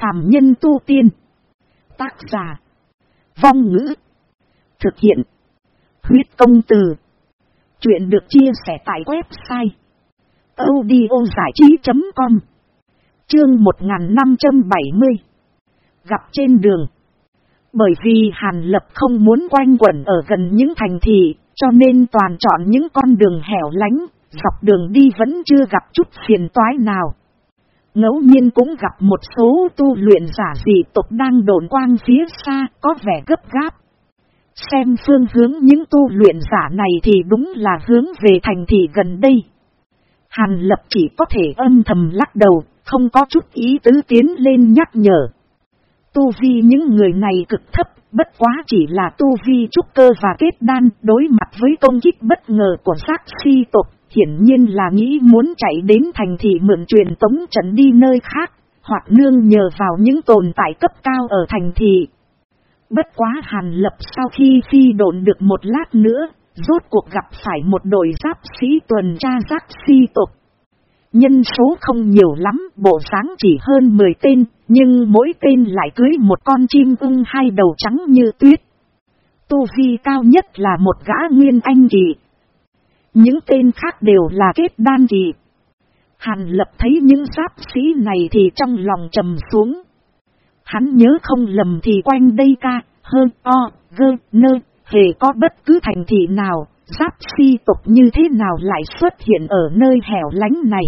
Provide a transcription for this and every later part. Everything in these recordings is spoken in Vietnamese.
phàm nhân tu tiên. Tác giả. Vong ngữ. Thực hiện. Huyết công từ. Chuyện được chia sẻ tại website. audiozảichí.com Chương 1570 Gặp trên đường Bởi vì Hàn Lập không muốn quanh quẩn ở gần những thành thị, cho nên toàn chọn những con đường hẻo lánh, dọc đường đi vẫn chưa gặp chút phiền toái nào. Ngẫu nhiên cũng gặp một số tu luyện giả dị tục đang đồn quang phía xa, có vẻ gấp gáp. Xem phương hướng những tu luyện giả này thì đúng là hướng về thành thị gần đây. Hàn lập chỉ có thể âm thầm lắc đầu, không có chút ý tứ tiến lên nhắc nhở. Tu vi những người này cực thấp, bất quá chỉ là tu vi trúc cơ và kết đan đối mặt với công kích bất ngờ của sát si tộc, hiển nhiên là nghĩ muốn chạy đến thành thị mượn truyền tống trận đi nơi khác, hoặc nương nhờ vào những tồn tại cấp cao ở thành thị. Bất quá hàn lập sau khi phi độn được một lát nữa, rốt cuộc gặp phải một đội giáp sĩ tuần tra giác si tộc. Nhân số không nhiều lắm, bộ dáng chỉ hơn 10 tên, nhưng mỗi tên lại cưới một con chim ưng hai đầu trắng như tuyết. Tu vi cao nhất là một gã nguyên anh kỳ, những tên khác đều là kết đan kỳ. Hàn lập thấy những giáp sĩ này thì trong lòng trầm xuống. Hắn nhớ không lầm thì quanh đây ca, hơn, o, gơ, nơ, hề có bất cứ thành thị nào, giáp si tục như thế nào lại xuất hiện ở nơi hẻo lánh này.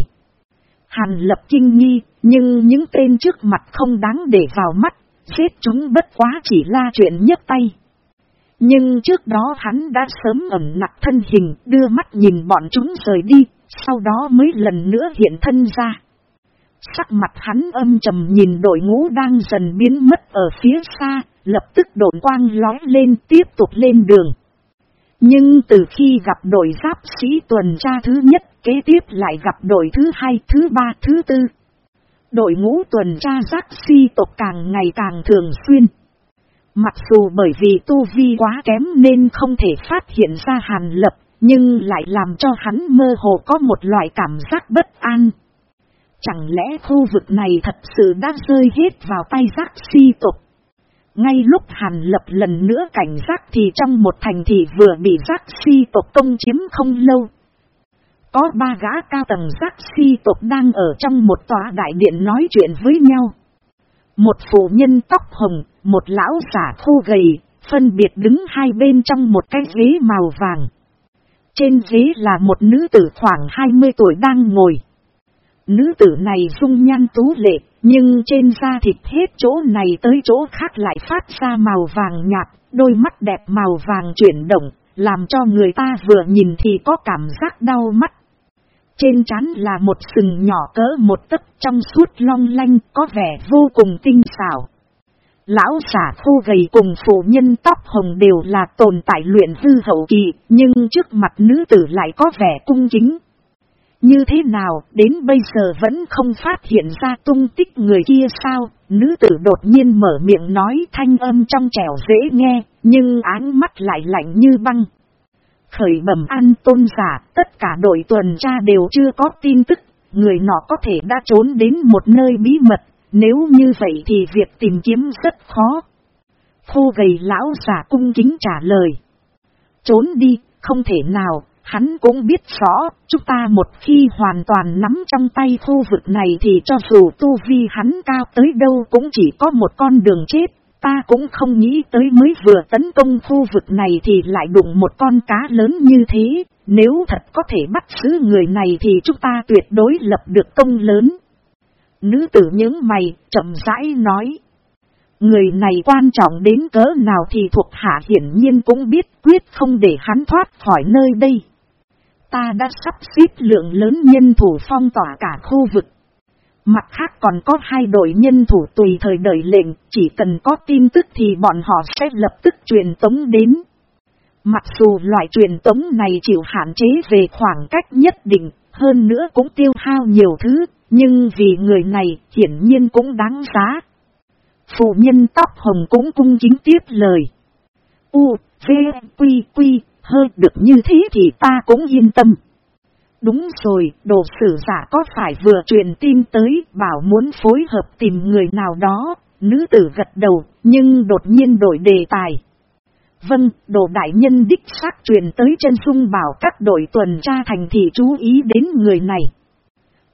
Hàn lập kinh nghi, nhưng những tên trước mặt không đáng để vào mắt, giết chúng bất quá chỉ la chuyện nhấc tay. Nhưng trước đó hắn đã sớm ẩn nặc thân hình đưa mắt nhìn bọn chúng rời đi, sau đó mới lần nữa hiện thân ra. Sắc mặt hắn âm trầm nhìn đội ngũ đang dần biến mất ở phía xa, lập tức độn quang lói lên tiếp tục lên đường. Nhưng từ khi gặp đội giáp sĩ tuần tra thứ nhất, kế tiếp lại gặp đội thứ hai, thứ ba, thứ tư. Đội ngũ tuần tra giáp si tộc càng ngày càng thường xuyên. Mặc dù bởi vì tu vi quá kém nên không thể phát hiện ra hàn lập, nhưng lại làm cho hắn mơ hồ có một loại cảm giác bất an. Chẳng lẽ khu vực này thật sự đã rơi hết vào tay giác si tộc ngay lúc hàn lập lần nữa cảnh giác thì trong một thành thị vừa bị giác si tộc công chiếm không lâu. Có ba gã cao tầng giác si tộc đang ở trong một tòa đại điện nói chuyện với nhau. Một phụ nhân tóc hồng, một lão giả khô gầy, phân biệt đứng hai bên trong một cái ghế màu vàng. Trên ghế là một nữ tử khoảng 20 tuổi đang ngồi. Nữ tử này dung nhan tú lệ, nhưng trên da thịt hết chỗ này tới chỗ khác lại phát ra màu vàng nhạt, đôi mắt đẹp màu vàng chuyển động, làm cho người ta vừa nhìn thì có cảm giác đau mắt. Trên trán là một sừng nhỏ cỡ một tấc trong suốt long lanh có vẻ vô cùng tinh xảo. Lão giả khô gầy cùng phụ nhân tóc hồng đều là tồn tại luyện hư hậu kỳ, nhưng trước mặt nữ tử lại có vẻ cung chính. Như thế nào, đến bây giờ vẫn không phát hiện ra tung tích người kia sao, nữ tử đột nhiên mở miệng nói thanh âm trong trẻo dễ nghe, nhưng áng mắt lại lạnh như băng. Khởi bẩm an tôn giả, tất cả đội tuần tra đều chưa có tin tức, người nọ có thể đã trốn đến một nơi bí mật, nếu như vậy thì việc tìm kiếm rất khó. Khô gầy lão giả cung kính trả lời. Trốn đi, không thể nào, hắn cũng biết rõ, chúng ta một khi hoàn toàn nắm trong tay khu vực này thì cho dù tu vi hắn cao tới đâu cũng chỉ có một con đường chết. Ta cũng không nghĩ tới mới vừa tấn công khu vực này thì lại đụng một con cá lớn như thế, nếu thật có thể bắt giữ người này thì chúng ta tuyệt đối lập được công lớn. Nữ tử những mày, chậm rãi nói. Người này quan trọng đến cỡ nào thì thuộc hạ hiển nhiên cũng biết quyết không để hắn thoát khỏi nơi đây. Ta đã sắp xếp lượng lớn nhân thủ phong tỏa cả khu vực. Mặt khác còn có hai đội nhân thủ tùy thời đợi lệnh, chỉ cần có tin tức thì bọn họ sẽ lập tức truyền tống đến. Mặc dù loại truyền tống này chịu hạn chế về khoảng cách nhất định, hơn nữa cũng tiêu hao nhiều thứ, nhưng vì người này hiển nhiên cũng đáng giá. Phụ nhân tóc hồng cũng cung chính tiếp lời. U, V, Quy, Quy, hơi được như thế thì ta cũng yên tâm. Đúng rồi, đồ sử giả có phải vừa truyền tin tới bảo muốn phối hợp tìm người nào đó, nữ tử gật đầu, nhưng đột nhiên đổi đề tài. Vâng, đồ đại nhân đích xác truyền tới chân sung bảo các đội tuần tra thành thị chú ý đến người này.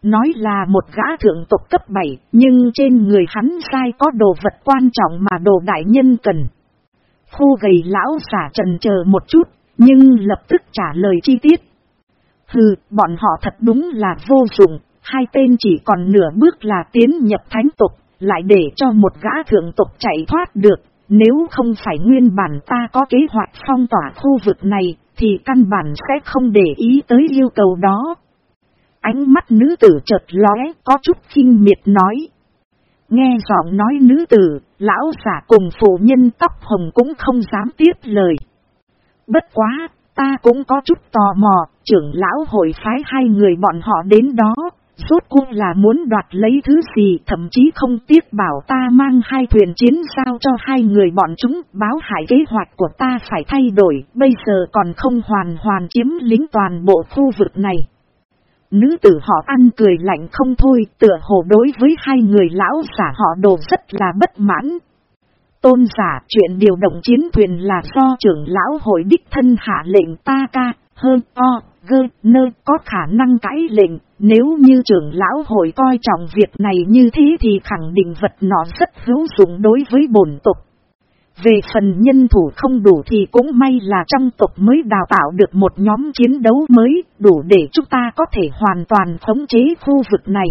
Nói là một gã thượng tộc cấp 7, nhưng trên người hắn sai có đồ vật quan trọng mà đồ đại nhân cần. khu gầy lão giả trần chờ một chút, nhưng lập tức trả lời chi tiết. Hừ, bọn họ thật đúng là vô dụng, hai tên chỉ còn nửa bước là tiến nhập thánh tục, lại để cho một gã thượng tục chạy thoát được. Nếu không phải nguyên bản ta có kế hoạch phong tỏa khu vực này, thì căn bản sẽ không để ý tới yêu cầu đó. Ánh mắt nữ tử chợt lóe, có chút kinh miệt nói. Nghe giọng nói nữ tử, lão giả cùng phụ nhân tóc hồng cũng không dám tiếp lời. Bất quá, ta cũng có chút tò mò, trưởng lão hội phái hai người bọn họ đến đó, rốt cuộc là muốn đoạt lấy thứ gì thậm chí không tiếc bảo ta mang hai thuyền chiến sao cho hai người bọn chúng báo hại kế hoạch của ta phải thay đổi, bây giờ còn không hoàn hoàn chiếm lính toàn bộ khu vực này. Nữ tử họ ăn cười lạnh không thôi, tựa hồ đối với hai người lão giả họ đồ rất là bất mãn. Tôn giả chuyện điều động chiến thuyền là do trưởng lão hội đích thân hạ lệnh ta ca, hơn o, gơ, nơ có khả năng cãi lệnh, nếu như trưởng lão hội coi trọng việc này như thế thì khẳng định vật nó rất hữu dụng đối với bổn tục. Về phần nhân thủ không đủ thì cũng may là trong tộc mới đào tạo được một nhóm chiến đấu mới, đủ để chúng ta có thể hoàn toàn khống chế khu vực này.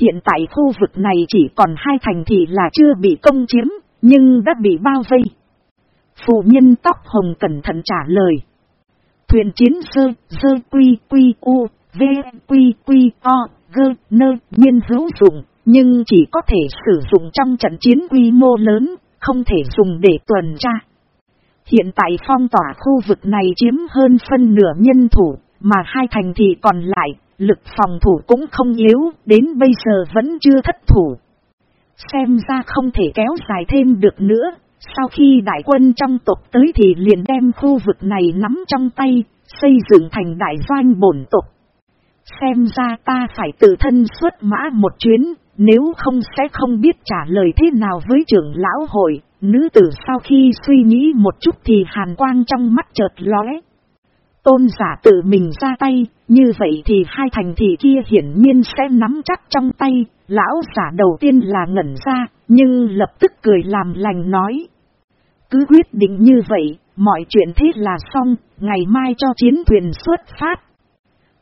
Hiện tại khu vực này chỉ còn hai thành thị là chưa bị công chiếm, nhưng đã bị bao vây. Phụ nhân tóc hồng cẩn thận trả lời. Thuyền chiến sơ, sơ quy quy u, v quy quy o, gơ, nơ, nhiên hữu dụng, nhưng chỉ có thể sử dụng trong trận chiến quy mô lớn, không thể dùng để tuần tra. Hiện tại phong tỏa khu vực này chiếm hơn phân nửa nhân thủ, mà hai thành thị còn lại, lực phòng thủ cũng không yếu, đến bây giờ vẫn chưa thất thủ. Xem ra không thể kéo dài thêm được nữa, sau khi đại quân trong tộc tới thì liền đem khu vực này nắm trong tay, xây dựng thành đại doanh bổn tộc. Xem ra ta phải tự thân xuất mã một chuyến, nếu không sẽ không biết trả lời thế nào với trưởng lão hội, nữ tử sau khi suy nghĩ một chút thì hàn quang trong mắt chợt lóe. Tôn giả tự mình ra tay, như vậy thì hai thành thị kia hiển nhiên sẽ nắm chắc trong tay, lão giả đầu tiên là ngẩn ra, nhưng lập tức cười làm lành nói. Cứ quyết định như vậy, mọi chuyện thế là xong, ngày mai cho chiến thuyền xuất phát.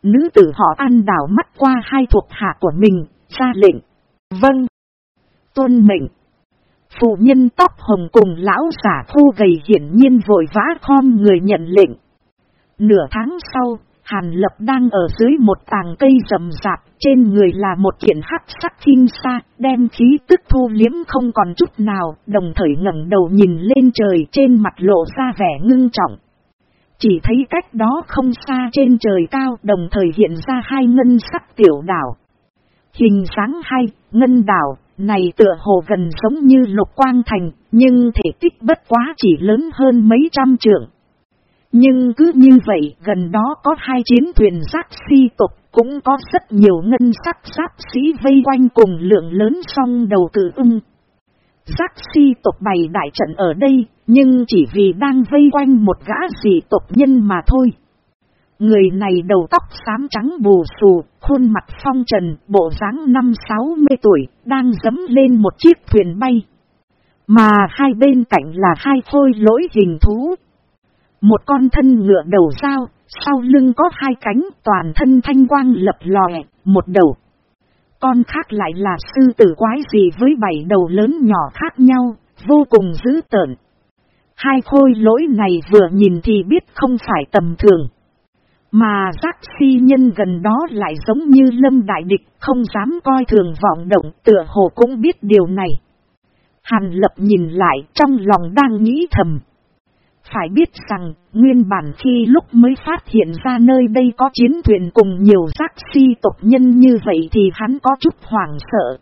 Nữ tử họ ăn đảo mắt qua hai thuộc hạ của mình, ra lệnh. Vâng. Tuân mệnh. Phụ nhân tóc hồng cùng lão giả khô gầy hiển nhiên vội vã khom người nhận lệnh. Nửa tháng sau, Hàn Lập đang ở dưới một tàng cây rầm rạp, trên người là một kiện hắc sắc kim sa, đem khí tức thu liếm không còn chút nào, đồng thời ngẩng đầu nhìn lên trời trên mặt lộ ra vẻ ngưng trọng. Chỉ thấy cách đó không xa trên trời cao đồng thời hiện ra hai ngân sắc tiểu đảo. Hình sáng hai ngân đảo, này tựa hồ gần giống như lục quang thành, nhưng thể tích bất quá chỉ lớn hơn mấy trăm trượng. Nhưng cứ như vậy gần đó có hai chiến thuyền giác si tục, cũng có rất nhiều ngân sắc giáp sĩ vây quanh cùng lượng lớn song đầu cử ưng. Giác si tộc bày đại trận ở đây, nhưng chỉ vì đang vây quanh một gã dị tộc nhân mà thôi. Người này đầu tóc xám trắng bù xù, khuôn mặt phong trần, bộ dáng năm sáu mươi tuổi, đang dấm lên một chiếc thuyền bay. Mà hai bên cạnh là hai khôi lỗi hình thú. Một con thân ngựa đầu dao, sau lưng có hai cánh toàn thân thanh quang lập lòe, một đầu. Con khác lại là sư tử quái gì với bảy đầu lớn nhỏ khác nhau, vô cùng dữ tợn. Hai khôi lỗi này vừa nhìn thì biết không phải tầm thường. Mà giác si nhân gần đó lại giống như lâm đại địch, không dám coi thường vọng động, tựa hồ cũng biết điều này. Hàn lập nhìn lại trong lòng đang nghĩ thầm. Phải biết rằng, nguyên bản khi lúc mới phát hiện ra nơi đây có chiến thuyền cùng nhiều giác si tộc nhân như vậy thì hắn có chút hoảng sợ.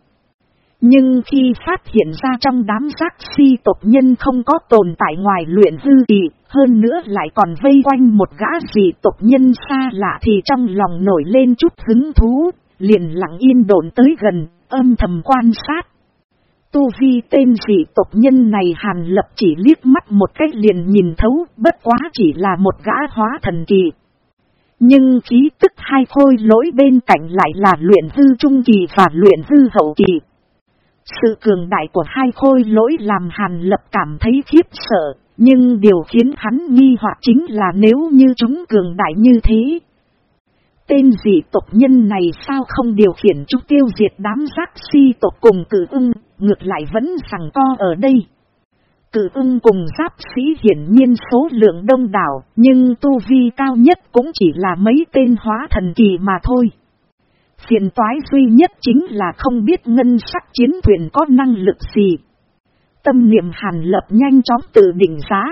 Nhưng khi phát hiện ra trong đám giác si tộc nhân không có tồn tại ngoài luyện dư kỳ, hơn nữa lại còn vây quanh một gã dị tộc nhân xa lạ thì trong lòng nổi lên chút hứng thú, liền lặng yên độn tới gần, âm thầm quan sát. Tu vi tên dị tộc nhân này hàn lập chỉ liếc mắt một cách liền nhìn thấu, bất quá chỉ là một gã hóa thần kỳ. Nhưng khí tức hai khôi lỗi bên cạnh lại là luyện hư trung kỳ và luyện hư hậu kỳ. Sự cường đại của hai khôi lỗi làm hàn lập cảm thấy khiếp sợ, nhưng điều khiến hắn nghi hoặc chính là nếu như chúng cường đại như thế. Tên dị tộc nhân này sao không điều khiển chúng tiêu diệt đám giác si tộc cùng cử ưng, ngược lại vẫn sẵn co ở đây. Cử ưng cùng giáp sĩ hiển nhiên số lượng đông đảo, nhưng tu vi cao nhất cũng chỉ là mấy tên hóa thần kỳ mà thôi. Phiền toái duy nhất chính là không biết ngân sắc chiến thuyền có năng lực gì. Tâm niệm hàn lập nhanh chóng tự định giá.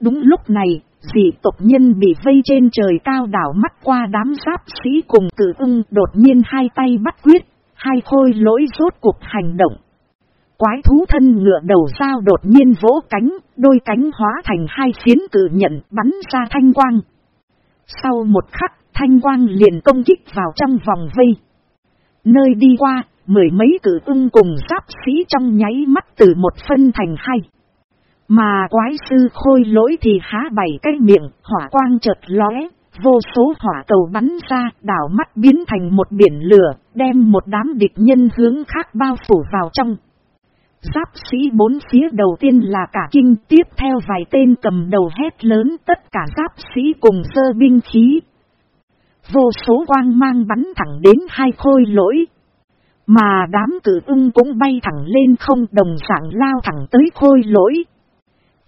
Đúng lúc này, dị tộc nhân bị vây trên trời cao đảo mắt qua đám giáp sĩ cùng cử ưng đột nhiên hai tay bắt quyết, hai khôi lỗi rốt cuộc hành động. Quái thú thân ngựa đầu sao đột nhiên vỗ cánh, đôi cánh hóa thành hai phiến cử nhận bắn ra thanh quang. Sau một khắc, thanh quang liền công kích vào trong vòng vây. Nơi đi qua, mười mấy cử ưng cùng giáp sĩ trong nháy mắt từ một phân thành hai. Mà quái sư khôi lỗi thì há bảy cái miệng, hỏa quang chợt lóe, vô số hỏa cầu bắn ra, đảo mắt biến thành một biển lửa, đem một đám địch nhân hướng khác bao phủ vào trong. Giáp sĩ bốn phía đầu tiên là cả kinh tiếp theo vài tên cầm đầu hét lớn tất cả giáp sĩ cùng sơ binh khí. Vô số quang mang bắn thẳng đến hai khôi lỗi. Mà đám cử ưng cũng bay thẳng lên không đồng dạng lao thẳng tới khôi lỗi.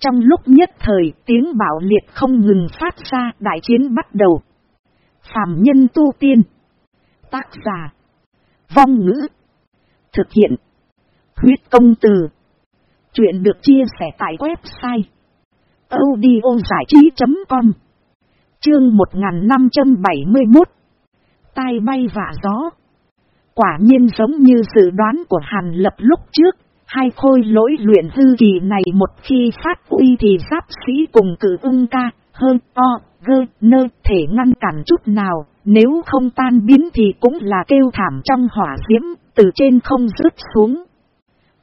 Trong lúc nhất thời tiếng bạo liệt không ngừng phát ra đại chiến bắt đầu. Phạm nhân tu tiên. Tác giả. Vong ngữ. Thực hiện. Huyết công từ. Chuyện được chia sẻ tại website. audiozảichí.com Chương 1571 Tai bay vả gió. Quả nhiên giống như dự đoán của Hàn Lập lúc trước, hai khôi lỗi luyện hư kỳ này một khi phát uy thì giáp sĩ cùng cử ưng ca, hơn o, gơ, nơ, thể ngăn cản chút nào, nếu không tan biến thì cũng là kêu thảm trong hỏa diễm, từ trên không rớt xuống.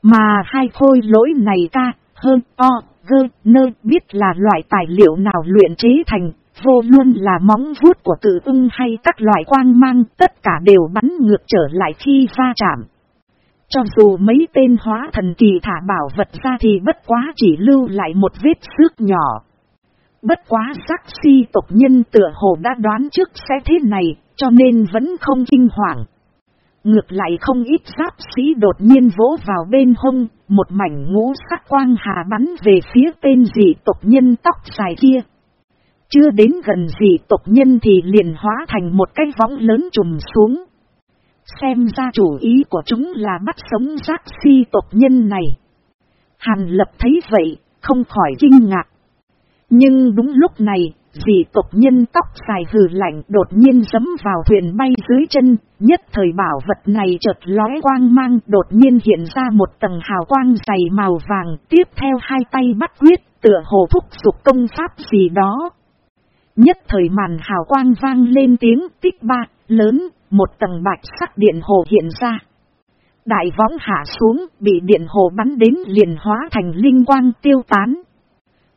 Mà hai khôi lỗi này ca, hơn o, gơ, nơ biết là loại tài liệu nào luyện chế thành, vô luôn là móng vuốt của cử ưng hay các loại quang mang, tất cả đều bắn ngược trở lại khi va chạm. Cho dù mấy tên hóa thần kỳ thả bảo vật ra thì bất quá chỉ lưu lại một vết xước nhỏ. Bất quá sắc si tộc nhân tựa hồ đã đoán trước sẽ thế này, cho nên vẫn không kinh hoàng. Ngược lại không ít giáp sĩ đột nhiên vỗ vào bên hông, một mảnh ngũ sắc quang hà bắn về phía tên dị tộc nhân tóc dài kia. Chưa đến gần dị tộc nhân thì liền hóa thành một cái võng lớn trùm xuống. Xem ra chủ ý của chúng là bắt sống giác si tộc nhân này. Hàn lập thấy vậy, không khỏi kinh ngạc. Nhưng đúng lúc này, dị tộc nhân tóc dài hừ lạnh đột nhiên dấm vào thuyền bay dưới chân, nhất thời bảo vật này chợt lóe quang mang đột nhiên hiện ra một tầng hào quang dày màu vàng tiếp theo hai tay bắt quyết, tựa hồ thúc dục công pháp gì đó. Nhất thời màn hào quang vang lên tiếng tích ba, lớn, một tầng bạch sắc điện hồ hiện ra. Đại võng hạ xuống, bị điện hồ bắn đến liền hóa thành linh quang tiêu tán.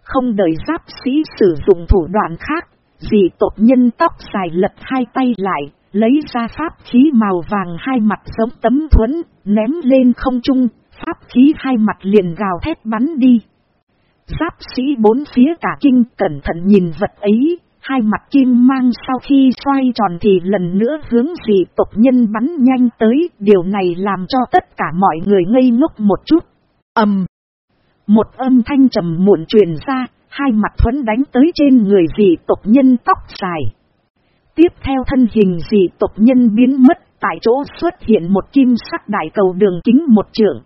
Không đợi giáp sĩ sử dụng thủ đoạn khác, dì tộc nhân tóc dài lật hai tay lại, lấy ra pháp khí màu vàng hai mặt giống tấm thuẫn, ném lên không trung, pháp khí hai mặt liền gào thét bắn đi. Giáp sĩ bốn phía cả kinh cẩn thận nhìn vật ấy, Hai mặt kim mang sau khi xoay tròn thì lần nữa hướng dị tộc nhân bắn nhanh tới, điều này làm cho tất cả mọi người ngây ngốc một chút. ầm Một âm thanh trầm muộn truyền ra, hai mặt thuẫn đánh tới trên người dị tộc nhân tóc dài. Tiếp theo thân hình dị tộc nhân biến mất, tại chỗ xuất hiện một kim sắc đại cầu đường kính một trượng.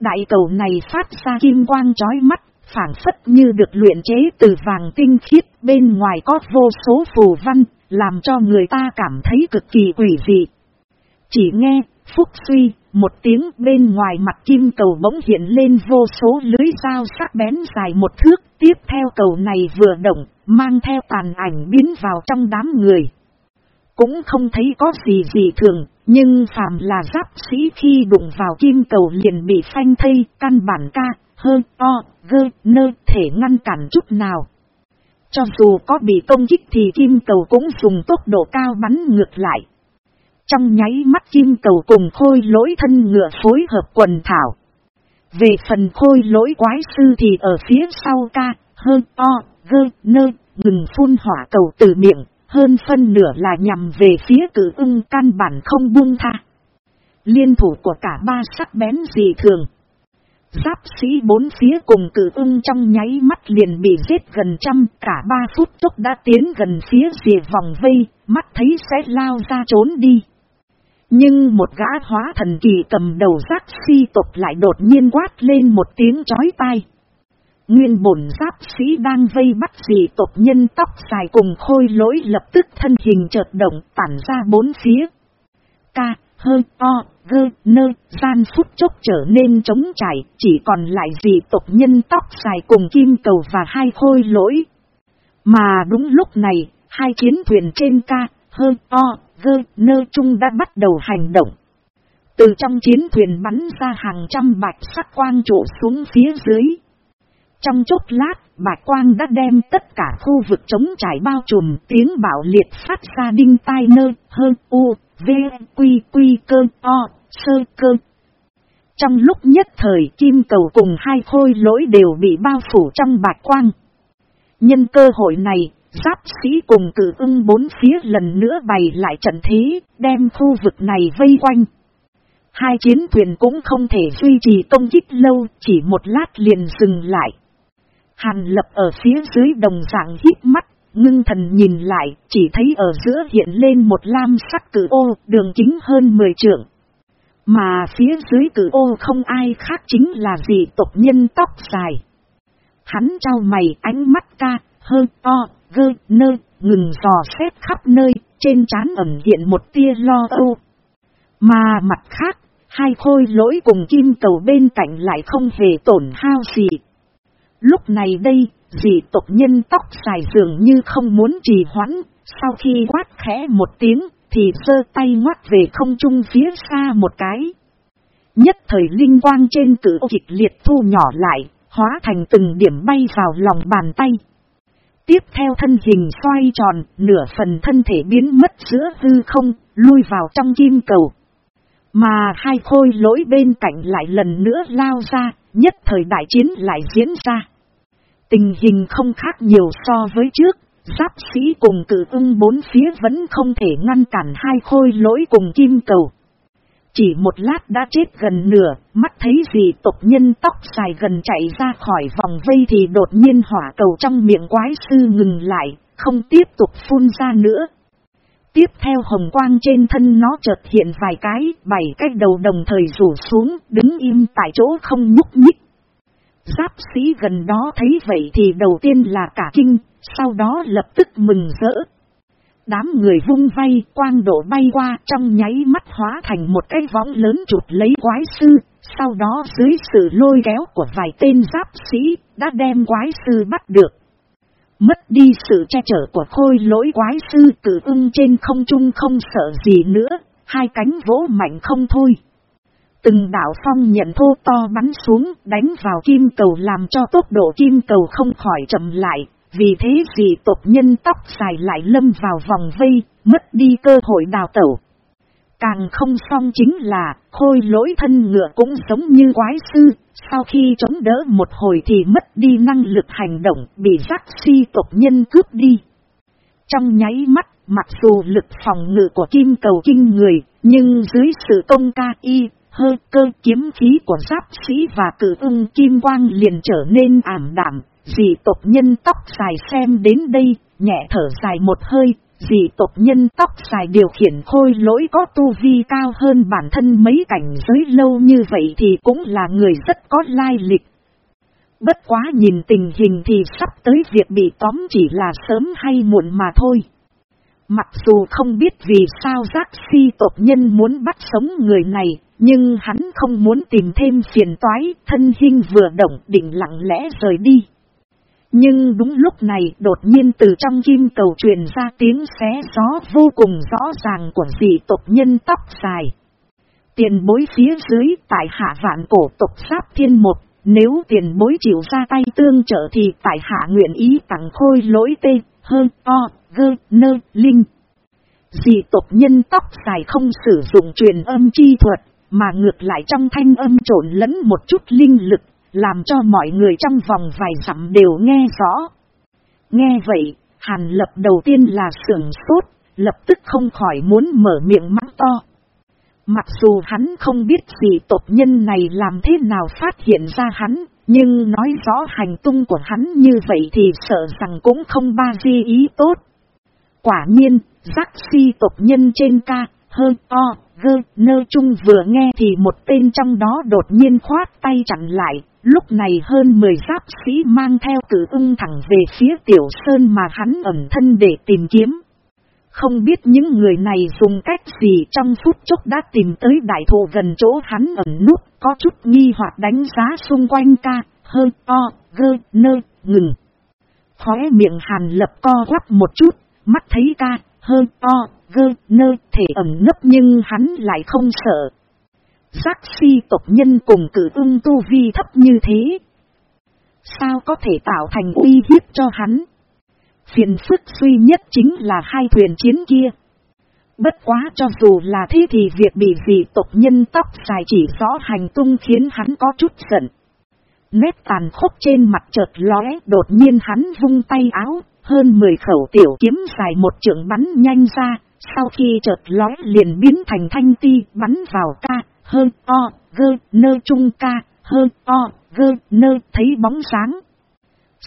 Đại cầu này phát ra kim quang chói mắt, phản phất như được luyện chế từ vàng tinh khiết, bên ngoài có vô số phù văn, làm cho người ta cảm thấy cực kỳ quỷ dị. Chỉ nghe, Phúc suy, một tiếng bên ngoài mặt kim cầu bỗng hiện lên vô số lưới dao sắc bén dài một thước, tiếp theo cầu này vừa động, mang theo tàn ảnh biến vào trong đám người. Cũng không thấy có gì gì thường, nhưng phàm là giáp sĩ khi đụng vào kim cầu liền bị phanh thây, căn bản ca, hơn, o, gơ, nơ, thể ngăn cản chút nào. Cho dù có bị công kích thì kim cầu cũng dùng tốc độ cao bắn ngược lại. Trong nháy mắt kim cầu cùng khôi lỗi thân ngựa phối hợp quần thảo. Về phần khôi lỗi quái sư thì ở phía sau ca, hơn o, gơ, nơ, ngừng phun hỏa cầu từ miệng, hơn phân nửa là nhằm về phía cử ưng căn bản không buông tha. Liên thủ của cả ba sắc bén dị thường. Giáp sĩ bốn phía cùng cử ưng trong nháy mắt liền bị giết gần trăm, cả ba phút chốc đã tiến gần phía rìa vòng vây, mắt thấy sẽ lao ra trốn đi. Nhưng một gã hóa thần kỳ cầm đầu giác si tộc lại đột nhiên quát lên một tiếng chói tai. Nguyên bổn giáp sĩ đang vây bắt dị tộc nhân tóc dài cùng khôi lỗi lập tức thân hình chợt động tản ra bốn phía. Ca, hơi, o, gơ, nơ, gian phút chốc trở nên trống trải, chỉ còn lại dị tộc nhân tóc dài cùng kim cầu và hai khôi lỗi. Mà đúng lúc này, hai chiến thuyền trên ca, hơi, o, gơ, nơ chung đã bắt đầu hành động. Từ trong chiến thuyền bắn ra hàng trăm bạch sắc quang trụ xuống phía dưới. Trong chốc lát, bạch quang đã đem tất cả khu vực chống trải bao trùm tiếng bảo liệt phát ra đinh tai nơ, hơn u, v, quy, quy cơ, o, sơ cơ. Trong lúc nhất thời kim cầu cùng hai khôi lỗi đều bị bao phủ trong bạch quang. Nhân cơ hội này, giáp sĩ cùng cử ưng bốn phía lần nữa bày lại trận thế, đem khu vực này vây quanh. Hai chiến thuyền cũng không thể duy trì công kích lâu, chỉ một lát liền dừng lại. Hàn lập ở phía dưới đồng dạng hít mắt, ngưng thần nhìn lại, chỉ thấy ở giữa hiện lên một lam sắc cử ô, đường kính hơn 10 trượng. Mà phía dưới cử ô không ai khác chính là gì tộc nhân tóc dài. Hắn trao mày ánh mắt ca, hơi to, gơ, nơ, ngừng dò xét khắp nơi, trên trán ẩn hiện một tia lo âu. Mà mặt khác, hai khôi lỗi cùng kim cầu bên cạnh lại không hề tổn hao gì. Lúc này đây, dị tộc nhân tóc dài dường như không muốn trì hoãn, sau khi quát khẽ một tiếng, thì sơ tay ngoắt về không trung phía xa một cái. Nhất thời linh quang trên cử kịch liệt thu nhỏ lại, hóa thành từng điểm bay vào lòng bàn tay. Tiếp theo thân hình xoay tròn, nửa phần thân thể biến mất giữa hư không, lui vào trong kim cầu. Mà hai khôi lỗi bên cạnh lại lần nữa lao ra, nhất thời đại chiến lại diễn ra. Tình hình không khác nhiều so với trước, giáp sĩ cùng cử ưng bốn phía vẫn không thể ngăn cản hai khôi lỗi cùng kim cầu. Chỉ một lát đã chết gần nửa, mắt thấy gì tộc nhân tóc dài gần chạy ra khỏi vòng vây thì đột nhiên hỏa cầu trong miệng quái sư ngừng lại, không tiếp tục phun ra nữa. Tiếp theo hồng quang trên thân nó chợt hiện vài cái, bảy cái đầu đồng thời rủ xuống, đứng im tại chỗ không nhúc nhích. Giáp sĩ gần đó thấy vậy thì đầu tiên là cả kinh, sau đó lập tức mừng rỡ. Đám người vung vay, quang độ bay qua trong nháy mắt hóa thành một cái võng lớn chụp lấy quái sư, sau đó dưới sự lôi kéo của vài tên giáp sĩ, đã đem quái sư bắt được. Mất đi sự che chở của khôi lỗi quái sư cử ưng trên không trung không sợ gì nữa, hai cánh vỗ mạnh không thôi. Từng đảo phong nhận thô to bắn xuống đánh vào kim cầu làm cho tốc độ kim cầu không khỏi chậm lại, vì thế gì tộc nhân tóc dài lại lâm vào vòng vây, mất đi cơ hội đào tẩu. Càng không xong chính là, khôi lỗi thân ngựa cũng giống như quái sư, sau khi chống đỡ một hồi thì mất đi năng lực hành động, bị giác si tộc nhân cướp đi. Trong nháy mắt, mặc dù lực phòng ngự của kim cầu kinh người, nhưng dưới sự công ca y, hơi cơ kiếm khí của giáp sĩ và cử ung kim quang liền trở nên ảm đạm, dì tộc nhân tóc dài xem đến đây, nhẹ thở dài một hơi, dị tộc nhân tóc dài điều khiển khôi lỗi có tu vi cao hơn bản thân mấy cảnh giới lâu như vậy thì cũng là người rất có lai lịch. Bất quá nhìn tình hình thì sắp tới việc bị tóm chỉ là sớm hay muộn mà thôi. Mặc dù không biết vì sao giác si tộc nhân muốn bắt sống người này, nhưng hắn không muốn tìm thêm phiền toái, thân hình vừa động định lặng lẽ rời đi. Nhưng đúng lúc này đột nhiên từ trong kim cầu truyền ra tiếng xé gió vô cùng rõ ràng của dị tộc nhân tóc dài. Tiền bối phía dưới tại hạ vạn cổ tộc Sáp Thiên Một, nếu tiền bối chịu ra tay tương trợ thì tại hạ nguyện ý tặng khôi lỗi tê, hơn, o, gơ, nơ, linh. Dị tộc nhân tóc dài không sử dụng truyền âm chi thuật, mà ngược lại trong thanh âm trộn lẫn một chút linh lực, làm cho mọi người trong vòng vài dặm đều nghe rõ. Nghe vậy, Hàn Lập đầu tiên là sưởng sốt, lập tức không khỏi muốn mở miệng mắng to. Mặc dù hắn không biết gì tộc nhân này làm thế nào phát hiện ra hắn, nhưng nói rõ hành tung của hắn như vậy thì sợ rằng cũng không ba di ý tốt. Quả nhiên, giác si tộc nhân trên ca, hơn o, gơ, nơ chung vừa nghe thì một tên trong đó đột nhiên khoát tay chặn lại, lúc này hơn 10 giáp sĩ mang theo cử ung thẳng về phía tiểu sơn mà hắn ẩn thân để tìm kiếm. Không biết những người này dùng cách gì trong phút chốc đã tìm tới đại thụ gần chỗ hắn ẩn nút, có chút nghi hoặc đánh giá xung quanh ca, hơi to gơ, nơ, ngừng. Khóe miệng hàn lập co quắp một chút, mắt thấy ca, hơi to gơ, nơ, thể ẩn nấp nhưng hắn lại không sợ. Giác si tộc nhân cùng cử ưng tu vi thấp như thế. Sao có thể tạo thành uy hiếp cho hắn? Phiền phức duy nhất chính là hai thuyền chiến kia. Bất quá cho dù là thế thì việc bị dị tộc nhân tóc dài chỉ rõ hành tung khiến hắn có chút giận. Nét tàn khốc trên mặt chợt lóe đột nhiên hắn vung tay áo, hơn 10 khẩu tiểu kiếm dài một trượng bắn nhanh ra, sau khi chợt lóe liền biến thành thanh ti bắn vào ca, hơn o, gơ, nơ trung ca, hơn o, gơ, nơ thấy bóng sáng.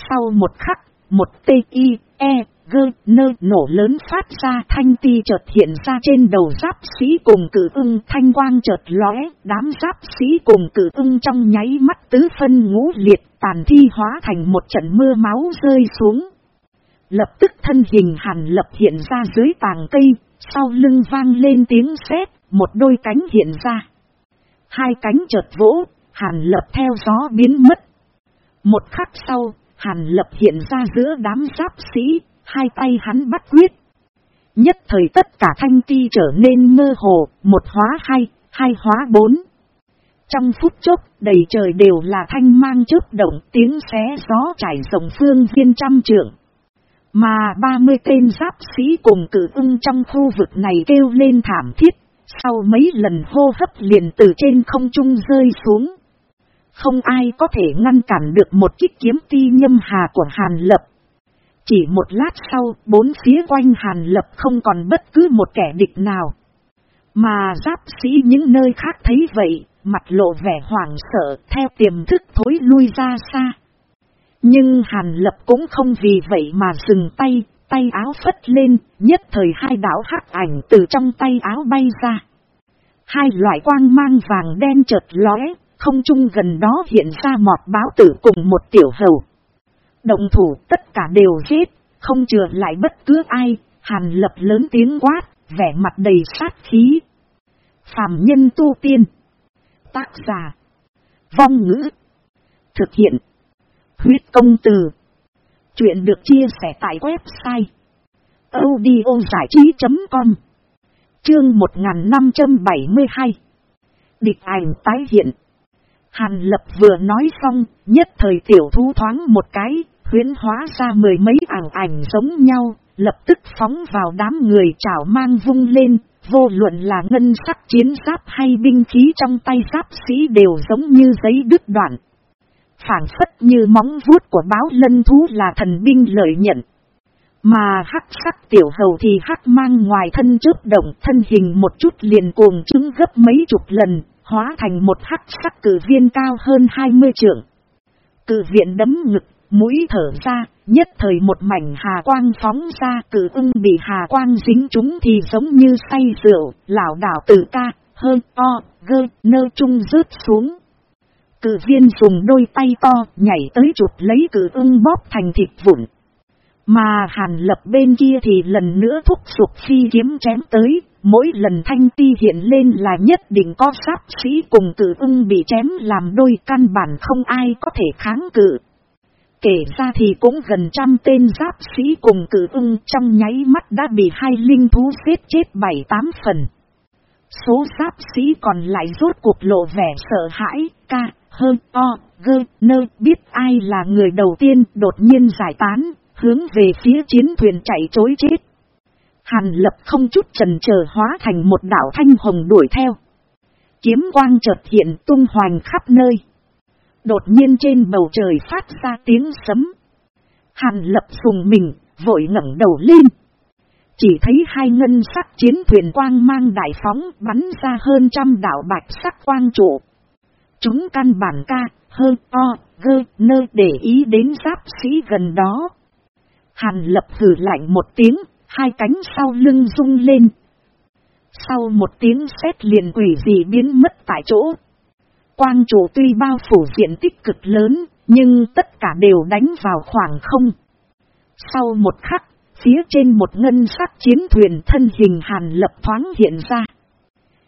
Sau một khắc, một tê y, e, gơ, nơ nổ lớn phát ra thanh ti chợt hiện ra trên đầu giáp sĩ cùng cử ưng thanh quang chợt lóe, đám giáp sĩ cùng cử ưng trong nháy mắt tứ phân ngũ liệt tàn thi hóa thành một trận mưa máu rơi xuống. Lập tức thân hình hàn lập hiện ra dưới tàng cây, sau lưng vang lên tiếng sét, một đôi cánh hiện ra. Hai cánh chợt vỗ, hàn lập theo gió biến mất. Một khắc sau, Hàn lập hiện ra giữa đám giáp sĩ, hai tay hắn bắt quyết. Nhất thời tất cả thanh ti trở nên mơ hồ, một hóa hai, hai hóa bốn. Trong phút chốc, đầy trời đều là thanh mang chớp động tiếng xé gió trải rộng phương viên trăm trượng. Mà ba mươi tên giáp sĩ cùng cử ưng trong khu vực này kêu lên thảm thiết, sau mấy lần hô hấp liền từ trên không trung rơi xuống. Không ai có thể ngăn cản được một kích kiếm ti nhâm hà của Hàn Lập. Chỉ một lát sau, bốn phía quanh Hàn Lập không còn bất cứ một kẻ địch nào. Mà giáp sĩ những nơi khác thấy vậy, mặt lộ vẻ hoảng sợ, theo tiềm thức thối lui ra xa. Nhưng Hàn Lập cũng không vì vậy mà dừng tay, tay áo phất lên, nhất thời hai đảo hắc ảnh từ trong tay áo bay ra. Hai loại quang mang vàng đen chợt lóe, không trung gần đó hiện ra mọt báo tử cùng một tiểu hầu. Động thủ tất cả đều giết, không chừa lại bất cứ ai, hàn lập lớn tiếng quát, vẻ mặt đầy sát khí. Phạm nhân tu tiên. Tác giả. Vong ngữ. Thực hiện. Huyết công từ. Chuyện được chia sẻ tại website. audiozảichí.com Chương 1572 Địch ảnh tái hiện Hàn lập vừa nói xong, nhất thời tiểu thú thoáng một cái, huyến hóa ra mười mấy ảnh ảnh giống nhau, lập tức phóng vào đám người chảo mang vung lên, vô luận là ngân sắc chiến giáp hay binh khí trong tay giáp sĩ đều giống như giấy đứt đoạn phảng phất như móng vuốt của báo lân thú là thần binh lợi nhận. Mà hắc sắc tiểu hầu thì hắc mang ngoài thân trước động thân hình một chút liền cuồng trứng gấp mấy chục lần, hóa thành một hắc sắc cử viên cao hơn 20 trượng. Cử viện đấm ngực, mũi thở ra, nhất thời một mảnh hà quang phóng ra cử ưng bị hà quang dính chúng thì giống như say rượu, lảo đảo tử ca, hơn o, gơ, nơ trung rớt xuống. Cử viên dùng đôi tay to nhảy tới chụp lấy cử ưng bóp thành thịt vụn. Mà hàn lập bên kia thì lần nữa thúc sụp phi kiếm chém tới, mỗi lần thanh ti hiện lên là nhất định có giáp sĩ cùng cử ưng bị chém làm đôi căn bản không ai có thể kháng cự. Kể ra thì cũng gần trăm tên giáp sĩ cùng cử ưng trong nháy mắt đã bị hai linh thú giết chết bảy tám phần. Số giáp sĩ còn lại rốt cuộc lộ vẻ sợ hãi, ca, hơn, o, gơ, nơ, biết ai là người đầu tiên đột nhiên giải tán, hướng về phía chiến thuyền chạy chối chết. Hàn lập không chút trần chờ hóa thành một đảo thanh hồng đuổi theo. Kiếm quang chợt hiện tung hoành khắp nơi. Đột nhiên trên bầu trời phát ra tiếng sấm. Hàn lập sùng mình, vội ngẩng đầu lên. Chỉ thấy hai ngân sắc chiến thuyền quang mang đại phóng bắn ra hơn trăm đảo bạch sắc quang trụ. Chúng căn bản ca, hơn o, gơ, nơ để ý đến giáp sĩ gần đó. Hàn lập hử lạnh một tiếng, hai cánh sau lưng rung lên. Sau một tiếng sét liền quỷ dị biến mất tại chỗ. Quang chủ tuy bao phủ diện tích cực lớn, nhưng tất cả đều đánh vào khoảng không. Sau một khắc, phía trên một ngân sắc chiến thuyền thân hình hàn lập thoáng hiện ra.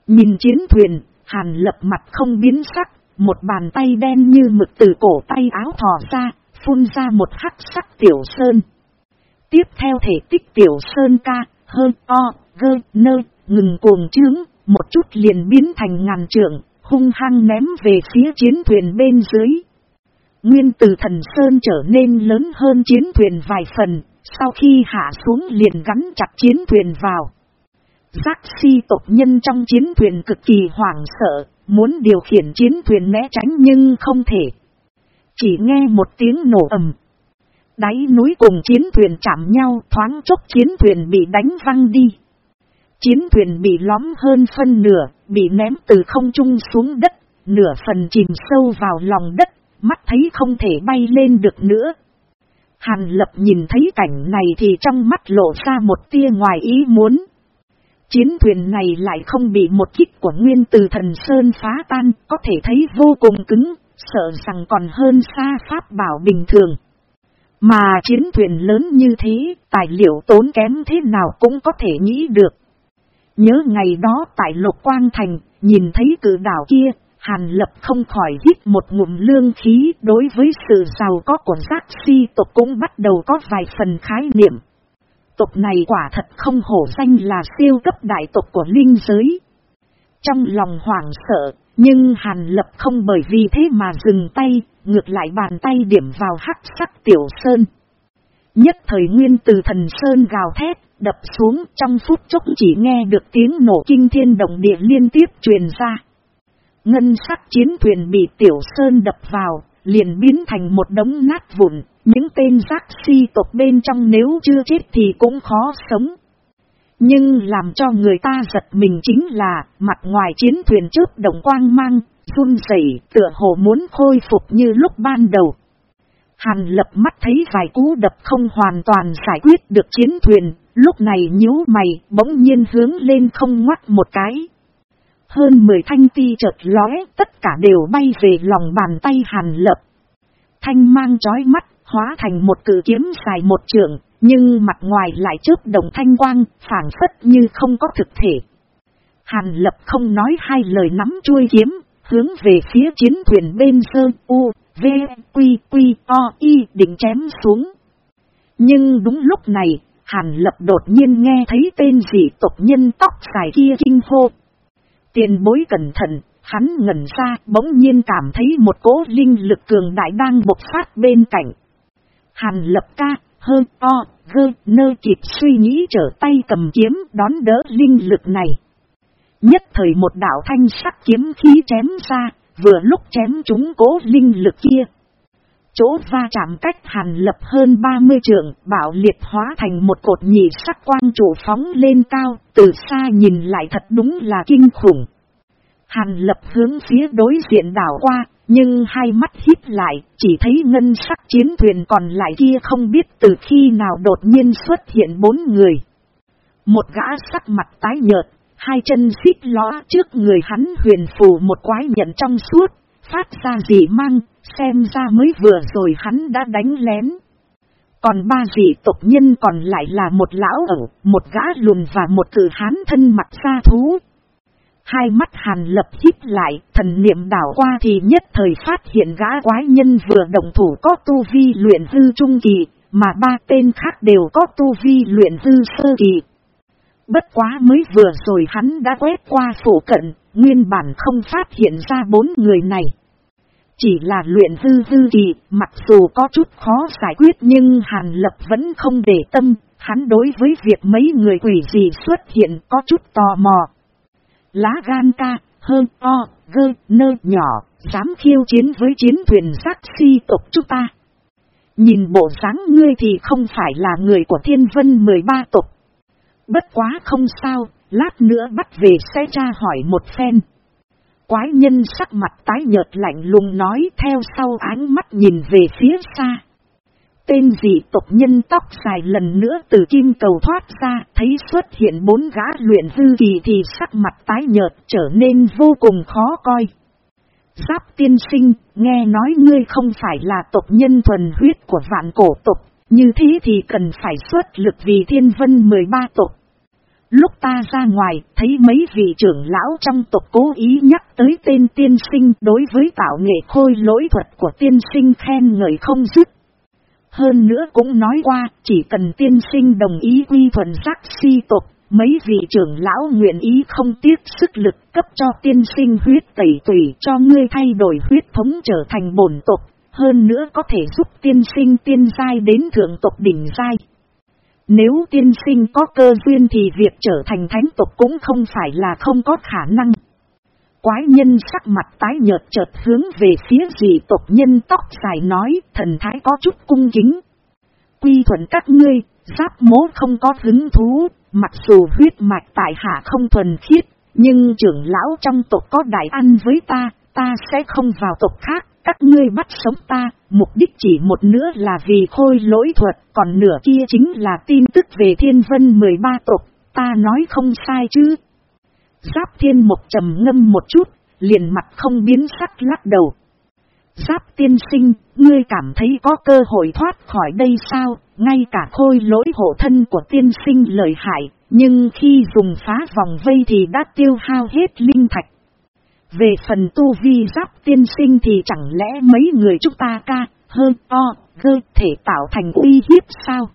Nhìn chiến thuyền, hàn lập mặt không biến sắc, một bàn tay đen như mực từ cổ tay áo thò ra, phun ra một hắc sắc tiểu sơn. Tiếp theo thể tích tiểu sơn ca, hơn o, gơ, nơ, ngừng cuồng trướng, một chút liền biến thành ngàn trượng, hung hăng ném về phía chiến thuyền bên dưới. Nguyên từ thần sơn trở nên lớn hơn chiến thuyền vài phần, sau khi hạ xuống liền gắn chặt chiến thuyền vào. Giác si tộc nhân trong chiến thuyền cực kỳ hoảng sợ, muốn điều khiển chiến thuyền né tránh nhưng không thể. Chỉ nghe một tiếng nổ ầm, Đáy núi cùng chiến thuyền chạm nhau thoáng chốc chiến thuyền bị đánh văng đi. Chiến thuyền bị lõm hơn phân nửa, bị ném từ không trung xuống đất, nửa phần chìm sâu vào lòng đất, mắt thấy không thể bay lên được nữa. Hàn lập nhìn thấy cảnh này thì trong mắt lộ ra một tia ngoài ý muốn. Chiến thuyền này lại không bị một kích của nguyên từ thần Sơn phá tan, có thể thấy vô cùng cứng, sợ rằng còn hơn xa pháp bảo bình thường. Mà chiến thuyền lớn như thế, tài liệu tốn kém thế nào cũng có thể nghĩ được. Nhớ ngày đó tại Lục Quang Thành, nhìn thấy cử đảo kia, Hàn Lập không khỏi hít một ngụm lương khí đối với sự giàu có của giác si tộc cũng bắt đầu có vài phần khái niệm. Tộc này quả thật không hổ danh là siêu cấp đại tộc của linh giới. Trong lòng hoảng sợ, nhưng Hàn Lập không bởi vì thế mà dừng tay, ngược lại bàn tay điểm vào hắc sắc tiểu sơn. Nhất thời nguyên từ thần sơn gào thét, đập xuống trong phút chốc chỉ nghe được tiếng nổ kinh thiên động địa liên tiếp truyền ra. Ngân sắc chiến thuyền bị tiểu sơn đập vào, liền biến thành một đống nát vụn, những tên giác si tộc bên trong nếu chưa chết thì cũng khó sống. Nhưng làm cho người ta giật mình chính là, mặt ngoài chiến thuyền trước động quang mang, run rẩy tựa hồ muốn khôi phục như lúc ban đầu. Hàn lập mắt thấy vài cú đập không hoàn toàn giải quyết được chiến thuyền, lúc này nhíu mày bỗng nhiên hướng lên không ngoắt một cái. Hơn 10 thanh ti chợt lóe, tất cả đều bay về lòng bàn tay hàn lập. Thanh mang chói mắt, hóa thành một cử kiếm dài một trường, nhưng mặt ngoài lại chớp đồng thanh quang, phản phất như không có thực thể. Hàn lập không nói hai lời nắm chuôi kiếm, hướng về phía chiến thuyền bên sơ u, v, quy, quy, o, y định chém xuống. Nhưng đúng lúc này, Hàn lập đột nhiên nghe thấy tên dị tộc nhân tóc dài kia kinh hô. Tiền bối cẩn thận, hắn ngẩn ra bỗng nhiên cảm thấy một cỗ linh lực cường đại đang bộc phát bên cạnh. Hàn lập ca, hơ, o, gơ, nơ kịp suy nghĩ trở tay cầm kiếm đón đỡ linh lực này. Nhất thời một đạo thanh sắc kiếm khí chém ra, vừa lúc chém chúng cố linh lực kia. Chỗ va chạm cách hàn lập hơn 30 trượng, bảo liệt hóa thành một cột nhị sắc quang trụ phóng lên cao, từ xa nhìn lại thật đúng là kinh khủng. Hàn lập hướng phía đối diện đảo qua, nhưng hai mắt hít lại, chỉ thấy ngân sắc chiến thuyền còn lại kia không biết từ khi nào đột nhiên xuất hiện bốn người. Một gã sắc mặt tái nhợt, hai chân xích ló trước người hắn huyền phù một quái nhận trong suốt, phát ra gì mang, xem ra mới vừa rồi hắn đã đánh lén. Còn ba vị tộc nhân còn lại là một lão ẩu, một gã lùn và một cử hán thân mặt xa thú. Hai mắt hàn lập hít lại, thần niệm đảo qua thì nhất thời phát hiện gã quái nhân vừa động thủ có tu vi luyện hư trung kỳ, mà ba tên khác đều có tu vi luyện hư sơ kỳ. Bất quá mới vừa rồi hắn đã quét qua phủ cận, nguyên bản không phát hiện ra bốn người này. Chỉ là luyện hư hư kỳ, mặc dù có chút khó giải quyết nhưng Hàn Lập vẫn không để tâm, hắn đối với việc mấy người quỷ gì xuất hiện có chút tò mò. Lá gan ca, hơn o, gơ, nơ nhỏ, dám khiêu chiến với chiến thuyền giác si tộc chúng ta. Nhìn bộ dáng ngươi thì không phải là người của thiên vân 13 tộc. Bất quá không sao, lát nữa bắt về sẽ tra hỏi một phen. Quái nhân sắc mặt tái nhợt lạnh lùng nói theo sau ánh mắt nhìn về phía xa. Tên dị tộc nhân tóc dài lần nữa từ kim cầu thoát ra, thấy xuất hiện bốn gã luyện hư kỳ thì sắc mặt tái nhợt trở nên vô cùng khó coi. Giáp tiên sinh, nghe nói ngươi không phải là tộc nhân thuần huyết của vạn cổ tộc, như thế thì cần phải xuất lực vì thiên vân 13 tộc. Lúc ta ra ngoài, thấy mấy vị trưởng lão trong tộc cố ý nhắc tới tên tiên sinh đối với tạo nghệ khôi lỗi thuật của tiên sinh khen ngợi không dứt. Hơn nữa cũng nói qua, chỉ cần tiên sinh đồng ý quy thuần giác si tộc, mấy vị trưởng lão nguyện ý không tiếc sức lực cấp cho tiên sinh huyết tẩy tùy cho ngươi thay đổi huyết thống trở thành bổn tộc, hơn nữa có thể giúp tiên sinh tiên giai đến thượng tộc đỉnh giai. Nếu tiên sinh có cơ duyên thì việc trở thành thánh tộc cũng không phải là không có khả năng. Quái nhân sắc mặt tái nhợt chợt hướng về phía dị tộc nhân tóc dài nói thần thái có chút cung kính. Quy thuận các ngươi, giáp mố không có hứng thú, mặc dù huyết mạch tại hạ không thuần khiết, nhưng trưởng lão trong tộc có đại ăn với ta, ta sẽ không vào tộc khác, các ngươi bắt sống ta, mục đích chỉ một nửa là vì khôi lỗi thuật, còn nửa kia chính là tin tức về thiên vân 13 tộc, ta nói không sai chứ. Giáp thiên một trầm ngâm một chút, liền mặt không biến sắc lắc đầu. Giáp tiên sinh, ngươi cảm thấy có cơ hội thoát khỏi đây sao, ngay cả khôi lỗi hộ thân của tiên sinh lợi hại, nhưng khi dùng phá vòng vây thì đã tiêu hao hết linh thạch. Về phần tu vi giáp tiên sinh thì chẳng lẽ mấy người chúng ta ca, hơn o, gơ thể tạo thành uy hiếp sao?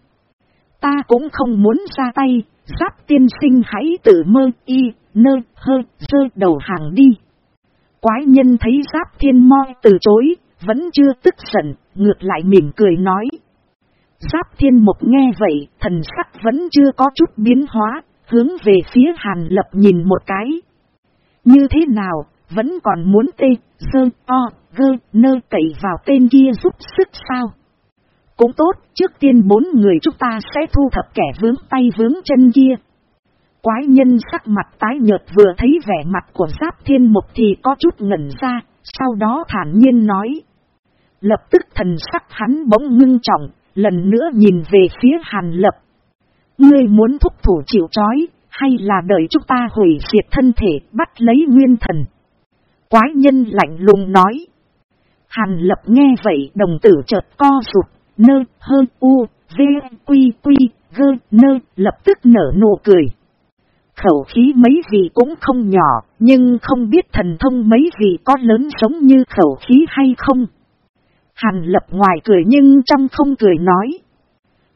Ta cũng không muốn ra tay, giáp tiên sinh hãy tự mơ y, nơ, hơ, dơ đầu hàng đi. Quái nhân thấy giáp thiên moi từ chối, vẫn chưa tức giận, ngược lại mỉm cười nói. Giáp thiên mục nghe vậy, thần sắc vẫn chưa có chút biến hóa, hướng về phía hàn lập nhìn một cái. Như thế nào, vẫn còn muốn tê, sơ, o, gơ, nơ cậy vào tên kia giúp sức sao? Cũng tốt, trước tiên bốn người chúng ta sẽ thu thập kẻ vướng tay vướng chân kia. Quái nhân sắc mặt tái nhợt vừa thấy vẻ mặt của giáp thiên mục thì có chút ngẩn ra, sau đó thản nhiên nói. Lập tức thần sắc hắn bỗng ngưng trọng, lần nữa nhìn về phía hàn lập. Ngươi muốn thúc thủ chịu trói, hay là đợi chúng ta hủy diệt thân thể bắt lấy nguyên thần? Quái nhân lạnh lùng nói. Hàn lập nghe vậy đồng tử chợt co rụt, nơ, hơ, u, v, quy, quy, gơ, nơ, lập tức nở nụ cười. Khẩu khí mấy gì cũng không nhỏ, nhưng không biết thần thông mấy gì có lớn giống như khẩu khí hay không. Hàn lập ngoài cười nhưng trong không cười nói.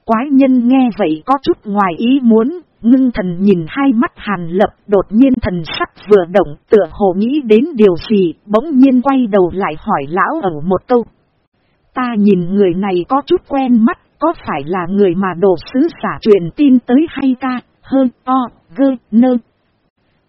Quái nhân nghe vậy có chút ngoài ý muốn, ngưng thần nhìn hai mắt hàn lập đột nhiên thần sắc vừa động tựa hồ nghĩ đến điều gì, bỗng nhiên quay đầu lại hỏi lão ở một câu. Ta nhìn người này có chút quen mắt, có phải là người mà đồ sứ giả truyền tin tới hay ca, hơn o, gơ, nơ.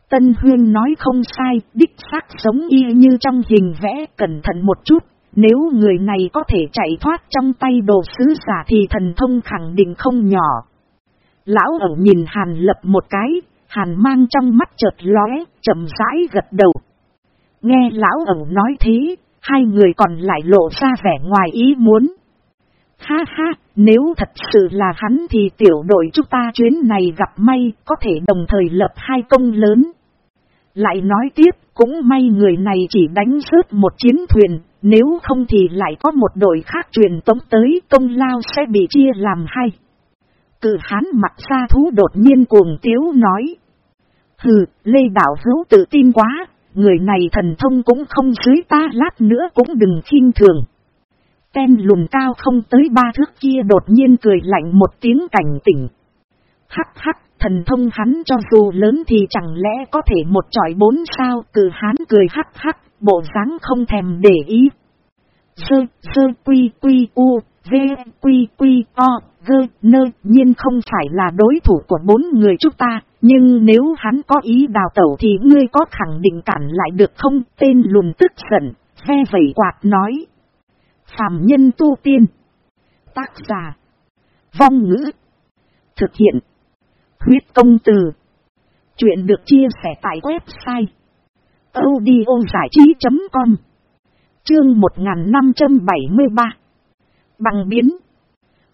Tân Huyên nói không sai, đích xác giống y như trong hình vẽ, cẩn thận một chút. Nếu người này có thể chạy thoát trong tay đồ sứ giả thì thần thông khẳng định không nhỏ. Lão ẩu nhìn hàn lập một cái, hàn mang trong mắt chợt lóe, chậm rãi gật đầu. Nghe lão ẩu nói thế, hai người còn lại lộ ra vẻ ngoài ý muốn. Ha ha, nếu thật sự là hắn thì tiểu đội chúng ta chuyến này gặp may có thể đồng thời lập hai công lớn. Lại nói tiếp, cũng may người này chỉ đánh rớt một chiến thuyền, Nếu không thì lại có một đội khác truyền tống tới công lao sẽ bị chia làm hai. Cự hán mặt xa thú đột nhiên cuồng tiếu nói. Hừ, Lê bảo Hữu tự tin quá, người này thần thông cũng không dưới ta lát nữa cũng đừng khinh thường. Ten lùn cao không tới ba thước kia đột nhiên cười lạnh một tiếng cảnh tỉnh. Hắc hắc, thần thông hắn cho dù lớn thì chẳng lẽ có thể một trọi bốn sao, cử hán cười hắc hắc, bộ dáng không thèm để ý. Sơ, sơ quy quy u, v quy quy o, gơ, nơ, nhiên không phải là đối thủ của bốn người chúng ta, nhưng nếu hắn có ý đào tẩu thì ngươi có khẳng định cản lại được không? Tên lùn tức giận, ve vẩy quạt nói. Phạm nhân tu tiên. Tác giả. Vong ngữ. Thực hiện. Huyết công từ. Chuyện được chia sẻ tại website. audiozảichí.com Chương 1573 Bằng biến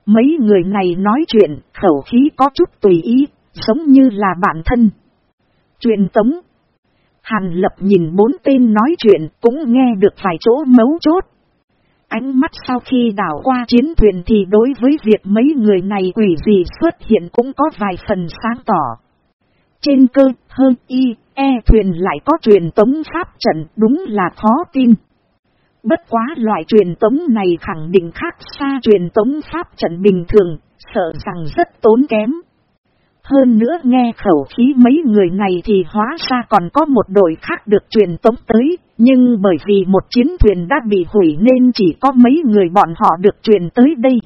Mấy người này nói chuyện, khẩu khí có chút tùy ý, giống như là bản thân. Truyền tống. Hàn lập nhìn bốn tên nói chuyện cũng nghe được vài chỗ mấu chốt. Ánh mắt sau khi đảo qua chiến thuyền thì đối với việc mấy người này quỷ gì xuất hiện cũng có vài phần sáng tỏ. Trên cơ, hơn y, e thuyền lại có truyền tống pháp trận đúng là khó tin. Bất quá loại truyền tống này khẳng định khác xa truyền tống pháp trận bình thường, sợ rằng rất tốn kém. Hơn nữa nghe khẩu khí mấy người này thì hóa ra còn có một đội khác được truyền tống tới, nhưng bởi vì một chiến thuyền đã bị hủy nên chỉ có mấy người bọn họ được truyền tới đây.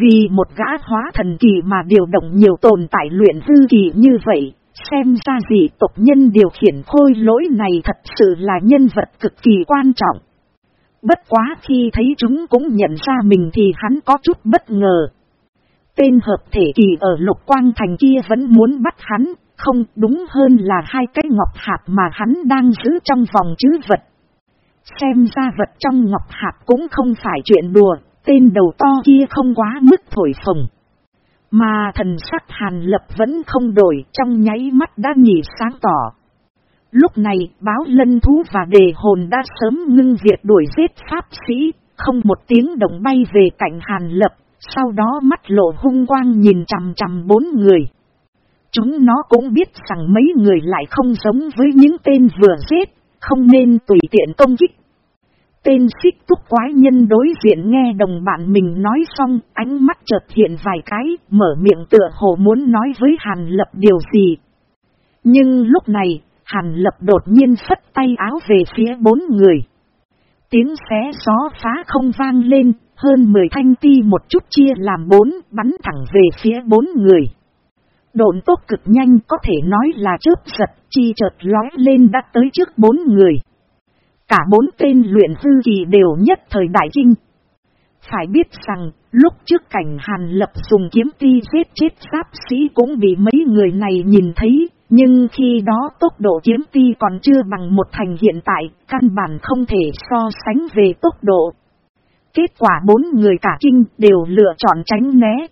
Vì một gã hóa thần kỳ mà điều động nhiều tồn tại luyện hư kỳ như vậy, xem ra gì tộc nhân điều khiển khôi lỗi này thật sự là nhân vật cực kỳ quan trọng. Bất quá khi thấy chúng cũng nhận ra mình thì hắn có chút bất ngờ. Tên hợp thể kỳ ở lục quang thành kia vẫn muốn bắt hắn, không đúng hơn là hai cái ngọc hạt mà hắn đang giữ trong vòng chứ vật. Xem ra vật trong ngọc hạt cũng không phải chuyện đùa, tên đầu to kia không quá mức thổi phồng. Mà thần sắc hàn lập vẫn không đổi trong nháy mắt đã nhỉ sáng tỏ. Lúc này báo lân thú và đề hồn đã sớm ngưng việc đuổi giết pháp sĩ, không một tiếng động bay về cạnh hàn lập, sau đó mắt lộ hung quang nhìn chằm chằm bốn người. Chúng nó cũng biết rằng mấy người lại không giống với những tên vừa giết, không nên tùy tiện công kích. Tên xích túc quái nhân đối diện nghe đồng bạn mình nói xong, ánh mắt chợt hiện vài cái, mở miệng tựa hồ muốn nói với Hàn Lập điều gì. Nhưng lúc này, Hàn Lập đột nhiên phất tay áo về phía bốn người. Tiếng xé gió phá không vang lên, hơn 10 thanh ti một chút chia làm bốn, bắn thẳng về phía bốn người. Độn tốc cực nhanh có thể nói là chớp giật, chi chợt lói lên đã tới trước bốn người. Cả bốn tên luyện hư kỳ đều nhất thời đại kinh. Phải biết rằng, lúc trước cảnh Hàn Lập dùng kiếm ti giết chết giáp sĩ cũng bị mấy người này nhìn thấy, nhưng khi đó tốc độ kiếm ti còn chưa bằng một thành hiện tại, căn bản không thể so sánh về tốc độ. Kết quả bốn người cả kinh đều lựa chọn tránh né.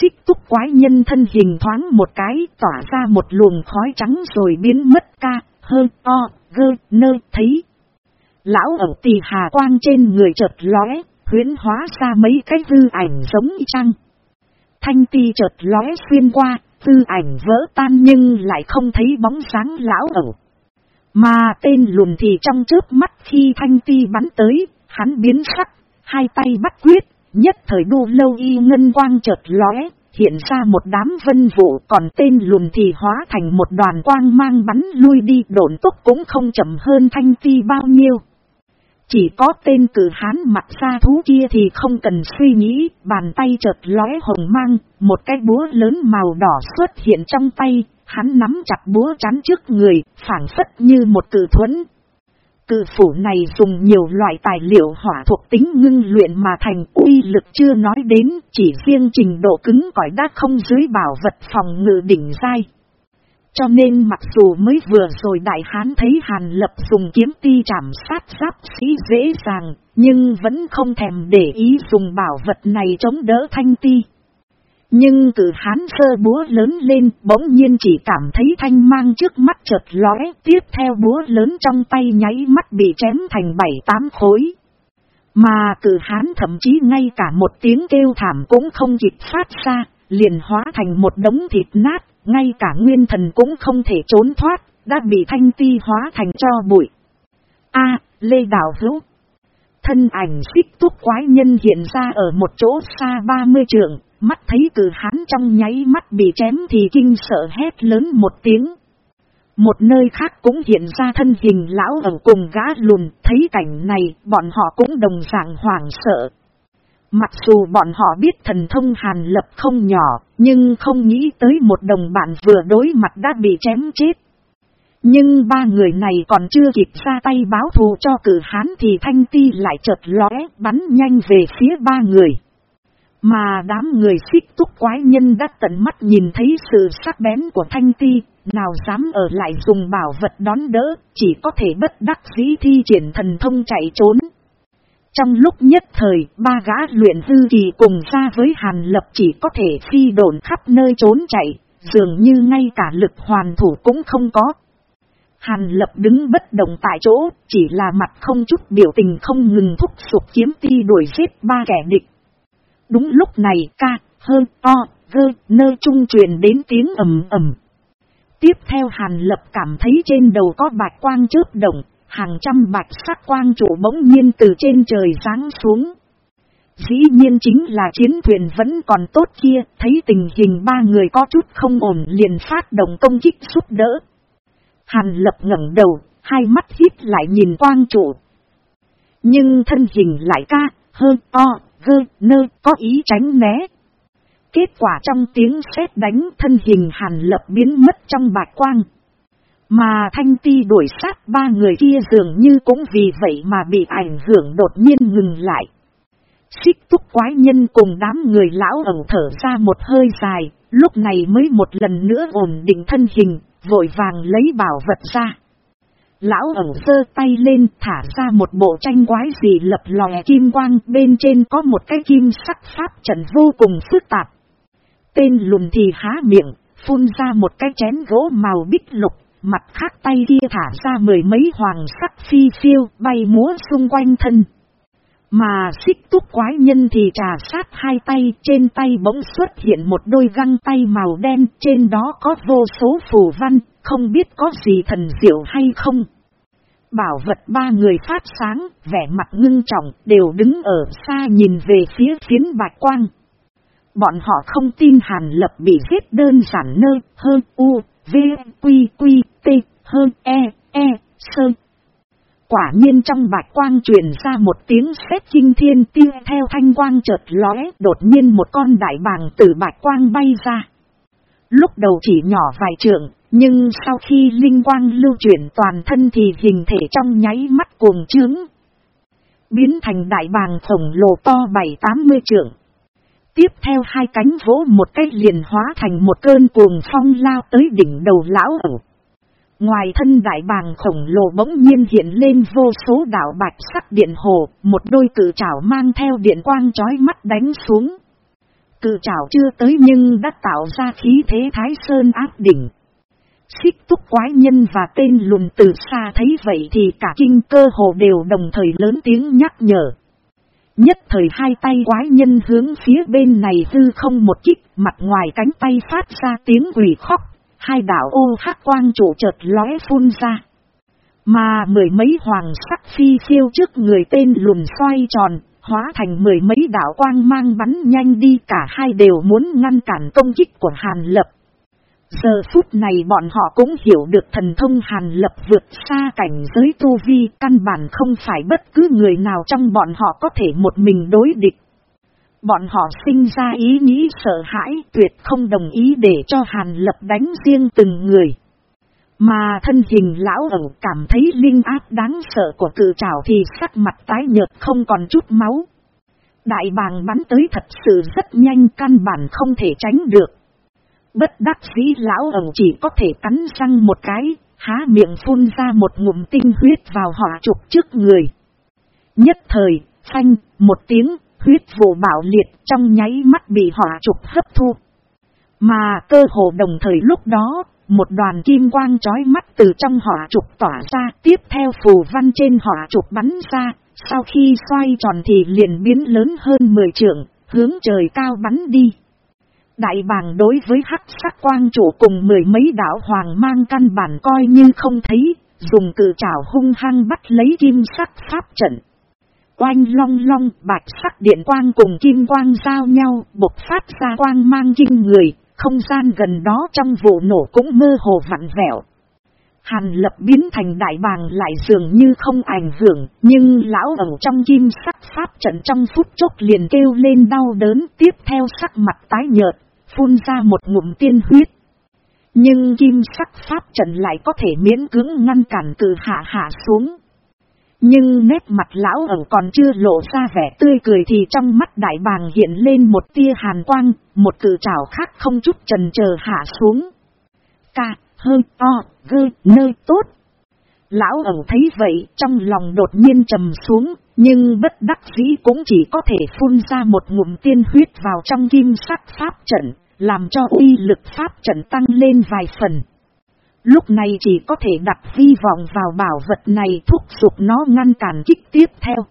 Xích túc quái nhân thân hình thoáng một cái tỏa ra một luồng khói trắng rồi biến mất ca, hơ, o, gơ, nơ, thấy. Lão ẩu tì hà quang trên người chợt lóe, huyến hóa ra mấy cái hư ảnh giống trăng. Thanh ti chợt lóe xuyên qua, tư ảnh vỡ tan nhưng lại không thấy bóng sáng lão ẩu. Mà tên lùn thì trong trước mắt khi thanh ti bắn tới, hắn biến sắc, hai tay bắt quyết, nhất thời đu lâu y ngân quang chợt lóe, hiện ra một đám vân vụ còn tên lùn thì hóa thành một đoàn quang mang bắn lui đi độn tốc cũng không chậm hơn thanh ti bao nhiêu. Chỉ có tên cử hán mặt xa thú kia thì không cần suy nghĩ, bàn tay chợt lóe hồng mang, một cái búa lớn màu đỏ xuất hiện trong tay, hắn nắm chặt búa chắn trước người, phản phất như một cử thuẫn. Cử phủ này dùng nhiều loại tài liệu hỏa thuộc tính ngưng luyện mà thành uy lực chưa nói đến, chỉ riêng trình độ cứng cỏi đã không dưới bảo vật phòng ngự đỉnh dai. Cho nên mặc dù mới vừa rồi đại hán thấy Hàn Lập dùng kiếm ti chạm sát giáp sĩ dễ dàng, nhưng vẫn không thèm để ý dùng bảo vật này chống đỡ thanh ti. Nhưng cử hán sơ búa lớn lên bỗng nhiên chỉ cảm thấy thanh mang trước mắt chợt lóe, tiếp theo búa lớn trong tay nháy mắt bị chém thành bảy tám khối. Mà cử hán thậm chí ngay cả một tiếng kêu thảm cũng không kịp phát ra, liền hóa thành một đống thịt nát, ngay cả nguyên thần cũng không thể trốn thoát, đã bị thanh ti hóa thành cho bụi. A, Lê Đào Hữu Thân ảnh xích túc quái nhân hiện ra ở một chỗ xa 30 trượng, mắt thấy cử hán trong nháy mắt bị chém thì kinh sợ hét lớn một tiếng. Một nơi khác cũng hiện ra thân hình lão ở cùng gã lùn, thấy cảnh này, bọn họ cũng đồng dạng hoảng sợ. Mặc dù bọn họ biết thần thông hàn lập không nhỏ, nhưng không nghĩ tới một đồng bạn vừa đối mặt đã bị chém chết. Nhưng ba người này còn chưa kịp ra tay báo thù cho cử hán thì thanh ti lại chợt lóe bắn nhanh về phía ba người. Mà đám người xích túc quái nhân đã tận mắt nhìn thấy sự sắc bén của thanh ti, nào dám ở lại dùng bảo vật đón đỡ, chỉ có thể bất đắc dĩ thi triển thần thông chạy trốn. Trong lúc nhất thời, ba gã luyện hư kỳ cùng ra với Hàn Lập chỉ có thể phi đồn khắp nơi trốn chạy, dường như ngay cả lực hoàn thủ cũng không có. Hàn Lập đứng bất động tại chỗ, chỉ là mặt không chút biểu tình không ngừng thúc sụp kiếm ti đuổi giết ba kẻ địch. Đúng lúc này ca, hơn, to, gơ, nơ trung truyền đến tiếng ầm ầm. Tiếp theo Hàn Lập cảm thấy trên đầu có bạch quang chớp động, hàng trăm bạch sắc quang trụ bỗng nhiên từ trên trời sáng xuống. Dĩ nhiên chính là chiến thuyền vẫn còn tốt kia, thấy tình hình ba người có chút không ổn liền phát động công kích giúp đỡ. Hàn lập ngẩng đầu, hai mắt hít lại nhìn quang trụ. Nhưng thân hình lại ca, hơn to, gơ, nơ, có ý tránh né. Kết quả trong tiếng sét đánh thân hình hàn lập biến mất trong bạch quang. Mà thanh ti đuổi sát ba người kia dường như cũng vì vậy mà bị ảnh hưởng đột nhiên ngừng lại. Xích túc quái nhân cùng đám người lão ẩu thở ra một hơi dài, lúc này mới một lần nữa ổn định thân hình, vội vàng lấy bảo vật ra. Lão ẩu giơ tay lên thả ra một bộ tranh quái gì lập lòe kim quang bên trên có một cái kim sắc pháp trận vô cùng phức tạp. Tên lùn thì há miệng, phun ra một cái chén gỗ màu bích lục Mặt khác tay kia thả ra mười mấy hoàng sắc phi phiêu bay múa xung quanh thân. Mà xích túc quái nhân thì trà sát hai tay, trên tay bỗng xuất hiện một đôi găng tay màu đen, trên đó có vô số phù văn, không biết có gì thần diệu hay không. Bảo vật ba người phát sáng, vẻ mặt ngưng trọng, đều đứng ở xa nhìn về phía phiến bạch quang. Bọn họ không tin Hàn Lập bị giết đơn giản nơi, hơn u, V, Quy, Quy, T, hơn E, E, Sơn. Quả nhiên trong bạch quang truyền ra một tiếng sét kinh thiên tiêu theo thanh quang chợt lóe, đột nhiên một con đại bàng từ bạch quang bay ra. Lúc đầu chỉ nhỏ vài trượng, nhưng sau khi linh quang lưu chuyển toàn thân thì hình thể trong nháy mắt cuồng trướng. Biến thành đại bàng khổng lồ to bảy tám mươi trượng. Tiếp theo hai cánh vỗ một cách liền hóa thành một cơn cuồng phong lao tới đỉnh đầu lão ẩu. Ngoài thân đại bàng khổng lồ bỗng nhiên hiện lên vô số đảo bạch sắc điện hồ, một đôi cử trảo mang theo điện quang chói mắt đánh xuống. Cử trảo chưa tới nhưng đã tạo ra khí thế thái sơn áp đỉnh. Xích túc quái nhân và tên lùn từ xa thấy vậy thì cả kinh cơ hồ đều đồng thời lớn tiếng nhắc nhở. Nhất thời hai tay quái nhân hướng phía bên này hư không một kích, mặt ngoài cánh tay phát ra tiếng quỷ khóc, hai đảo ô hắc quang trụ chợt lóe phun ra. Mà mười mấy hoàng sắc phi siêu trước người tên lùn xoay tròn, hóa thành mười mấy đảo quang mang bắn nhanh đi cả hai đều muốn ngăn cản công kích của Hàn Lập. Giờ phút này bọn họ cũng hiểu được thần thông hàn lập vượt xa cảnh giới tu vi, căn bản không phải bất cứ người nào trong bọn họ có thể một mình đối địch. Bọn họ sinh ra ý nghĩ sợ hãi, tuyệt không đồng ý để cho hàn lập đánh riêng từng người. Mà thân hình lão ẩu cảm thấy linh áp đáng sợ của cự trảo thì sắc mặt tái nhợt không còn chút máu. Đại bàng bắn tới thật sự rất nhanh, căn bản không thể tránh được. Bất đắc dĩ lão ẩu chỉ có thể cắn răng một cái, há miệng phun ra một ngụm tinh huyết vào hỏa trục trước người. Nhất thời, phanh, một tiếng, huyết vụ bạo liệt trong nháy mắt bị hỏa trục hấp thu. Mà cơ hồ đồng thời lúc đó, một đoàn kim quang chói mắt từ trong hỏa trục tỏa ra, tiếp theo phù văn trên hỏa trục bắn ra, sau khi xoay tròn thì liền biến lớn hơn 10 trượng, hướng trời cao bắn đi. Đại bàng đối với hắc sắc quang chủ cùng mười mấy đảo hoàng mang căn bản coi như không thấy, dùng cử trảo hung hăng bắt lấy kim sắc pháp trận. quanh long long bạch sắc điện quang cùng kim quang giao nhau, bộc phát ra quang mang kinh người, không gian gần đó trong vụ nổ cũng mơ hồ vặn vẹo. Hàn lập biến thành đại bàng lại dường như không ảnh hưởng, nhưng lão ở trong kim sắc pháp trận trong phút chốc liền kêu lên đau đớn tiếp theo sắc mặt tái nhợt, phun ra một ngụm tiên huyết. Nhưng kim sắc pháp trận lại có thể miễn cưỡng ngăn cản từ hạ hạ xuống. Nhưng nét mặt lão ẩu còn chưa lộ ra vẻ tươi cười thì trong mắt đại bàng hiện lên một tia hàn quang, một cử trảo khác không chút trần chờ hạ xuống. Ca, hơi, to, gơ, nơi tốt. Lão ẩu thấy vậy trong lòng đột nhiên trầm xuống, nhưng bất đắc dĩ cũng chỉ có thể phun ra một ngụm tiên huyết vào trong kim sắc pháp trận, làm cho uy lực pháp trận tăng lên vài phần. Lúc này chỉ có thể đặt vi vọng vào bảo vật này thúc giục nó ngăn cản kích tiếp theo.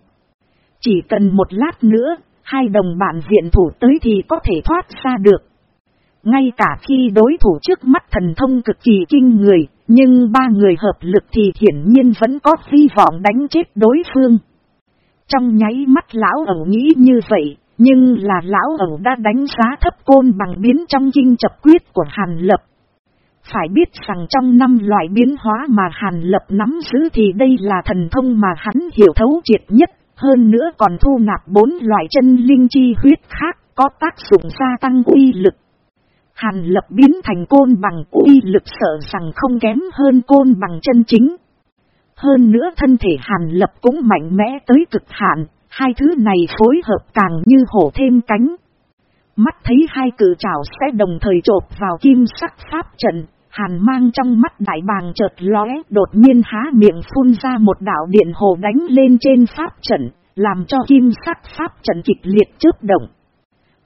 Chỉ cần một lát nữa, hai đồng bạn viện thủ tới thì có thể thoát ra được. Ngay cả khi đối thủ trước mắt thần thông cực kỳ kinh người, nhưng ba người hợp lực thì hiển nhiên vẫn có vi vọng đánh chết đối phương. Trong nháy mắt lão ẩu nghĩ như vậy, nhưng là lão ẩu đã đánh giá thấp côn bằng biến trong dinh chập quyết của Hàn Lập. Phải biết rằng trong năm loại biến hóa mà Hàn Lập nắm giữ thì đây là thần thông mà hắn hiểu thấu triệt nhất, hơn nữa còn thu nạp bốn loại chân linh chi huyết khác có tác dụng gia tăng uy lực. Hàn Lập biến thành côn bằng uy lực sợ rằng không kém hơn côn bằng chân chính. Hơn nữa thân thể Hàn Lập cũng mạnh mẽ tới cực hạn, hai thứ này phối hợp càng như hổ thêm cánh. Mắt thấy hai cử trảo sẽ đồng thời trộp vào kim sắc pháp trận, Hàn mang trong mắt đại bàng chợt lóe, đột nhiên há miệng phun ra một đạo điện hồ đánh lên trên pháp trận, làm cho kim sắc pháp trận kịch liệt chớp động.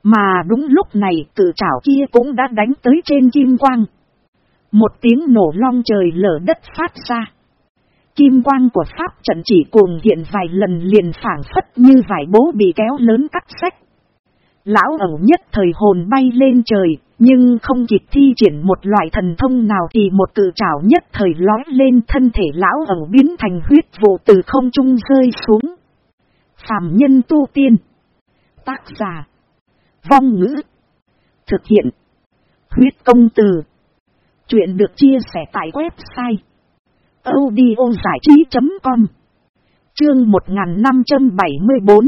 Mà đúng lúc này tự trảo kia cũng đã đánh tới trên kim quang. Một tiếng nổ long trời lở đất phát ra. Kim quang của pháp trận chỉ cuồng hiện vài lần liền phản phất như vài bố bị kéo lớn cắt sách. Lão ẩu nhất thời hồn bay lên trời, nhưng không kịp thi triển một loại thần thông nào thì một cự trảo nhất thời lói lên thân thể lão ẩu biến thành huyết vụ từ không trung rơi xuống. Phạm nhân tu tiên. Tác giả. Vong ngữ. Thực hiện. Huyết công từ. Chuyện được chia sẻ tại website. giải trí.com Chương 1574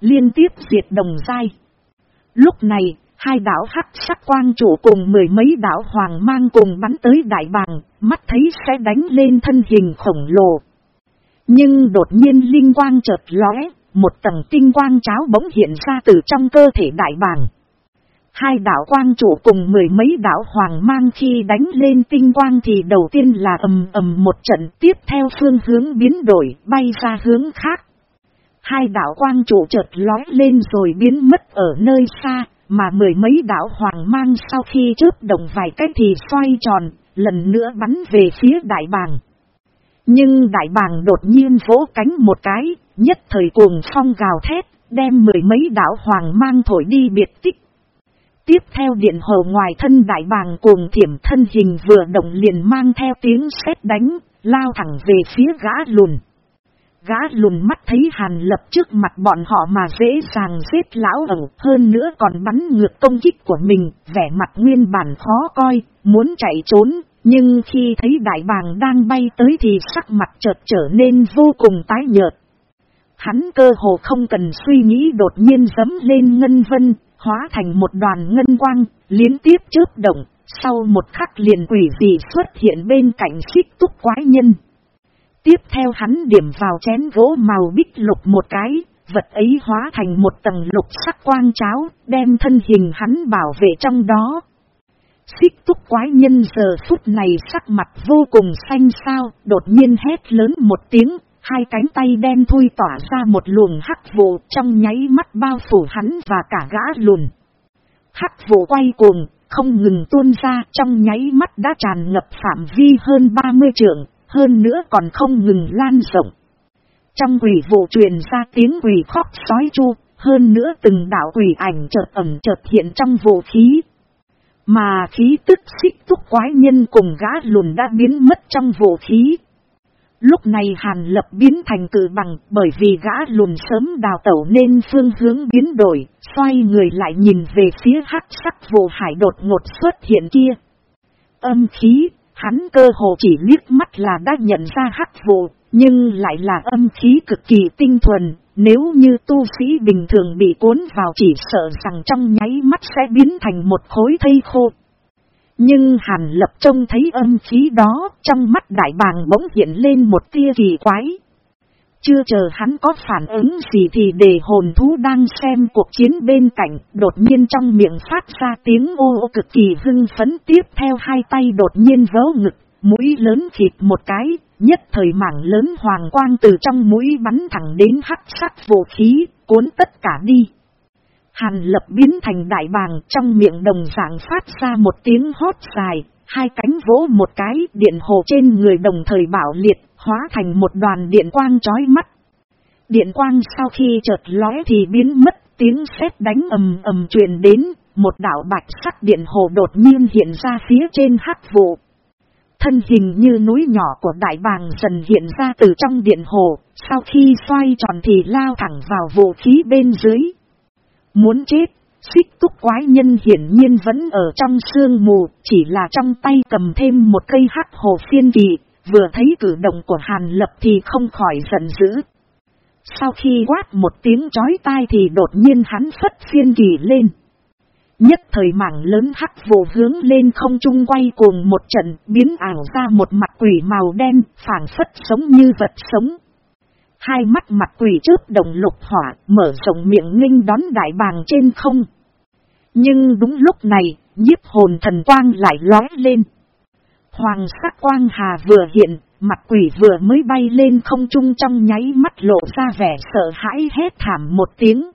Liên tiếp diệt đồng dai. Lúc này, hai đảo hắc sắc quang chủ cùng mười mấy đảo hoàng mang cùng bắn tới đại bàng, mắt thấy sẽ đánh lên thân hình khổng lồ. Nhưng đột nhiên linh quang chợt lóe, một tầng tinh quang cháo bỗng hiện ra từ trong cơ thể đại bàng. Hai đảo quang chủ cùng mười mấy đảo hoàng mang khi đánh lên tinh quang thì đầu tiên là ầm ầm một trận tiếp theo phương hướng biến đổi bay ra hướng khác. Hai đảo quang chủ chợt lói lên rồi biến mất ở nơi xa, mà mười mấy đảo hoàng mang sau khi chớp động vài cách thì xoay tròn, lần nữa bắn về phía đại bàng. Nhưng đại bàng đột nhiên vỗ cánh một cái, nhất thời cuồng phong gào thét, đem mười mấy đảo hoàng mang thổi đi biệt tích. Tiếp theo điện hồ ngoài thân đại bàng cuồng thiểm thân hình vừa động liền mang theo tiếng sét đánh, lao thẳng về phía gã lùn. Gã lùn mắt thấy hàn lập trước mặt bọn họ mà dễ dàng giết lão ẩu hơn nữa còn bắn ngược công kích của mình, vẻ mặt nguyên bản khó coi, muốn chạy trốn, nhưng khi thấy đại bàng đang bay tới thì sắc mặt chợt trở nên vô cùng tái nhợt. Hắn cơ hồ không cần suy nghĩ đột nhiên dấm lên ngân vân, hóa thành một đoàn ngân quang, liên tiếp chớp động, sau một khắc liền quỷ dị xuất hiện bên cạnh xích túc quái nhân. Tiếp theo hắn điểm vào chén gỗ màu bích lục một cái, vật ấy hóa thành một tầng lục sắc quang cháo, đem thân hình hắn bảo vệ trong đó. Xích túc quái nhân giờ phút này sắc mặt vô cùng xanh sao, đột nhiên hét lớn một tiếng, Hai cánh tay đen thui tỏa ra một luồng hắc vụ trong nháy mắt bao phủ hắn và cả gã lùn. Hắc vụ quay cuồng, không ngừng tuôn ra trong nháy mắt đã tràn ngập phạm vi hơn 30 trượng, hơn nữa còn không ngừng lan rộng. Trong quỷ vụ truyền ra tiếng quỷ khóc sói chu, hơn nữa từng đạo quỷ ảnh chợt ẩm chợt hiện trong vũ khí. Mà khí tức xích túc quái nhân cùng gã lùn đã biến mất trong vũ khí. Lúc này hàn lập biến thành cử bằng bởi vì gã lùn sớm đào tẩu nên phương hướng biến đổi, xoay người lại nhìn về phía hắc sắc vô hải đột ngột xuất hiện kia. Âm khí, hắn cơ hồ chỉ liếc mắt là đã nhận ra hắc vô nhưng lại là âm khí cực kỳ tinh thuần, nếu như tu sĩ bình thường bị cuốn vào chỉ sợ rằng trong nháy mắt sẽ biến thành một khối thây khô. Nhưng Hàn Lập trông thấy âm khí đó, trong mắt đại bàng bỗng hiện lên một tia kỳ quái. Chưa chờ hắn có phản ứng gì thì để hồn thú đang xem cuộc chiến bên cạnh, đột nhiên trong miệng phát ra tiếng ô ô cực kỳ hưng phấn tiếp theo hai tay đột nhiên vớ ngực, mũi lớn thịt một cái, nhất thời mảng lớn hoàng quang từ trong mũi bắn thẳng đến hắc sắc vũ khí, cuốn tất cả đi. Hàn lập biến thành đại bàng trong miệng đồng dạng phát ra một tiếng hót dài, hai cánh vỗ một cái điện hồ trên người đồng thời bảo liệt, hóa thành một đoàn điện quang chói mắt. Điện quang sau khi chợt lóe thì biến mất, tiếng sét đánh ầm ầm truyền đến, một đảo bạch sắc điện hồ đột nhiên hiện ra phía trên hắc vụ. Thân hình như núi nhỏ của đại bàng dần hiện ra từ trong điện hồ, sau khi xoay tròn thì lao thẳng vào vũ khí bên dưới. Muốn chết, xích túc quái nhân hiển nhiên vẫn ở trong sương mù, chỉ là trong tay cầm thêm một cây hắc hồ phiên kỳ, vừa thấy cử động của Hàn Lập thì không khỏi giận dữ. Sau khi quát một tiếng chói tai thì đột nhiên hắn phất phiên kỳ lên. Nhất thời mảng lớn hắc vụ hướng lên không trung quay cuồng một trận biến ảo ra một mặt quỷ màu đen phản phất sống như vật sống. Hai mắt mặt quỷ trước đồng lục hỏa mở rộng miệng nghênh đón đại bàng trên không. Nhưng đúng lúc này, nhiếp hồn thần quang lại lói lên. Hoàng sắc quang hà vừa hiện, mặt quỷ vừa mới bay lên không trung trong nháy mắt lộ ra vẻ sợ hãi hét thảm một tiếng.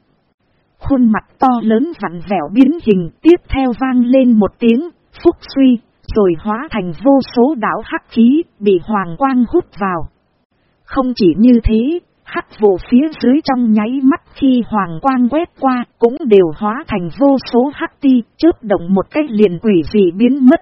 Khuôn mặt to lớn vặn vẹo biến hình tiếp theo vang lên một tiếng, phúc suy, rồi hóa thành vô số đảo hắc khí, bị hoàng quang hút vào. Không chỉ như thế, hắc vụ phía dưới trong nháy mắt khi hoàng quang quét qua cũng đều hóa thành vô số hắc ti, chớp động một cách liền quỷ dị biến mất.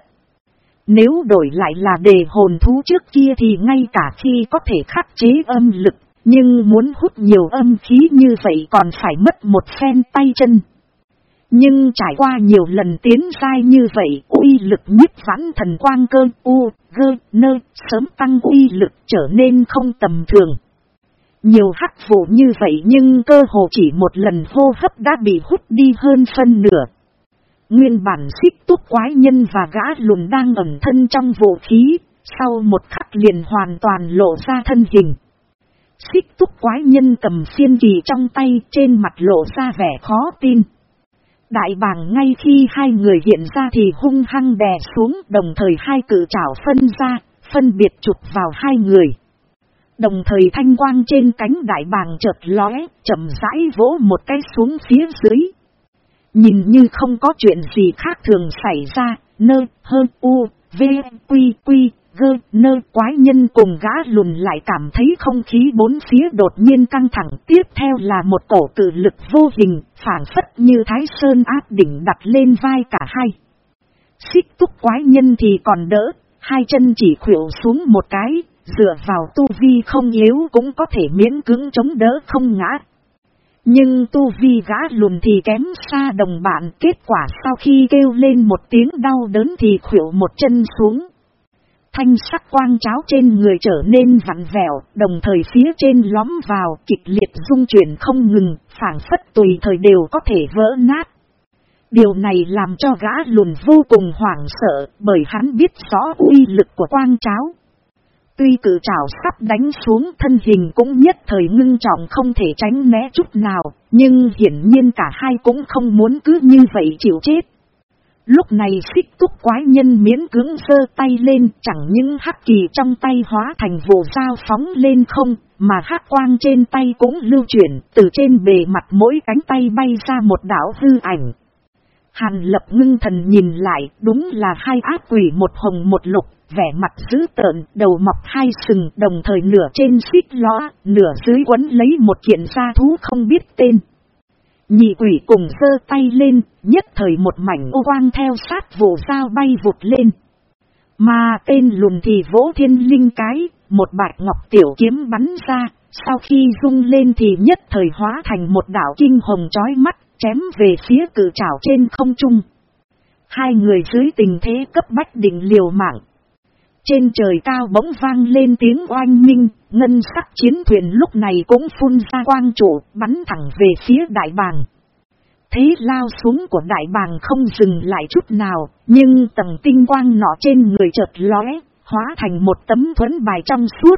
Nếu đổi lại là đề hồn thú trước kia thì ngay cả khi có thể khắc chế âm lực nhưng muốn hút nhiều âm khí như vậy còn phải mất một phen tay chân. Nhưng trải qua nhiều lần tiến sai như vậy, uy lực nhất vãn thần quang cơ u, gơ, nơ, sớm tăng uy lực trở nên không tầm thường. Nhiều hắc vụ như vậy nhưng cơ hồ chỉ một lần hô hấp đã bị hút đi hơn phân nửa. Nguyên bản xích túc quái nhân và gã lùn đang ẩn thân trong vũ khí, sau một khắc liền hoàn toàn lộ ra thân hình. Xích túc quái nhân cầm xiên kỳ trong tay trên mặt lộ ra vẻ khó tin. Đại bàng ngay khi hai người hiện ra thì hung hăng đè xuống đồng thời hai cử chảo phân ra, phân biệt chụp vào hai người. Đồng thời thanh quang trên cánh đại bàng chợt lóe, chậm rãi vỗ một cái xuống phía dưới. Nhìn như không có chuyện gì khác thường xảy ra, nơ, hơn u, v, quy, quy, gơ, nơ quái nhân cùng gã lùn lại cảm thấy không khí bốn phía đột nhiên căng thẳng. Tiếp theo là một cổ tự lực vô hình, phản phất như thái sơn áp đỉnh đặt lên vai cả hai. Xích túc quái nhân thì còn đỡ, hai chân chỉ khuỷu xuống một cái, dựa vào tu vi không yếu cũng có thể miễn cứng chống đỡ không ngã. Nhưng tu vi gã lùn thì kém xa đồng bạn kết quả sau khi kêu lên một tiếng đau đớn thì khuỷu một chân xuống. Thanh sắc quang cháo trên người trở nên vặn vẹo, đồng thời phía trên lõm vào kịch liệt dung chuyển không ngừng, phản phất tùy thời đều có thể vỡ nát. Điều này làm cho gã lùn vô cùng hoảng sợ bởi hắn biết rõ uy lực của quang cháo. Tuy cử trảo sắp đánh xuống thân hình cũng nhất thời ngưng trọng không thể tránh né chút nào, nhưng hiển nhiên cả hai cũng không muốn cứ như vậy chịu chết. Lúc này xích túc quái nhân miễn cưỡng sơ tay lên chẳng những hắc kỳ trong tay hóa thành vụ dao phóng lên không, mà hắc quang trên tay cũng lưu chuyển, từ trên bề mặt mỗi cánh tay bay ra một đảo hư ảnh. Hàn lập ngưng thần nhìn lại, đúng là hai ác quỷ một hồng một lục, vẻ mặt dữ tợn, đầu mọc hai sừng, đồng thời nửa trên xích lõa nửa dưới quấn lấy một kiện gia thú không biết tên. Nhị quỷ cùng sơ tay lên, nhất thời một mảnh ô quang theo sát vụ dao bay vụt lên. Mà tên lùn thì vỗ thiên linh cái, một bạch ngọc tiểu kiếm bắn ra, sau khi rung lên thì nhất thời hóa thành một đảo kinh hồng chói mắt, chém về phía cử trảo trên không trung. Hai người dưới tình thế cấp bách định liều mạng. Trên trời cao bỗng vang lên tiếng oanh minh, ngân sắc chiến thuyền lúc này cũng phun ra quang trụ, bắn thẳng về phía đại bàng. Thế lao xuống của đại bàng không dừng lại chút nào, nhưng tầng tinh quang nọ trên người chợt lóe, hóa thành một tấm thuẫn bài trong suốt.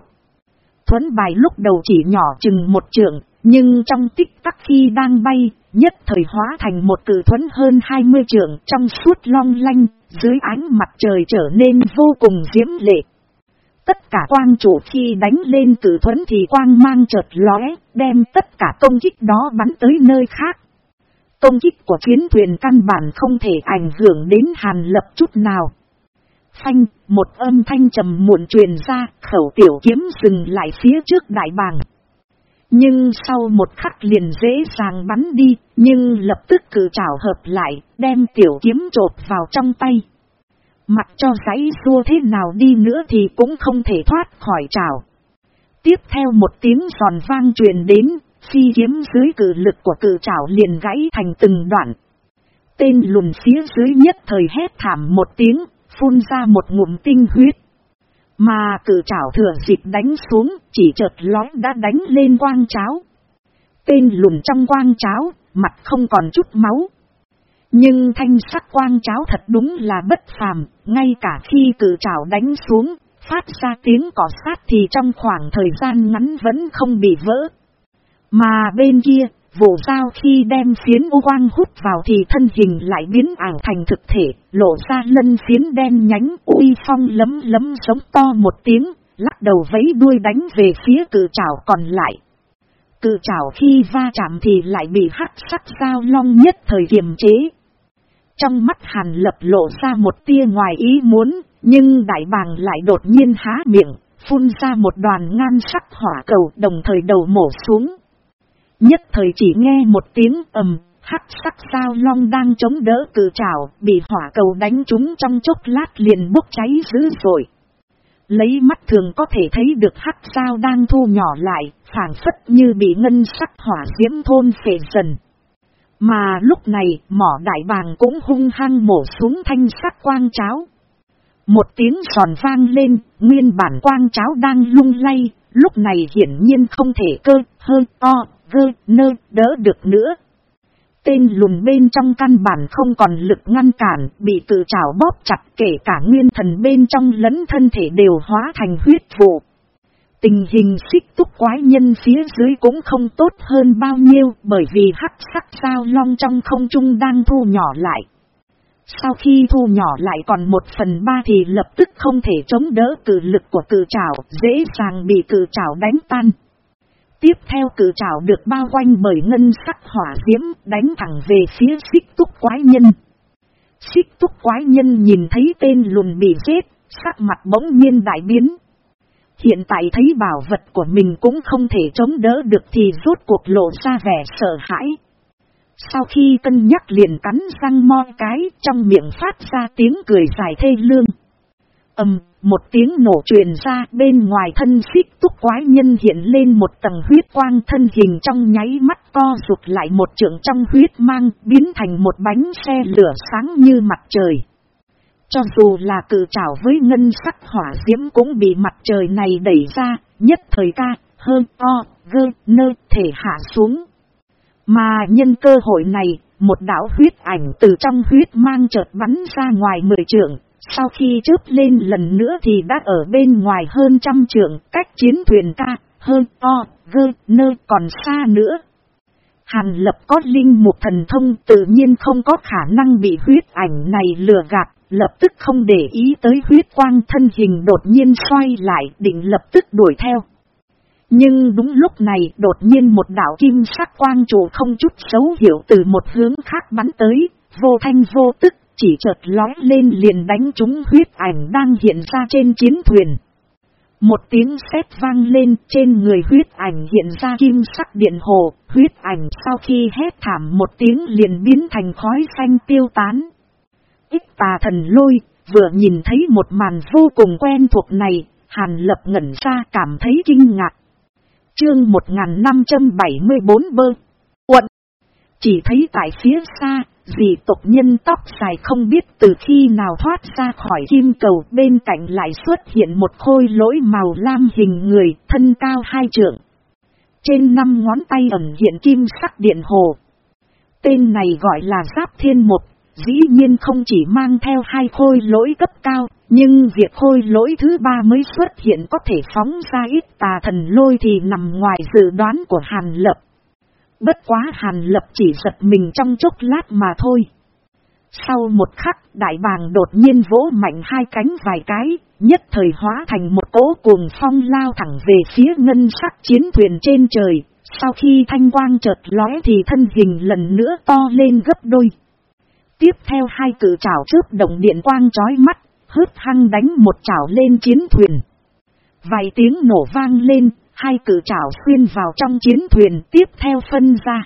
Thuẫn bài lúc đầu chỉ nhỏ chừng một trượng, nhưng trong tích tắc khi đang bay, nhất thời hóa thành một cử thuẫn hơn 20 trượng trong suốt long lanh, dưới ánh mặt trời trở nên vô cùng diễm lệ. Tất cả quang chủ khi đánh lên cử thuấn thì quang mang chợt lóe, đem tất cả công kích đó bắn tới nơi khác. Công kích của chiến thuyền căn bản không thể ảnh hưởng đến hàn lập chút nào. Phanh, một âm thanh trầm muộn truyền ra, khẩu tiểu kiếm dừng lại phía trước đại bàng. Nhưng sau một khắc liền dễ dàng bắn đi, nhưng lập tức cử trảo hợp lại, đem tiểu kiếm trột vào trong tay. Mặc cho giấy xua thế nào đi nữa thì cũng không thể thoát khỏi trào. Tiếp theo một tiếng giòn vang truyền đến, phi kiếm dưới cử lực của cử trảo liền gãy thành từng đoạn. Tên lùn phía dưới nhất thời hét thảm một tiếng, phun ra một ngụm tinh huyết. Mà cử trảo thừa dịp đánh xuống, chỉ chợt lói đã đánh lên quang cháo. Tên lùn trong quang cháo, mặt không còn chút máu. Nhưng thanh sắc quang cháo thật đúng là bất phàm, ngay cả khi cử trảo đánh xuống, phát ra tiếng cỏ sát thì trong khoảng thời gian ngắn vẫn không bị vỡ. Mà bên kia, Vụ dao khi đem phiến u quang hút vào thì thân hình lại biến ảo thành thực thể, lộ ra lân phiến đen nhánh uy phong lấm lấm sống to một tiếng, lắc đầu vấy đuôi đánh về phía cử trảo còn lại. Cự trảo khi va chạm thì lại bị hắc sắc sao long nhất thời kiềm chế. Trong mắt hàn lập lộ ra một tia ngoài ý muốn, nhưng đại bàng lại đột nhiên há miệng, phun ra một đoàn ngan sắc hỏa cầu đồng thời đầu mổ xuống. Nhất thời chỉ nghe một tiếng ầm, hắc sắc sao long đang chống đỡ cử trảo, bị hỏa cầu đánh trúng trong chốc lát liền bốc cháy dữ dội. Lấy mắt thường có thể thấy được hắc sao đang thu nhỏ lại, phản phất như bị ngân sắc hỏa diễm thôn phệ dần. Mà lúc này, mỏ đại bàng cũng hung hăng mổ xuống thanh sắc quang cháo. Một tiếng giòn vang lên, nguyên bản quang cháo đang lung lay, lúc này hiển nhiên không thể cơ, hơi to, gơ, nơ, đỡ được nữa. Tên lùn bên trong căn bản không còn lực ngăn cản, bị tự trào bóp chặt kể cả nguyên thần bên trong lẫn thân thể đều hóa thành huyết vụ. Tình hình xích túc quái nhân phía dưới cũng không tốt hơn bao nhiêu bởi vì hắc sắc sao long trong không trung đang thu nhỏ lại. Sau khi thu nhỏ lại còn một phần ba thì lập tức không thể chống đỡ cử lực của cử trảo, dễ dàng bị cử trảo đánh tan. Tiếp theo cử trảo được bao quanh bởi ngân sắc hỏa diễm đánh thẳng về phía xích túc quái nhân. Xích túc quái nhân nhìn thấy tên lùn bị giết, sắc mặt bỗng nhiên đại biến. Hiện tại thấy bảo vật của mình cũng không thể chống đỡ được thì rốt cuộc lộ ra vẻ sợ hãi. Sau khi cân nhắc liền cắn răng mo cái, trong miệng phát ra tiếng cười dài thê lương. ầm, một tiếng nổ truyền ra, bên ngoài thân xích túc quái nhân hiện lên một tầng huyết quang, thân hình trong nháy mắt co rụt lại một trường trong huyết mang, biến thành một bánh xe lửa sáng như mặt trời. Cho dù là cử trảo với ngân sắc hỏa diễm cũng bị mặt trời này đẩy ra, nhất thời ca, hơn o, gơ, nơ, thể hạ xuống. Mà nhân cơ hội này, một đảo huyết ảnh từ trong huyết mang chợt bắn ra ngoài mười trượng, sau khi chớp lên lần nữa thì đã ở bên ngoài hơn trăm trượng, cách chiến thuyền ca, hơn o, gơ, nơ còn xa nữa. Hàn lập có linh một thần thông tự nhiên không có khả năng bị huyết ảnh này lừa gạt, lập tức không để ý tới huyết quang thân hình đột nhiên xoay lại định lập tức đuổi theo. Nhưng đúng lúc này đột nhiên một đảo kim sắc quang trụ không chút xấu hiểu từ một hướng khác bắn tới, vô thanh vô tức chỉ chợt lói lên liền đánh trúng huyết ảnh đang hiện ra trên chiến thuyền. Một tiếng sét vang lên trên người huyết ảnh hiện ra kim sắc điện hồ, huyết ảnh sau khi hét thảm một tiếng liền biến thành khói xanh tiêu tán. Ít tà thần lôi, vừa nhìn thấy một màn vô cùng quen thuộc này, hàn lập ngẩn ra cảm thấy kinh ngạc. Chương 1574 bơ, quận, chỉ thấy tại phía xa, Dì tộc nhân tóc dài không biết từ khi nào thoát ra khỏi kim cầu bên cạnh lại xuất hiện một khôi lỗi màu lam hình người thân cao hai trượng. Trên năm ngón tay ẩn hiện kim sắc điện hồ. Tên này gọi là Giáp Thiên một dĩ nhiên không chỉ mang theo hai khôi lỗi cấp cao, nhưng việc khôi lỗi thứ ba mới xuất hiện có thể phóng ra ít tà thần lôi thì nằm ngoài dự đoán của Hàn Lập. Bất quá hàn lập chỉ giật mình trong chốc lát mà thôi. Sau một khắc, đại bàng đột nhiên vỗ mạnh hai cánh vài cái, nhất thời hóa thành một cỗ cuồng phong lao thẳng về phía ngân sắc chiến thuyền trên trời. Sau khi thanh quang chợt lóe thì thân hình lần nữa to lên gấp đôi. Tiếp theo hai cử trảo trước động điện quang chói mắt, hớt hăng đánh một chảo lên chiến thuyền. Vài tiếng nổ vang lên, hai cử trảo xuyên vào trong chiến thuyền tiếp theo phân ra.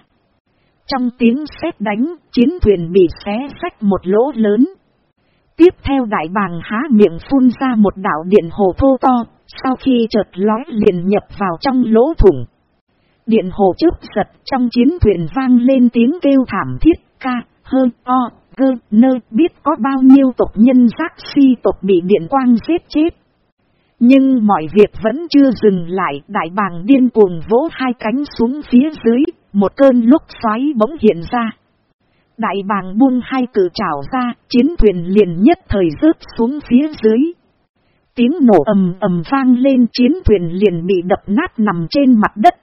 Trong tiếng sét đánh, chiến thuyền bị xé sách một lỗ lớn. Tiếp theo đại bàng há miệng phun ra một đảo điện hồ thô to, sau khi chợt lói liền nhập vào trong lỗ thủng. Điện hồ chớp giật trong chiến thuyền vang lên tiếng kêu thảm thiết ca, hơn o, gơ, nơ biết có bao nhiêu tộc nhân giác si tộc bị điện quang giết chết. Nhưng mọi việc vẫn chưa dừng lại, đại bàng điên cuồng vỗ hai cánh xuống phía dưới, một cơn lúc xoáy bỗng hiện ra. Đại bàng buông hai cử trảo ra, chiến thuyền liền nhất thời rớt xuống phía dưới. Tiếng nổ ầm ầm vang lên chiến thuyền liền bị đập nát nằm trên mặt đất.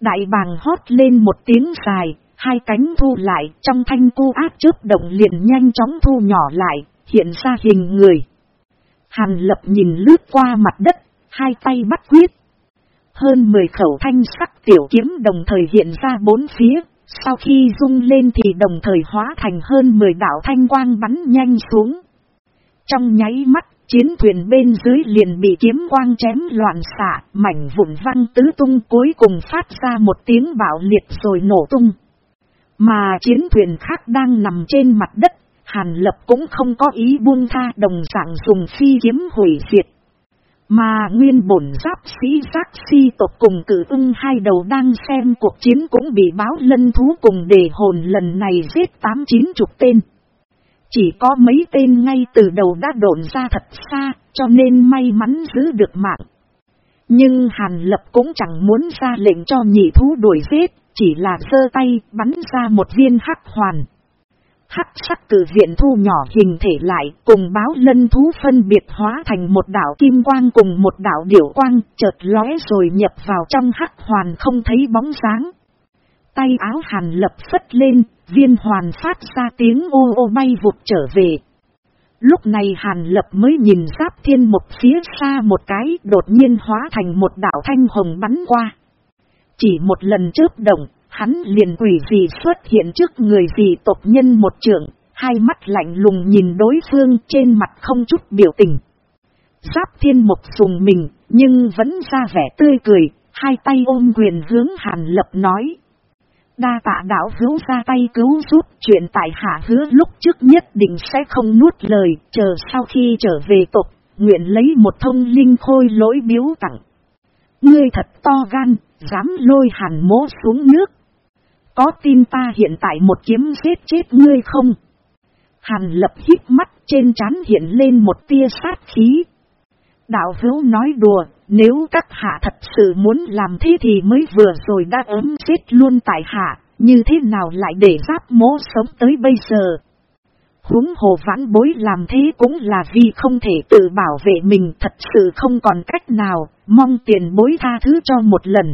Đại bàng hót lên một tiếng dài, hai cánh thu lại trong thanh cu ác trước động liền nhanh chóng thu nhỏ lại, hiện ra hình người. Hàn lập nhìn lướt qua mặt đất, hai tay bắt quyết. Hơn 10 khẩu thanh sắc tiểu kiếm đồng thời hiện ra bốn phía, sau khi rung lên thì đồng thời hóa thành hơn 10 đảo thanh quang bắn nhanh xuống. Trong nháy mắt, chiến thuyền bên dưới liền bị kiếm quang chém loạn xạ, mảnh vụn văng tứ tung cuối cùng phát ra một tiếng bạo liệt rồi nổ tung. Mà chiến thuyền khác đang nằm trên mặt đất Hàn Lập cũng không có ý buông tha đồng dạng dùng phi kiếm hủy diệt. Mà nguyên bổn giáp sĩ giác si tộc cùng cử ưng hai đầu đang xem cuộc chiến cũng bị báo lân thú cùng để hồn lần này giết tám chín chục tên. Chỉ có mấy tên ngay từ đầu đã độn ra thật xa, cho nên may mắn giữ được mạng. Nhưng Hàn Lập cũng chẳng muốn ra lệnh cho nhị thú đuổi giết, chỉ là sơ tay bắn ra một viên hắc hoàn. Hắc sắc cử viện thu nhỏ hình thể lại cùng báo lân thú phân biệt hóa thành một đảo kim quang cùng một đảo điểu quang chợt lóe rồi nhập vào trong hắc hoàn không thấy bóng sáng. Tay áo hàn lập phất lên, viên hoàn phát ra tiếng ô ô bay vụt trở về. Lúc này hàn lập mới nhìn giáp thiên một phía xa một cái đột nhiên hóa thành một đảo thanh hồng bắn qua. Chỉ một lần chớp động, Hắn liền quỷ gì xuất hiện trước người gì tộc nhân một trượng, hai mắt lạnh lùng nhìn đối phương trên mặt không chút biểu tình. Giáp thiên mục sùng mình, nhưng vẫn ra vẻ tươi cười, hai tay ôm quyền hướng hàn lập nói. Đa tạ đảo hữu ra tay cứu giúp chuyện tại hạ hứa lúc trước nhất định sẽ không nuốt lời, chờ sau khi trở về tộc, nguyện lấy một thông linh khôi lỗi biếu tặng. Ngươi thật to gan, dám lôi hàn mố xuống nước. Có tin ta hiện tại một kiếm giết chết ngươi không? Hàn lập hít mắt trên trán hiện lên một tia sát khí. Đạo hữu nói đùa, nếu các hạ thật sự muốn làm thế thì mới vừa rồi đã ấm chết luôn tại hạ, như thế nào lại để giáp mố sống tới bây giờ? Húng hồ vãn bối làm thế cũng là vì không thể tự bảo vệ mình thật sự không còn cách nào, mong tiền bối tha thứ cho một lần.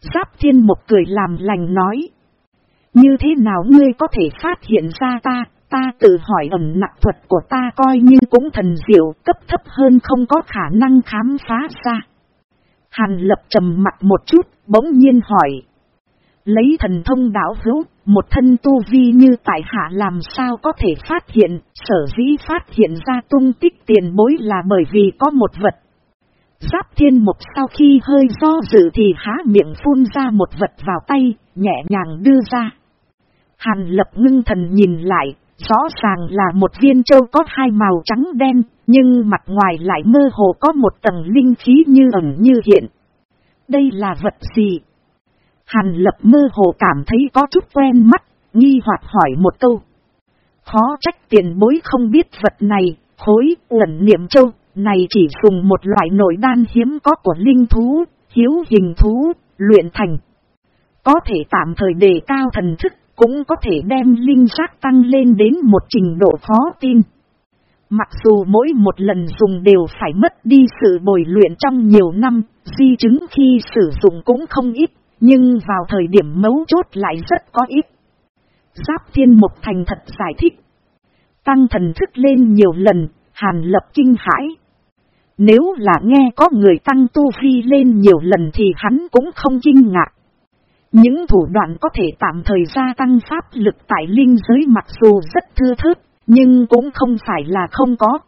Giáp thiên một cười làm lành nói, Như thế nào ngươi có thể phát hiện ra ta, ta tự hỏi ẩn nặng thuật của ta coi như cũng thần diệu cấp thấp hơn không có khả năng khám phá ra. Hàn lập trầm mặt một chút, bỗng nhiên hỏi. Lấy thần thông đảo hữu, một thân tu vi như tại hạ làm sao có thể phát hiện, sở dĩ phát hiện ra tung tích tiền bối là bởi vì có một vật. Giáp thiên mục sau khi hơi do dự thì há miệng phun ra một vật vào tay, nhẹ nhàng đưa ra. Hàn lập ngưng thần nhìn lại, rõ ràng là một viên châu có hai màu trắng đen, nhưng mặt ngoài lại mơ hồ có một tầng linh khí như ẩn như hiện. Đây là vật gì? Hàn lập mơ hồ cảm thấy có chút quen mắt, nghi hoặc hỏi một câu. Khó trách tiền bối không biết vật này, khối ẩn niệm châu, này chỉ dùng một loại nội đan hiếm có của linh thú, hiếu hình thú, luyện thành. Có thể tạm thời đề cao thần thức, cũng có thể đem linh giác tăng lên đến một trình độ khó tin. Mặc dù mỗi một lần dùng đều phải mất đi sự bồi luyện trong nhiều năm, di chứng khi sử dụng cũng không ít, nhưng vào thời điểm mấu chốt lại rất có ít. Giáp thiên một thành thật giải thích. Tăng thần thức lên nhiều lần, hàn lập kinh hãi. Nếu là nghe có người tăng tu vi lên nhiều lần thì hắn cũng không kinh ngạc. Những thủ đoạn có thể tạm thời gia tăng pháp lực tại linh giới mặc dù rất thưa thớt, nhưng cũng không phải là không có.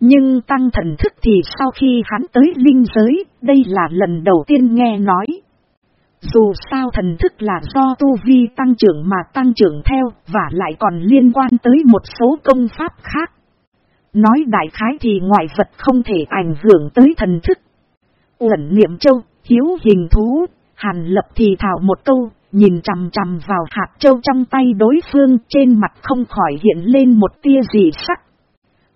Nhưng tăng thần thức thì sau khi hắn tới linh giới, đây là lần đầu tiên nghe nói. Dù sao thần thức là do tu vi tăng trưởng mà tăng trưởng theo và lại còn liên quan tới một số công pháp khác. Nói đại khái thì ngoại vật không thể ảnh hưởng tới thần thức. Uẩn niệm châu, hiếu hình thú, hàn lập thì thảo một câu, nhìn chằm chằm vào hạt châu trong tay đối phương trên mặt không khỏi hiện lên một tia dị sắc.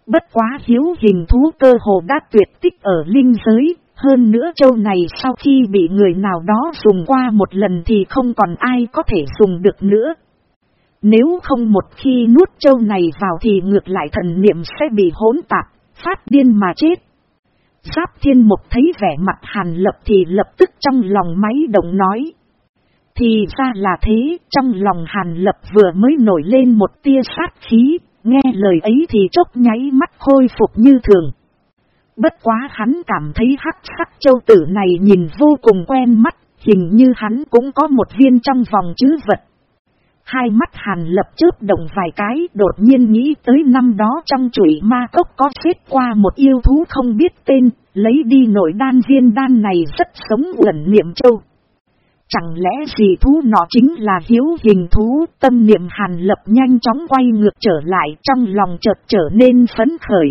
Bất quá hiếu hình thú cơ hồ đã tuyệt tích ở linh giới, hơn nữa châu này sau khi bị người nào đó dùng qua một lần thì không còn ai có thể dùng được nữa. Nếu không một khi nuốt châu này vào thì ngược lại thần niệm sẽ bị hỗn tạp, phát điên mà chết. Giáp thiên mục thấy vẻ mặt hàn lập thì lập tức trong lòng máy động nói. Thì ra là thế, trong lòng hàn lập vừa mới nổi lên một tia sát khí, nghe lời ấy thì chốc nháy mắt khôi phục như thường. Bất quá hắn cảm thấy hắc sắc châu tử này nhìn vô cùng quen mắt, hình như hắn cũng có một viên trong vòng chứ vật. Hai mắt hàn lập chớp động vài cái đột nhiên nghĩ tới năm đó trong chuỗi ma cốc có xếp qua một yêu thú không biết tên, lấy đi nội đan viên đan này rất sống uẩn niệm châu. Chẳng lẽ gì thú nó chính là hiếu hình thú, tâm niệm hàn lập nhanh chóng quay ngược trở lại trong lòng chợt trở nên phấn khởi.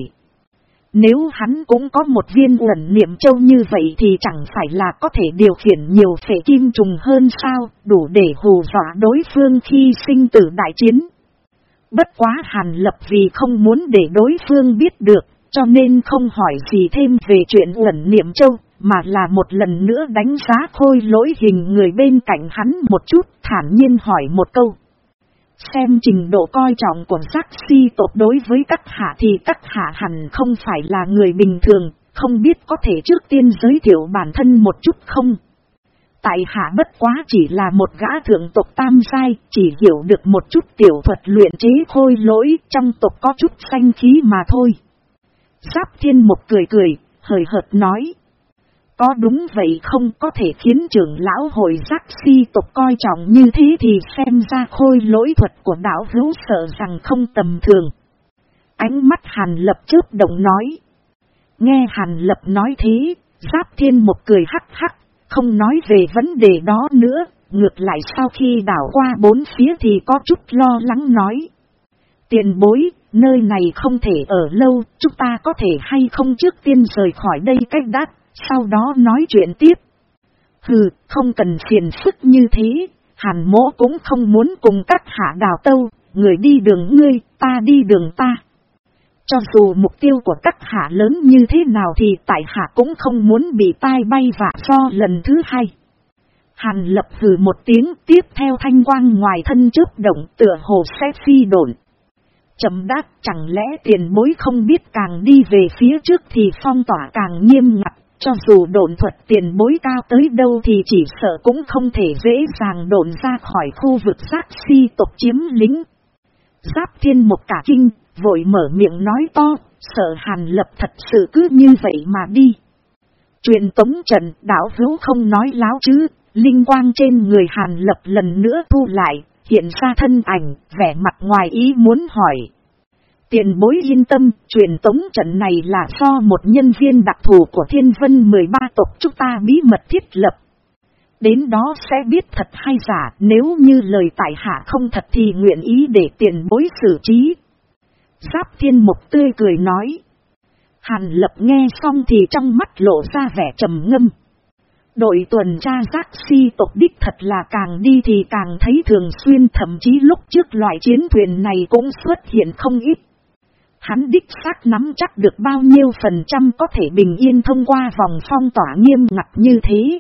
Nếu hắn cũng có một viên uẩn niệm châu như vậy thì chẳng phải là có thể điều khiển nhiều phệ kim trùng hơn sao, đủ để hù dọa đối phương khi sinh tử đại chiến. Bất quá hàn lập vì không muốn để đối phương biết được, cho nên không hỏi gì thêm về chuyện uẩn niệm châu, mà là một lần nữa đánh giá khôi lỗi hình người bên cạnh hắn một chút, thản nhiên hỏi một câu. Xem trình độ coi trọng của giác si tộc đối với các hạ thì các hạ hẳn không phải là người bình thường, không biết có thể trước tiên giới thiệu bản thân một chút không? Tại hạ bất quá chỉ là một gã thượng tộc tam sai chỉ hiểu được một chút tiểu thuật luyện chế khôi lỗi trong tộc có chút xanh khí mà thôi. Giáp thiên một cười cười, hời hợt nói. Có đúng vậy không có thể khiến trưởng lão hội giác si tộc coi trọng như thế thì xem ra khôi lỗi thuật của đảo hữu sợ rằng không tầm thường. Ánh mắt hàn lập chớp động nói. Nghe hàn lập nói thế, giáp thiên một cười hắc hắc, không nói về vấn đề đó nữa, ngược lại sau khi đảo qua bốn phía thì có chút lo lắng nói. Tiền bối, nơi này không thể ở lâu, chúng ta có thể hay không trước tiên rời khỏi đây cách đắt sau đó nói chuyện tiếp. Hừ, không cần phiền sức như thế, hàn mỗ cũng không muốn cùng các hạ đào tâu, người đi đường ngươi, ta đi đường ta. Cho dù mục tiêu của các hạ lớn như thế nào thì tại hạ cũng không muốn bị tai bay vạ do lần thứ hai. Hàn lập hừ một tiếng tiếp theo thanh quang ngoài thân trước động tựa hồ sẽ phi độn. Chậm đáp chẳng lẽ tiền bối không biết càng đi về phía trước thì phong tỏa càng nghiêm ngặt cho dù độn thuật tiền bối cao tới đâu thì chỉ sợ cũng không thể dễ dàng độn ra khỏi khu vực giác si tộc chiếm lính. Giáp thiên một cả kinh, vội mở miệng nói to, sợ hàn lập thật sự cứ như vậy mà đi. Truyền tống trận đảo hữu không nói láo chứ, linh quang trên người hàn lập lần nữa thu lại, hiện ra thân ảnh, vẻ mặt ngoài ý muốn hỏi. Tiền bối yên tâm, truyền tống trận này là do một nhân viên đặc thù của thiên vân 13 tộc chúng ta bí mật thiết lập. Đến đó sẽ biết thật hay giả, nếu như lời tại hạ không thật thì nguyện ý để tiền bối xử trí. Giáp thiên mục tươi cười nói. Hàn lập nghe xong thì trong mắt lộ ra vẻ trầm ngâm. Đội tuần tra giác si tộc đích thật là càng đi thì càng thấy thường xuyên thậm chí lúc trước loại chiến thuyền này cũng xuất hiện không ít. Hắn đích xác nắm chắc được bao nhiêu phần trăm có thể bình yên thông qua vòng phong tỏa nghiêm ngặt như thế.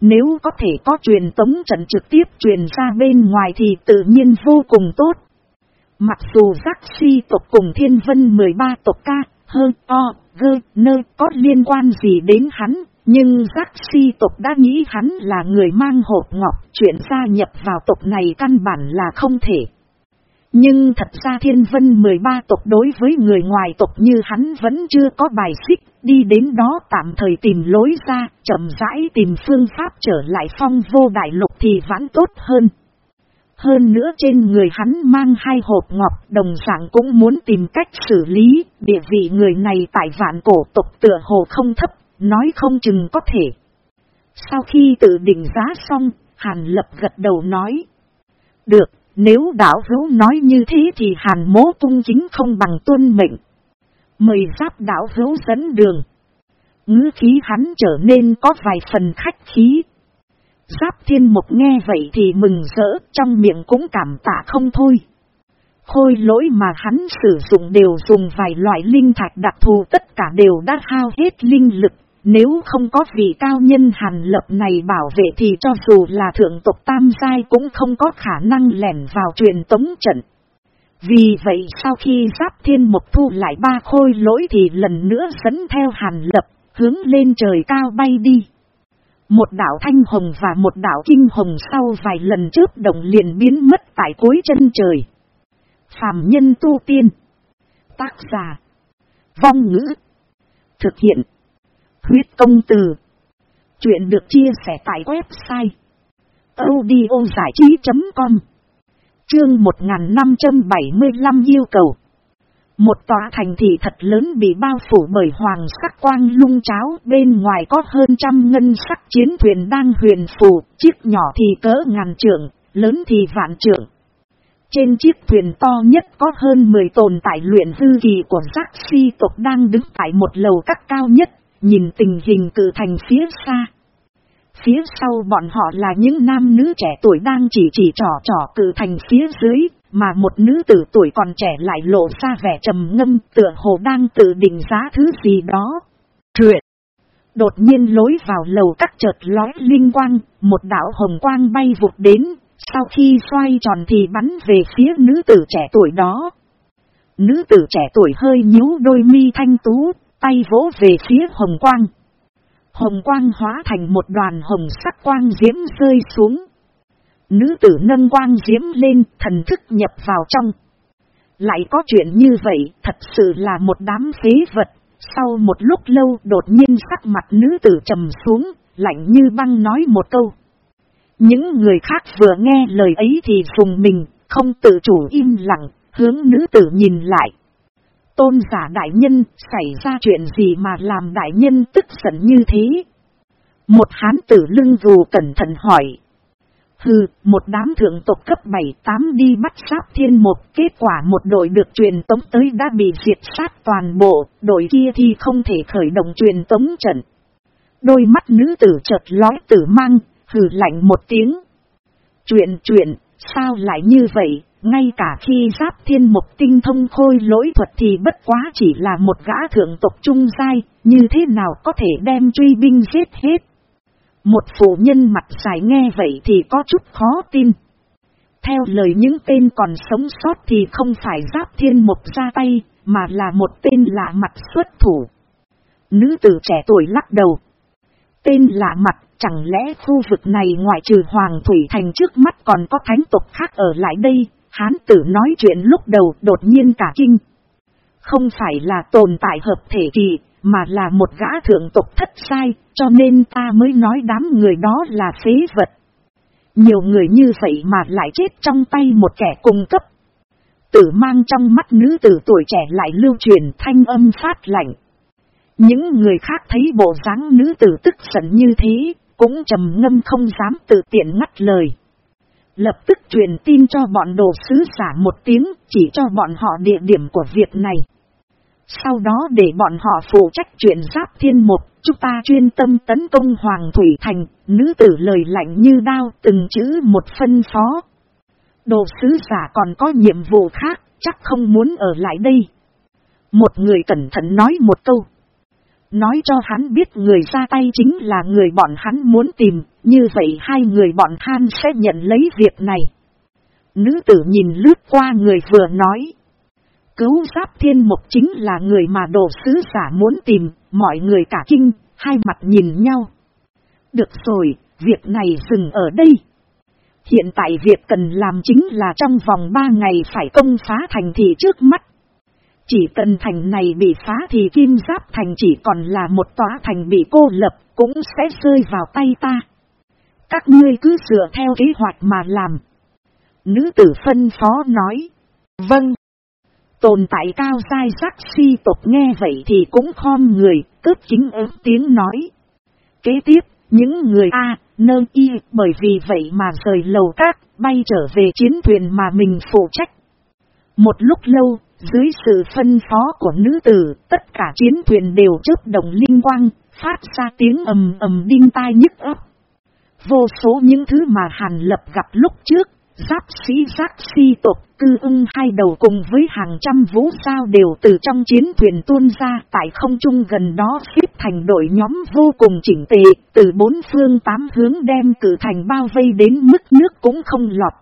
Nếu có thể có truyền tống trận trực tiếp truyền ra bên ngoài thì tự nhiên vô cùng tốt. Mặc dù giác si tộc cùng thiên vân 13 tộc ca, hơn o, gơ, nơ có liên quan gì đến hắn, nhưng giác si tộc đã nghĩ hắn là người mang hộp ngọc, chuyện gia nhập vào tộc này căn bản là không thể. Nhưng thật ra thiên vân 13 tộc đối với người ngoài tộc như hắn vẫn chưa có bài xích, đi đến đó tạm thời tìm lối ra, chậm rãi tìm phương pháp trở lại phong vô đại lục thì vẫn tốt hơn. Hơn nữa trên người hắn mang hai hộp ngọc đồng dạng cũng muốn tìm cách xử lý, địa vị người này tại vạn cổ tộc tựa hồ không thấp, nói không chừng có thể. Sau khi tự định giá xong, Hàn Lập gật đầu nói. Được, nếu đảo hữu nói như thế thì Hàn mố tung chính không bằng tuân mệnh. Mời giáp đảo hữu dẫn đường. Ngữ khí hắn trở nên có vài phần khách khí. Giáp thiên mục nghe vậy thì mừng rỡ, trong miệng cũng cảm tạ không thôi. Khôi lỗi mà hắn sử dụng đều dùng vài loại linh thạch đặc thù tất cả đều đã hao hết linh lực. Nếu không có vị cao nhân hàn lập này bảo vệ thì cho dù là thượng tộc tam giai cũng không có khả năng lẻn vào truyền tống trận. Vì vậy sau khi giáp thiên mục thu lại ba khôi lỗi thì lần nữa dẫn theo hàn lập, hướng lên trời cao bay đi. Một đảo thanh hồng và một đảo kinh hồng sau vài lần trước đồng liền biến mất tại cuối chân trời. Phạm nhân tu tiên. Tác giả. Vong ngữ. Thực hiện. Huyết công từ. Chuyện được chia sẻ tại website. audiozảichí.com Chương 1575 yêu cầu. Một tòa thành thị thật lớn bị bao phủ bởi hoàng sắc quang lung cháo, bên ngoài có hơn trăm ngân sắc chiến thuyền đang huyền phù, chiếc nhỏ thì cỡ ngàn trượng, lớn thì vạn trượng. Trên chiếc thuyền to nhất có hơn 10 tồn tại luyện hư kỳ của giác si tộc đang đứng tại một lầu các cao nhất, nhìn tình hình cử thành phía xa. Phía sau bọn họ là những nam nữ trẻ tuổi đang chỉ chỉ trò trò cử thành phía dưới, mà một nữ tử tuổi còn trẻ lại lộ ra vẻ trầm ngâm tựa hồ đang tự định giá thứ gì đó. Truyện. Đột nhiên lối vào lầu các chợt lói linh quang, một đảo hồng quang bay vụt đến, sau khi xoay tròn thì bắn về phía nữ tử trẻ tuổi đó. Nữ tử trẻ tuổi hơi nhíu đôi mi thanh tú, tay vỗ về phía hồng quang. Hồng quang hóa thành một đoàn hồng sắc quang diễm rơi xuống. Nữ tử nâng quang diễm lên, thần thức nhập vào trong. Lại có chuyện như vậy, thật sự là một đám phế vật. Sau một lúc lâu đột nhiên sắc mặt nữ tử trầm xuống, lạnh như băng nói một câu. Những người khác vừa nghe lời ấy thì dùng mình, không tự chủ im lặng, hướng nữ tử nhìn lại. Tôn giả đại nhân, xảy ra chuyện gì mà làm đại nhân tức giận như thế? Một hán tử lưng dù cẩn thận hỏi. Hừ, một đám thượng tộc cấp 7-8 đi bắt sát thiên một, kết quả một đội được truyền tống tới đã bị diệt sát toàn bộ, đội kia thì không thể khởi động truyền tống trận. Đôi mắt nữ tử chợt lói tử mang, hừ lạnh một tiếng. Chuyện chuyện, sao lại như vậy, ngay cả khi giáp thiên một tinh thông khôi lỗi thuật thì bất quá chỉ là một gã thượng tộc trung giai, như thế nào có thể đem truy binh giết hết. Một phụ nhân mặt dài nghe vậy thì có chút khó tin. Theo lời những tên còn sống sót thì không phải giáp thiên mục ra tay, mà là một tên lạ mặt xuất thủ. Nữ tử trẻ tuổi lắc đầu. Tên lạ mặt, chẳng lẽ khu vực này ngoại trừ Hoàng Thủy Thành trước mắt còn có thánh tộc khác ở lại đây, hán tử nói chuyện lúc đầu đột nhiên cả kinh. Không phải là tồn tại hợp thể kỳ, mà là một gã thượng tộc thất sai, cho nên ta mới nói đám người đó là phế vật. Nhiều người như vậy mà lại chết trong tay một kẻ cung cấp. Tử mang trong mắt nữ tử tuổi trẻ lại lưu truyền thanh âm phát lạnh. Những người khác thấy bộ dáng nữ tử tức giận như thế, cũng trầm ngâm không dám tự tiện ngắt lời. Lập tức truyền tin cho bọn đồ sứ giả một tiếng, chỉ cho bọn họ địa điểm của việc này. Sau đó để bọn họ phụ trách chuyện giáp thiên một, chúng ta chuyên tâm tấn công Hoàng Thủy Thành, nữ tử lời lạnh như đao từng chữ một phân phó. Đồ sứ giả còn có nhiệm vụ khác, chắc không muốn ở lại đây. Một người cẩn thận nói một câu. Nói cho hắn biết người ra tay chính là người bọn hắn muốn tìm, như vậy hai người bọn han sẽ nhận lấy việc này. Nữ tử nhìn lướt qua người vừa nói. Cứu giáp thiên mục chính là người mà đồ sứ giả muốn tìm, mọi người cả kinh, hai mặt nhìn nhau. Được rồi, việc này dừng ở đây. Hiện tại việc cần làm chính là trong vòng ba ngày phải công phá thành thị trước mắt. Chỉ cần thành này bị phá thì kim giáp thành chỉ còn là một tòa thành bị cô lập, cũng sẽ rơi vào tay ta. Các ngươi cứ dựa theo kế hoạch mà làm. Nữ tử phân phó nói. Vâng. Tồn tại cao dai sắc si tộc nghe vậy thì cũng khom người, cướp chính ớt tiếng nói. Kế tiếp, những người A, nơ y bởi vì vậy mà rời lầu các bay trở về chiến thuyền mà mình phụ trách. Một lúc lâu, dưới sự phân phó của nữ tử, tất cả chiến thuyền đều chớp đồng linh quang, phát ra tiếng ầm ầm đinh tai nhức ấp. Vô số những thứ mà Hàn Lập gặp lúc trước, giáp sĩ giác si tộc cư ưng hai đầu cùng với hàng trăm vũ sao đều từ trong chiến thuyền tuôn ra tại không trung gần đó xếp thành đội nhóm vô cùng chỉnh tề, từ bốn phương tám hướng đem cử thành bao vây đến mức nước cũng không lọt.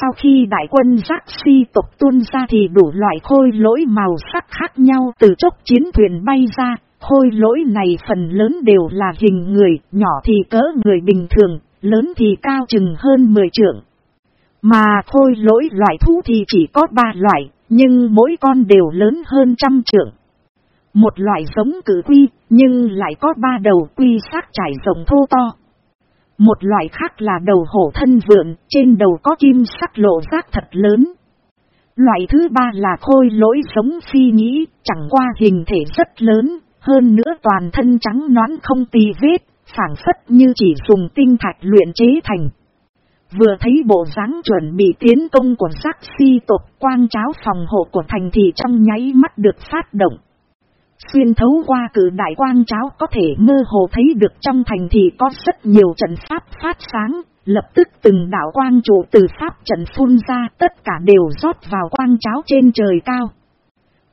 Sau khi đại quân giác si tộc tuôn ra thì đủ loại khôi lỗi màu sắc khác nhau từ chốc chiến thuyền bay ra, khôi lỗi này phần lớn đều là hình người, nhỏ thì cỡ người bình thường, lớn thì cao chừng hơn 10 trượng. Mà khôi lỗi loại thú thì chỉ có ba loại, nhưng mỗi con đều lớn hơn trăm trượng. Một loại giống cử quy, nhưng lại có ba đầu quy sắc trải rộng thô to. Một loại khác là đầu hổ thân vượn, trên đầu có kim sắc lộ rác thật lớn. Loại thứ ba là khôi lỗi giống phi nhĩ, chẳng qua hình thể rất lớn, hơn nữa toàn thân trắng nón không tì vết, phản phất như chỉ dùng tinh thạch luyện chế thành. Vừa thấy bộ dáng chuẩn bị tiến công của giác si tộc quang cháo phòng hộ của thành thị trong nháy mắt được phát động. Xuyên thấu qua cử đại quang cháo có thể mơ hồ thấy được trong thành thị có rất nhiều trận pháp phát sáng, lập tức từng đảo quang trụ từ pháp trận phun ra tất cả đều rót vào quang cháo trên trời cao.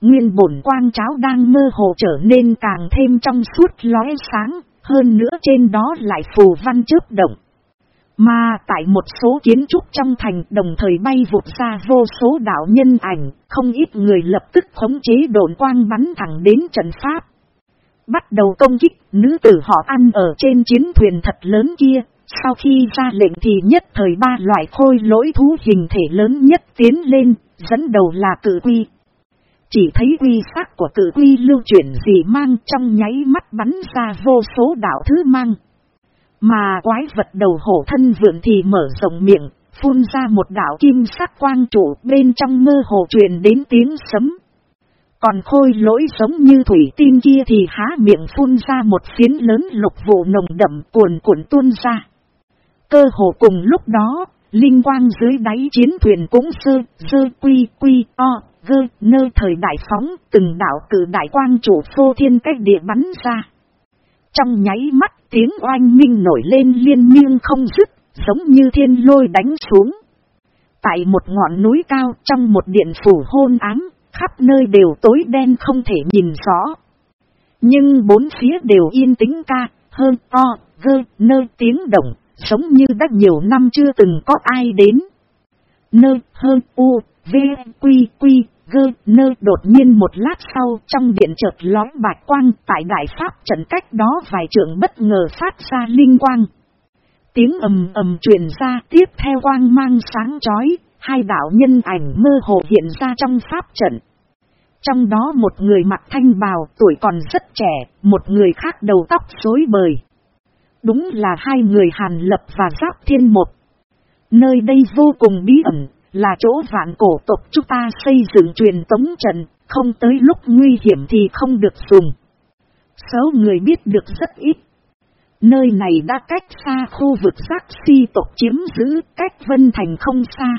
Nguyên bổn quang cháo đang mơ hồ trở nên càng thêm trong suốt lóe sáng, hơn nữa trên đó lại phù văn chớp động. Mà tại một số kiến trúc trong thành đồng thời bay vụt ra vô số đạo nhân ảnh, không ít người lập tức khống chế đồn quang bắn thẳng đến trận pháp. Bắt đầu công kích, nữ tử họ ăn ở trên chiến thuyền thật lớn kia, sau khi ra lệnh thì nhất thời ba loại khôi lỗi thú hình thể lớn nhất tiến lên, dẫn đầu là cử quy. Chỉ thấy uy sắc của cử quy lưu chuyển gì mang trong nháy mắt bắn ra vô số đạo thứ mang. Mà quái vật đầu hổ thân vượn thì mở rộng miệng, phun ra một đảo kim sắc quang trụ bên trong mơ hồ truyền đến tiếng sấm. Còn khôi lỗi giống như thủy tim kia thì há miệng phun ra một phiến lớn lục vụ nồng đậm cuồn cuộn tuôn ra. Cơ hồ cùng lúc đó, linh quang dưới đáy chiến thuyền cũng sơ, sơ quy quy o, gơ, nơi thời đại phóng, từng đảo cử đại quang chủ phô thiên cách địa bắn ra. Trong nháy mắt tiếng oanh minh nổi lên liên miên không dứt, giống như thiên lôi đánh xuống. Tại một ngọn núi cao trong một điện phủ hôn ám, khắp nơi đều tối đen không thể nhìn rõ. Nhưng bốn phía đều yên tĩnh ca, hơn to, gơ, nơi tiếng động, giống như đã nhiều năm chưa từng có ai đến. Nơi hơn u, v, quy, quy, gơ, nơ đột nhiên một lát sau trong điện chợt lói bạch quang tại đại pháp trận cách đó vài trưởng bất ngờ phát ra linh quang. Tiếng ầm ầm truyền ra tiếp theo quang mang sáng chói, hai đạo nhân ảnh mơ hồ hiện ra trong pháp trận. Trong đó một người mặc thanh bào tuổi còn rất trẻ, một người khác đầu tóc rối bời. Đúng là hai người Hàn Lập và Giáp Thiên Một. Nơi đây vô cùng bí ẩn, là chỗ vạn cổ tộc chúng ta xây dựng truyền tống trận, không tới lúc nguy hiểm thì không được dùng. Số người biết được rất ít. Nơi này đã cách xa khu vực giác si tộc chiếm giữ, cách Vân Thành không xa.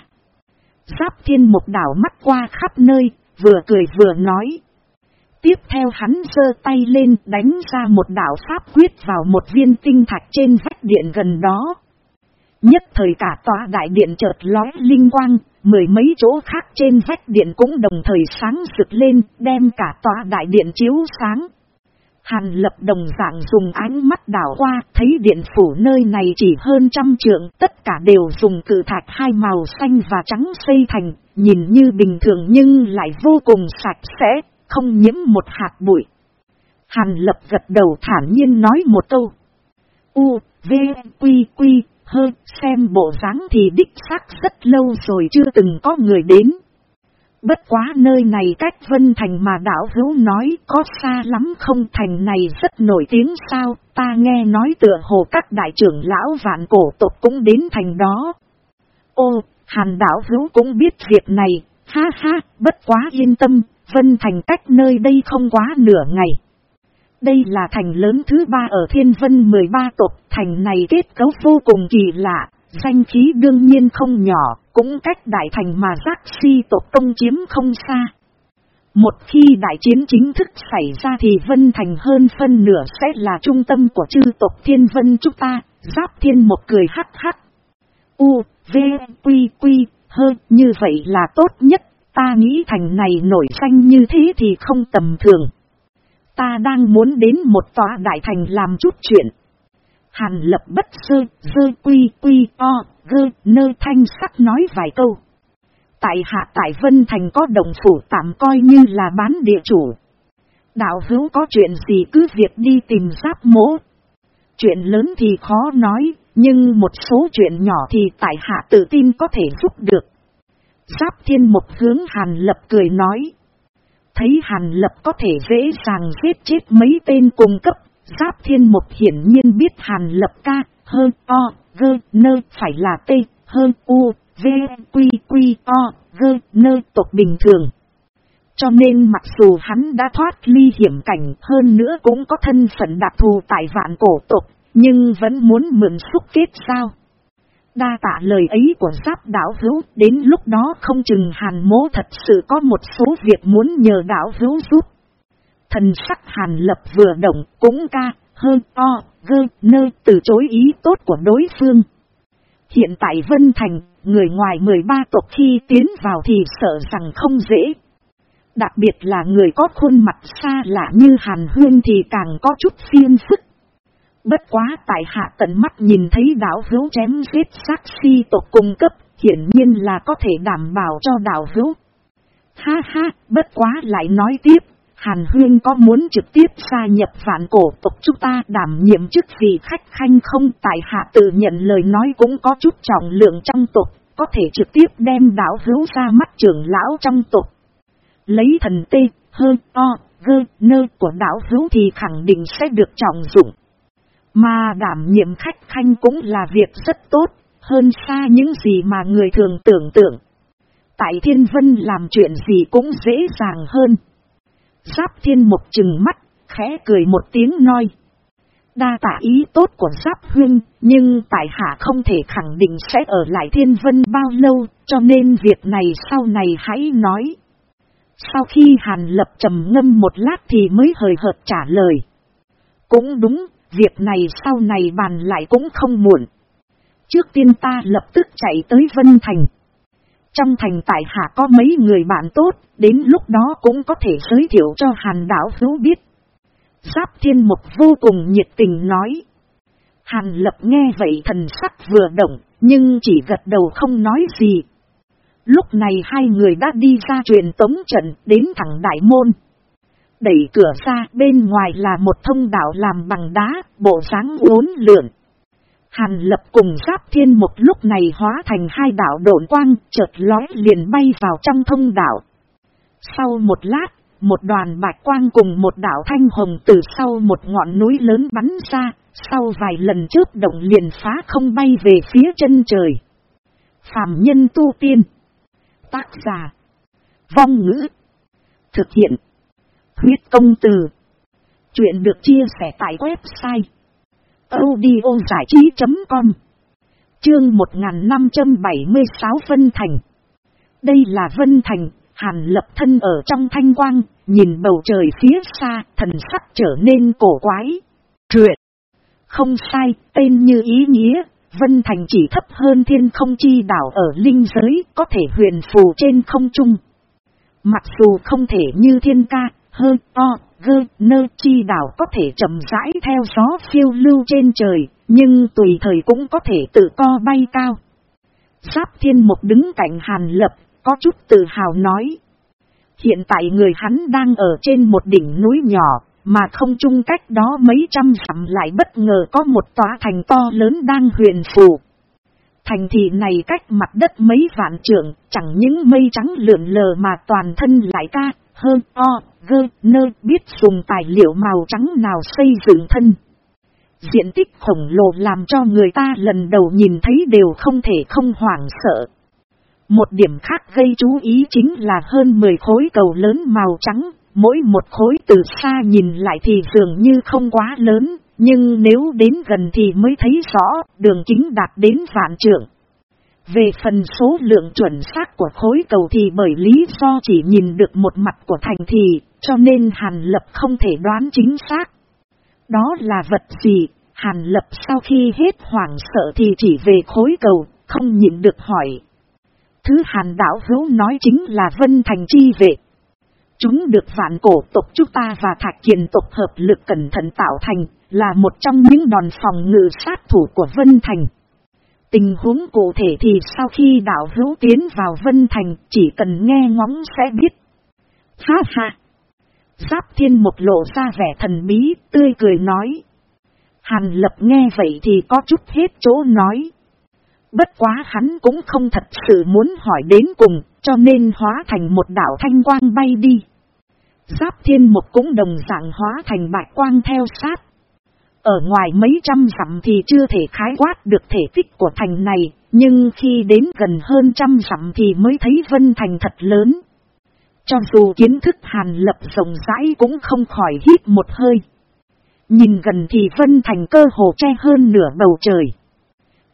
Giáp thiên một đảo mắt qua khắp nơi, vừa cười vừa nói. Tiếp theo hắn giơ tay lên đánh ra một đảo pháp quyết vào một viên tinh thạch trên vách điện gần đó. Nhất thời cả tòa đại điện chợt lói linh quang, mười mấy chỗ khác trên vách điện cũng đồng thời sáng rực lên, đem cả tòa đại điện chiếu sáng. Hàn lập đồng dạng dùng ánh mắt đảo qua, thấy điện phủ nơi này chỉ hơn trăm trượng, tất cả đều dùng cử thạch hai màu xanh và trắng xây thành, nhìn như bình thường nhưng lại vô cùng sạch sẽ, không nhiễm một hạt bụi. Hàn lập gật đầu thản nhiên nói một câu. U, V, Quy, Quy, hơi xem bộ dáng thì đích xác rất lâu rồi chưa từng có người đến. Bất quá nơi này cách Vân Thành mà đảo hữu nói có xa lắm không thành này rất nổi tiếng sao, ta nghe nói tựa hồ các đại trưởng lão vạn cổ tộc cũng đến thành đó. Ô, hàn đảo hữu cũng biết việc này, ha ha, bất quá yên tâm, Vân Thành cách nơi đây không quá nửa ngày. Đây là thành lớn thứ ba ở Thiên Vân 13 tộc, thành này kết cấu vô cùng kỳ lạ, danh khí đương nhiên không nhỏ, cũng cách đại thành mà giác si tộc công chiếm không xa. Một khi đại chiến chính thức xảy ra thì Vân Thành hơn phân nửa sẽ là trung tâm của chư tộc Thiên Vân chúng ta, giáp thiên một cười hắc hắc. U, V, Quy, Quy, hơn như vậy là tốt nhất, ta nghĩ thành này nổi danh như thế thì không tầm thường. Ta đang muốn đến một tòa đại thành làm chút chuyện. Hàn lập bất sơ, dơ quy quy o, gơ, nơ thanh sắc nói vài câu. Tại hạ tại Vân Thành có đồng phủ tạm coi như là bán địa chủ. Đạo hữu có chuyện gì cứ việc đi tìm giáp mỗ. Chuyện lớn thì khó nói, nhưng một số chuyện nhỏ thì tại hạ tự tin có thể giúp được. Giáp thiên một hướng Hàn Lập cười nói. Thấy Hàn Lập có thể dễ dàng giết chết mấy tên cung cấp, Giáp thiên Mục hiển nhiên biết Hàn Lập ca, hơn o, gơ, nơ, phải là t, hơn u, v, quy, quy, o, gơ, nơ tộc bình thường. Cho nên mặc dù hắn đã thoát ly hiểm cảnh hơn nữa cũng có thân phận đặc thù tại vạn cổ tộc, nhưng vẫn muốn mượn xúc kết sao. Đa tạ lời ấy của giáp đảo hữu, đến lúc đó không chừng hàn mố thật sự có một số việc muốn nhờ đảo hữu giúp. Thần sắc hàn lập vừa động, cũng ca, hơn o, gơ, nơ từ chối ý tốt của đối phương. Hiện tại Vân Thành, người ngoài 13 tộc khi tiến vào thì sợ rằng không dễ. Đặc biệt là người có khuôn mặt xa lạ như Hàn Huyên thì càng có chút phiên phức. Bất quá tại hạ tận mắt nhìn thấy đảo hữu chém giết sát si tộc cung cấp, hiển nhiên là có thể đảm bảo cho đảo hữu. Ha ha, bất quá lại nói tiếp, Hàn Huyên có muốn trực tiếp gia nhập vạn cổ tộc chúng ta đảm nhiệm chức gì khách khanh không tại hạ tự nhận lời nói cũng có chút trọng lượng trong tộc, có thể trực tiếp đem đảo hữu ra mắt trưởng lão trong tộc. Lấy thần tê, hơi o, gơ, nơ của đảo hữu thì khẳng định sẽ được trọng dụng. Mà đảm nhiệm khách khanh cũng là việc rất tốt, hơn xa những gì mà người thường tưởng tượng. Tại thiên vân làm chuyện gì cũng dễ dàng hơn. Giáp thiên một chừng mắt, khẽ cười một tiếng nói. Đa tạ ý tốt của Giáp Huyên, nhưng tại hạ không thể khẳng định sẽ ở lại thiên vân bao lâu, cho nên việc này sau này hãy nói. Sau khi Hàn Lập trầm ngâm một lát thì mới hời hợt trả lời. Cũng đúng, việc này sau này bàn lại cũng không muộn. Trước tiên ta lập tức chạy tới Vân Thành. Trong thành tại hạ có mấy người bạn tốt, đến lúc đó cũng có thể giới thiệu cho hàn đảo hữu biết. Giáp thiên mục vô cùng nhiệt tình nói. Hàn lập nghe vậy thần sắc vừa động, nhưng chỉ gật đầu không nói gì. Lúc này hai người đã đi ra truyền tống trận đến thẳng đại môn. Đẩy cửa ra bên ngoài là một thông đạo làm bằng đá, bộ dáng uốn lượn. Hàn lập cùng giáp thiên một lúc này hóa thành hai đảo độn quang, chợt lói liền bay vào trong thông đạo. Sau một lát, một đoàn bạch quang cùng một đảo thanh hồng từ sau một ngọn núi lớn bắn ra, sau vài lần chớp động liền phá không bay về phía chân trời. Phạm nhân tu tiên. Tác giả. Vong ngữ. Thực hiện. Huyết công từ. Chuyện được chia sẻ tại website. audiozảichí.com Chương 1576 Vân Thành Đây là Vân Thành, Hàn lập thân ở trong thanh quang, nhìn bầu trời phía xa, thần sắc trở nên cổ quái. Truyện. Không sai, tên như ý nghĩa, Vân Thành chỉ thấp hơn thiên không chi đảo ở linh giới, có thể huyền phù trên không trung. Mặc dù không thể như thiên ca, hơ o gơ, nơ chi đảo có thể chậm rãi theo gió phiêu lưu trên trời, nhưng tùy thời cũng có thể tự co bay cao. Giáp thiên một đứng cạnh hàn lập, có chút tự hào nói. Hiện tại người hắn đang ở trên một đỉnh núi nhỏ, mà không chung cách đó mấy trăm dặm lại bất ngờ có một tòa thành to lớn đang huyền phù. Thành thị này cách mặt đất mấy vạn trượng, chẳng những mây trắng lượn lờ mà toàn thân lại ca, hơn o, gơ, nơ biết dùng tài liệu màu trắng nào xây dựng thân. Diện tích khổng lồ làm cho người ta lần đầu nhìn thấy đều không thể không hoảng sợ. Một điểm khác gây chú ý chính là hơn 10 khối cầu lớn màu trắng, mỗi một khối từ xa nhìn lại thì dường như không quá lớn, nhưng nếu đến gần thì mới thấy rõ đường kính đạt đến vạn trượng. Về phần số lượng chuẩn xác của khối cầu thì bởi lý do chỉ nhìn được một mặt của thành thì, cho nên Hàn Lập không thể đoán chính xác. Đó là vật gì? Hàn Lập sau khi hết hoảng sợ thì chỉ về khối cầu, không nhìn được hỏi. Thứ Hàn Đảo Hữu nói chính là Vân Thành Chi Vệ. Chúng được vạn cổ tộc chúng ta và thạch kiền tộc hợp lực cẩn thận tạo thành, là một trong những đòn phòng ngự sát thủ của Vân Thành. Tình huống cụ thể thì sau khi đảo hữu tiến vào Vân Thành chỉ cần nghe ngóng sẽ biết. Ha ha! Giáp thiên một lộ ra vẻ thần bí, tươi cười nói. Hàn lập nghe vậy thì có chút hết chỗ nói. Bất quá hắn cũng không thật sự muốn hỏi đến cùng, cho nên hóa thành một đảo thanh quang bay đi. Giáp thiên một cũng đồng dạng hóa thành bạch quang theo sát. Ở ngoài mấy trăm dặm thì chưa thể khái quát được thể tích của thành này, nhưng khi đến gần hơn trăm dặm thì mới thấy vân thành thật lớn. Cho dù kiến thức hàn lập rộng rãi cũng không khỏi hít một hơi. Nhìn gần thì vân thành cơ hồ che hơn nửa bầu trời.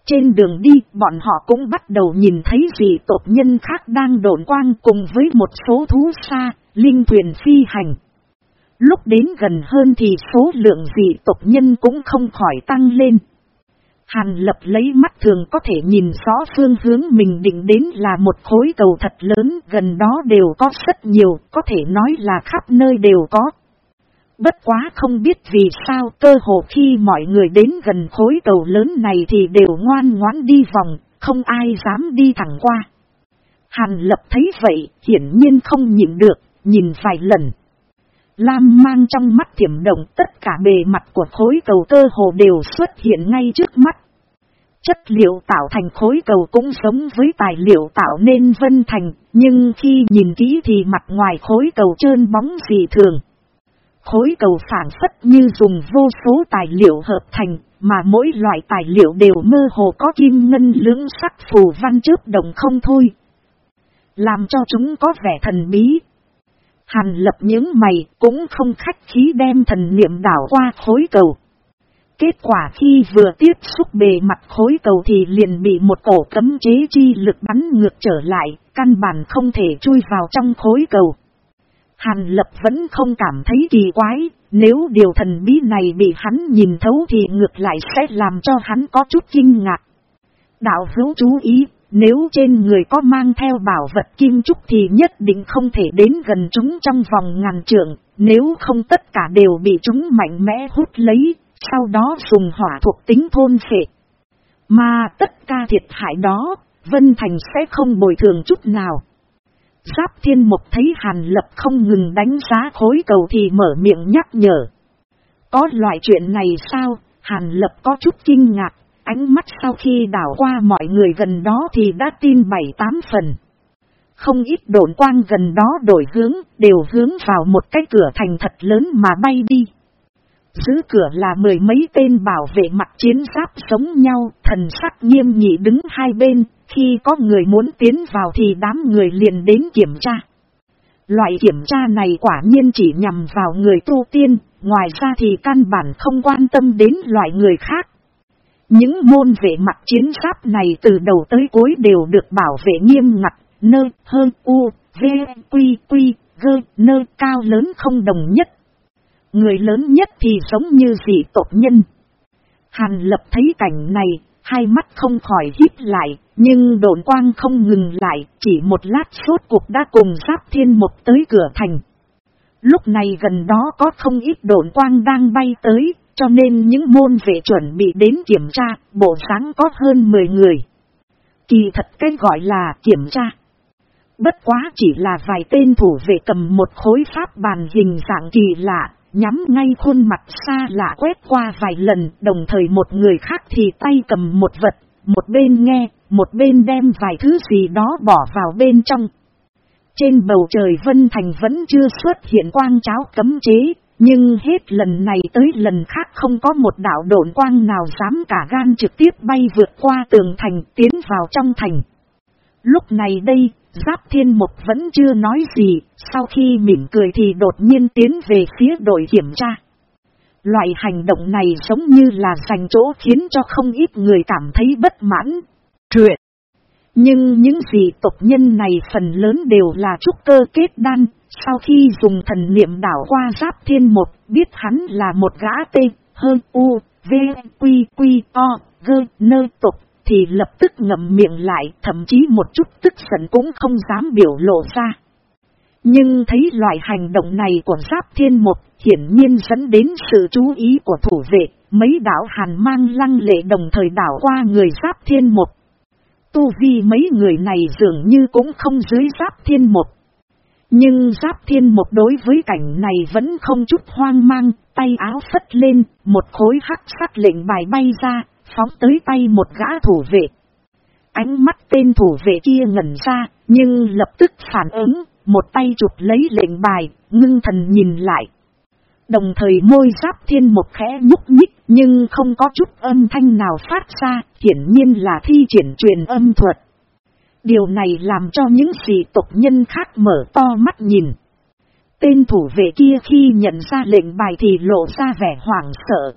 Trên đường đi, bọn họ cũng bắt đầu nhìn thấy vị tộc nhân khác đang đồn quang cùng với một số thú xa, linh thuyền phi hành. Lúc đến gần hơn thì số lượng dị tộc nhân cũng không khỏi tăng lên. Hàn lập lấy mắt thường có thể nhìn rõ phương hướng mình định đến là một khối cầu thật lớn gần đó đều có rất nhiều, có thể nói là khắp nơi đều có. Bất quá không biết vì sao cơ hồ khi mọi người đến gần khối cầu lớn này thì đều ngoan ngoãn đi vòng, không ai dám đi thẳng qua. Hàn lập thấy vậy, hiển nhiên không nhịn được, nhìn vài lần. Lam mang trong mắt thiểm động tất cả bề mặt của khối cầu cơ hồ đều xuất hiện ngay trước mắt. Chất liệu tạo thành khối cầu cũng giống với tài liệu tạo nên vân thành, nhưng khi nhìn kỹ thì mặt ngoài khối cầu trơn bóng dị thường. Khối cầu phản phất như dùng vô số tài liệu hợp thành, mà mỗi loại tài liệu đều mơ hồ có kim ngân lưỡng sắc phù văn trước đồng không thôi. Làm cho chúng có vẻ thần bí, Hàn lập những mày cũng không khách khí đem thần niệm đảo qua khối cầu. Kết quả khi vừa tiếp xúc bề mặt khối cầu thì liền bị một cổ cấm chế chi lực bắn ngược trở lại, căn bản không thể chui vào trong khối cầu. Hàn lập vẫn không cảm thấy kỳ quái, nếu điều thần bí này bị hắn nhìn thấu thì ngược lại sẽ làm cho hắn có chút kinh ngạc. Đạo hữu chú ý, nếu trên người có mang theo bảo vật kim trúc thì nhất định không thể đến gần chúng trong vòng ngàn trượng, nếu không tất cả đều bị chúng mạnh mẽ hút lấy, sau đó dùng hỏa thuộc tính thôn phệ. Mà tất cả thiệt hại đó, Vân Thành sẽ không bồi thường chút nào. Giáp thiên mục thấy Hàn Lập không ngừng đánh giá khối cầu thì mở miệng nhắc nhở. Có loại chuyện này sao? Hàn Lập có chút kinh ngạc, ánh mắt sau khi đảo qua mọi người gần đó thì đã tin bảy tám phần. Không ít đồn quang gần đó đổi hướng, đều hướng vào một cái cửa thành thật lớn mà bay đi. Giữ cửa là mười mấy tên bảo vệ mặt chiến giáp sống nhau, thần sắc nghiêm nghị đứng hai bên, khi có người muốn tiến vào thì đám người liền đến kiểm tra. Loại kiểm tra này quả nhiên chỉ nhằm vào người tu tiên, ngoài ra thì căn bản không quan tâm đến loại người khác. Những môn vệ mặt chiến giáp này từ đầu tới cuối đều được bảo vệ nghiêm ngặt, nơ, hơn, u, v, quy, quy, gơ, nơ cao lớn không đồng nhất. Người lớn nhất thì giống như dị tộc nhân. Hàn lập thấy cảnh này, hai mắt không khỏi hít lại, nhưng đồn quang không ngừng lại, chỉ một lát suốt cuộc đã cùng giáp thiên một tới cửa thành. Lúc này gần đó có không ít đồn quang đang bay tới, cho nên những môn vệ chuẩn bị đến kiểm tra, bộ sáng có hơn 10 người. Kỳ thật cái gọi là kiểm tra. Bất quá chỉ là vài tên thủ vệ cầm một khối pháp bàn hình dạng kỳ lạ, nhắm ngay khuôn mặt xa lạ quét qua vài lần, đồng thời một người khác thì tay cầm một vật, một bên nghe, một bên đem vài thứ gì đó bỏ vào bên trong. Trên bầu trời Vân Thành vẫn chưa xuất hiện quang cháo cấm chế, nhưng hết lần này tới lần khác không có một đạo độn quang nào dám cả gan trực tiếp bay vượt qua tường thành tiến vào trong thành. Lúc này đây, Giáp Thiên Mục vẫn chưa nói gì, sau khi mỉm cười thì đột nhiên tiến về phía đội kiểm tra. Loại hành động này giống như là dành chỗ khiến cho không ít người cảm thấy bất mãn. Truyện nhưng những gì tộc nhân này phần lớn đều là trúc cơ kết đan, sau khi dùng thần niệm đảo qua giáp thiên một, biết hắn là một gã tê, hơn u, v, quy, quy, o, g nơ tộc, thì lập tức ngậm miệng lại, thậm chí một chút tức giận cũng không dám biểu lộ ra. Nhưng thấy loại hành động này của giáp thiên một hiển nhiên dẫn đến sự chú ý của thủ vệ, mấy đảo hàn mang lăng lệ đồng thời đảo qua người giáp thiên một Tu vi mấy người này dường như cũng không dưới giáp thiên một. Nhưng giáp thiên một đối với cảnh này vẫn không chút hoang mang, tay áo phất lên, một khối hắc sắc lệnh bài bay ra, phóng tới tay một gã thủ vệ. Ánh mắt tên thủ vệ kia ngẩn ra, nhưng lập tức phản ứng, một tay chụp lấy lệnh bài, ngưng thần nhìn lại. Đồng thời môi giáp thiên một khẽ nhúc nhích nhưng không có chút âm thanh nào phát ra, hiển nhiên là thi triển truyền âm thuật. Điều này làm cho những sĩ tộc nhân khác mở to mắt nhìn. Tên thủ vệ kia khi nhận ra lệnh bài thì lộ ra vẻ hoảng sợ.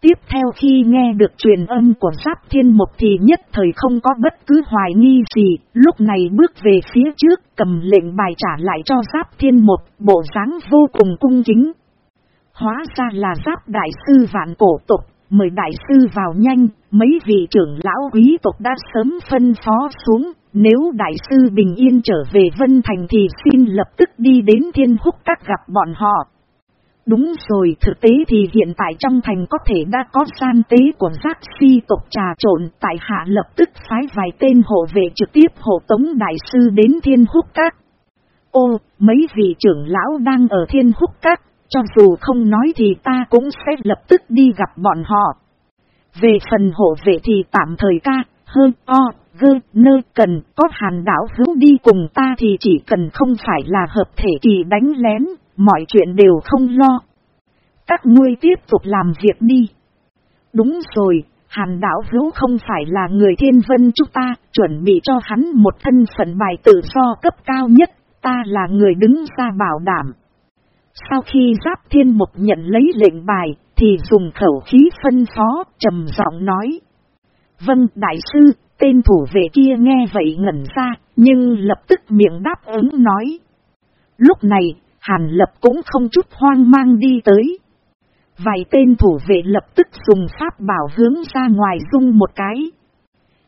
Tiếp theo khi nghe được truyền âm của Giáp Thiên Mục thì nhất thời không có bất cứ hoài nghi gì, lúc này bước về phía trước cầm lệnh bài trả lại cho Giáp Thiên Mục, bộ dáng vô cùng cung kính. Hóa ra là giáp đại sư vạn cổ tục, mời đại sư vào nhanh, mấy vị trưởng lão quý tộc đã sớm phân phó xuống, nếu đại sư bình yên trở về Vân Thành thì xin lập tức đi đến thiên húc các gặp bọn họ. Đúng rồi, thực tế thì hiện tại trong thành có thể đã có san tế của giác si tộc trà trộn, tại hạ lập tức phái vài tên hộ vệ trực tiếp hộ tống đại sư đến thiên húc các. Ô, mấy vị trưởng lão đang ở thiên húc các, cho dù không nói thì ta cũng sẽ lập tức đi gặp bọn họ. Về phần hộ vệ thì tạm thời ca, hơn o, gơ, nơ cần, có hàn đảo hữu đi cùng ta thì chỉ cần không phải là hợp thể kỳ đánh lén, mọi chuyện đều không lo. Các ngươi tiếp tục làm việc đi. Đúng rồi, hàn đảo hữu không phải là người thiên vân chúng ta, chuẩn bị cho hắn một thân phận bài tự do cấp cao nhất, ta là người đứng ra bảo đảm. Sau khi Giáp Thiên Mục nhận lấy lệnh bài, thì dùng khẩu khí phân phó, trầm giọng nói. Vâng, đại sư, tên thủ vệ kia nghe vậy ngẩn ra, nhưng lập tức miệng đáp ứng nói. Lúc này, Hàn Lập cũng không chút hoang mang đi tới. Vài tên thủ vệ lập tức dùng pháp bảo hướng ra ngoài dung một cái.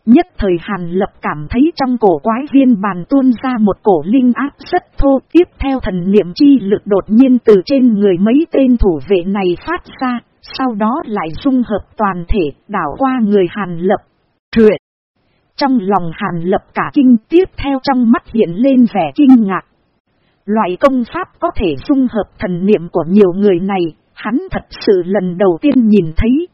Nhất thời Hàn Lập cảm thấy trong cổ quái viên bàn tuôn ra một cổ linh áp rất thô. Tiếp theo thần niệm chi lực đột nhiên từ trên người mấy tên thủ vệ này phát ra, sau đó lại dung hợp toàn thể đảo qua người Hàn Lập. Truyện Trong lòng hàn lập cả kinh tiếp theo trong mắt hiện lên vẻ kinh ngạc. Loại công pháp có thể dung hợp thần niệm của nhiều người này, hắn thật sự lần đầu tiên nhìn thấy.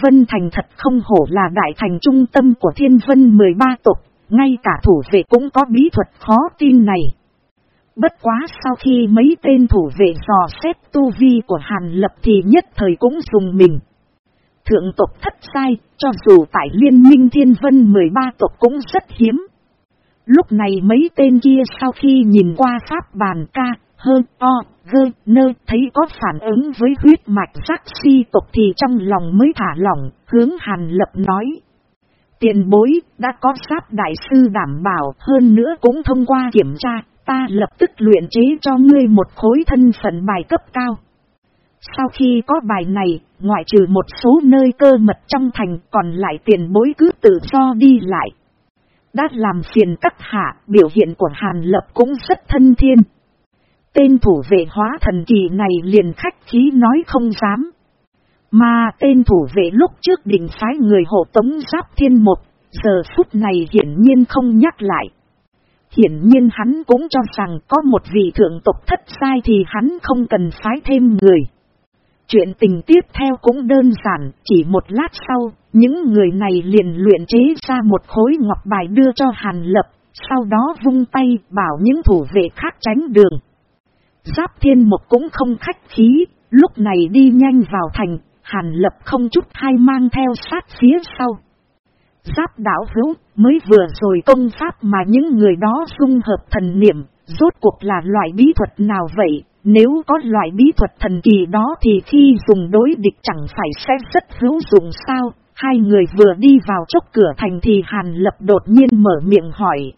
Vân Thành thật không hổ là đại thành trung tâm của thiên vân 13 tộc, ngay cả thủ vệ cũng có bí thuật khó tin này. Bất quá sau khi mấy tên thủ vệ dò xét tu vi của Hàn Lập thì nhất thời cũng dùng mình. Thượng tộc thất sai, cho dù tại liên minh thiên vân 13 tộc cũng rất hiếm. Lúc này mấy tên kia sau khi nhìn qua pháp bàn ca, hơn o, gơ, nơ thấy có phản ứng với huyết mạch sắc si tộc thì trong lòng mới thả lỏng, hướng Hàn Lập nói. Tiền bối, đã có sát đại sư đảm bảo hơn nữa cũng thông qua kiểm tra, ta lập tức luyện chế cho ngươi một khối thân phận bài cấp cao. Sau khi có bài này, ngoại trừ một số nơi cơ mật trong thành còn lại tiền bối cứ tự do đi lại. Đã làm phiền các hạ, biểu hiện của Hàn Lập cũng rất thân thiên. Tên thủ vệ hóa thần kỳ này liền khách khí nói không dám. Mà tên thủ vệ lúc trước định phái người hộ tống giáp thiên một, giờ phút này hiển nhiên không nhắc lại. Hiển nhiên hắn cũng cho rằng có một vị thượng tộc thất sai thì hắn không cần phái thêm người. Chuyện tình tiếp theo cũng đơn giản, chỉ một lát sau, những người này liền luyện chế ra một khối ngọc bài đưa cho Hàn Lập, sau đó vung tay bảo những thủ vệ khác tránh đường. Giáp thiên một cũng không khách khí, lúc này đi nhanh vào thành, Hàn Lập không chút hay mang theo sát phía sau. Giáp đảo hữu, mới vừa rồi công pháp mà những người đó dung hợp thần niệm, rốt cuộc là loại bí thuật nào vậy? Nếu có loại bí thuật thần kỳ đó thì khi dùng đối địch chẳng phải sẽ rất hữu dụng sao? Hai người vừa đi vào chốc cửa thành thì Hàn Lập đột nhiên mở miệng hỏi.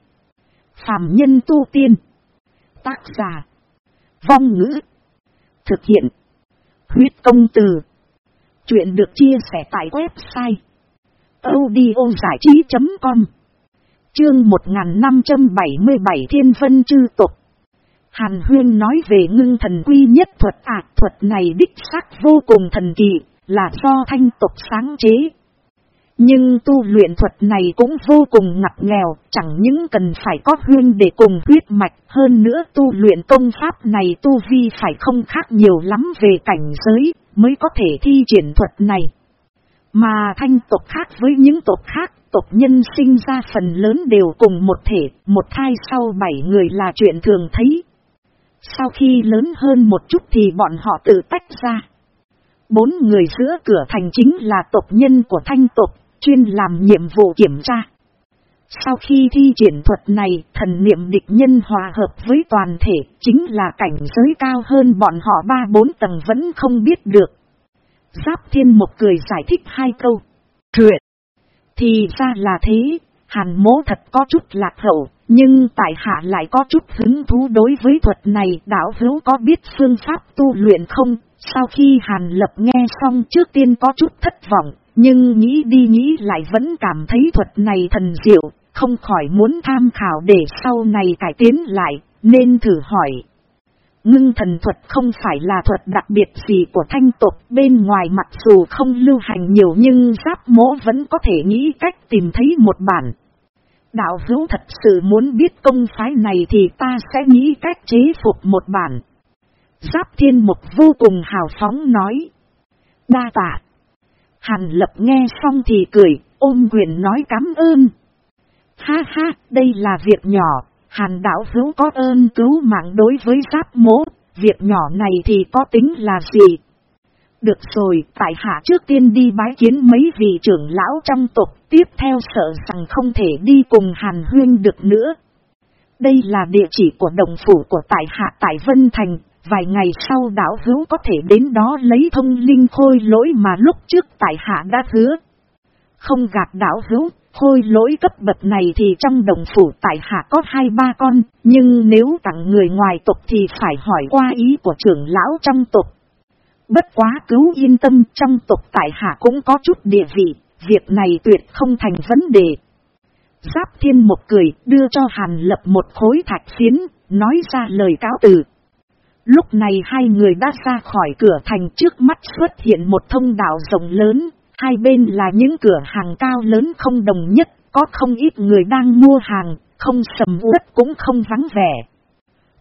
Phạm nhân tu tiên. Tác giả. Vong ngữ. Thực hiện. Huyết công từ. Chuyện được chia sẻ tại website. audiozảichí.com Chương 1577 Thiên Vân Chư Tục Hàn Huyên nói về ngưng thần quy nhất thuật ạc à, thuật này đích xác vô cùng thần kỳ, là do thanh tục sáng chế. Nhưng tu luyện thuật này cũng vô cùng ngặt nghèo, chẳng những cần phải có huyên để cùng huyết mạch, hơn nữa tu luyện công pháp này tu vi phải không khác nhiều lắm về cảnh giới, mới có thể thi triển thuật này. Mà thanh tộc khác với những tộc khác, tộc nhân sinh ra phần lớn đều cùng một thể, một thai sau bảy người là chuyện thường thấy. Sau khi lớn hơn một chút thì bọn họ tự tách ra. Bốn người giữa cửa thành chính là tộc nhân của thanh tộc, chuyên làm nhiệm vụ kiểm tra. Sau khi thi triển thuật này, thần niệm địch nhân hòa hợp với toàn thể, chính là cảnh giới cao hơn bọn họ ba bốn tầng vẫn không biết được. Giáp thiên một cười giải thích hai câu. Truyện. Thì ra là thế, hàn mố thật có chút lạc hậu, nhưng tại hạ lại có chút hứng thú đối với thuật này đạo hữu có biết phương pháp tu luyện không? Sau khi hàn lập nghe xong trước tiên có chút thất vọng, nhưng nghĩ đi nghĩ lại vẫn cảm thấy thuật này thần diệu, không khỏi muốn tham khảo để sau này cải tiến lại, nên thử hỏi. Ngưng thần thuật không phải là thuật đặc biệt gì của thanh tộc bên ngoài mặc dù không lưu hành nhiều nhưng giáp mỗ vẫn có thể nghĩ cách tìm thấy một bản. Đạo hữu thật sự muốn biết công phái này thì ta sẽ nghĩ cách chế phục một bản. Giáp thiên mục vô cùng hào phóng nói. Đa tạ. Hàn lập nghe xong thì cười, ôm quyền nói cảm ơn. Ha ha, đây là việc nhỏ, hàn đảo hữu có ơn cứu mạng đối với giáp mố, việc nhỏ này thì có tính là gì? Được rồi, tại hạ trước tiên đi bái kiến mấy vị trưởng lão trong tộc, tiếp theo sợ rằng không thể đi cùng hàn huyên được nữa. Đây là địa chỉ của đồng phủ của tại hạ tại Vân Thành, vài ngày sau đảo hữu có thể đến đó lấy thông linh khôi lỗi mà lúc trước tại hạ đã hứa. Không gạt đảo hữu, khôi lỗi cấp bậc này thì trong đồng phủ tại hạ có hai ba con, nhưng nếu tặng người ngoài tộc thì phải hỏi qua ý của trưởng lão trong tộc. Bất quá cứu yên tâm trong tộc tại hạ cũng có chút địa vị, việc này tuyệt không thành vấn đề. Giáp thiên một cười đưa cho Hàn Lập một khối thạch phiến, nói ra lời cáo từ. Lúc này hai người đã ra khỏi cửa thành trước mắt xuất hiện một thông đạo rộng lớn, hai bên là những cửa hàng cao lớn không đồng nhất, có không ít người đang mua hàng, không sầm uất cũng không vắng vẻ.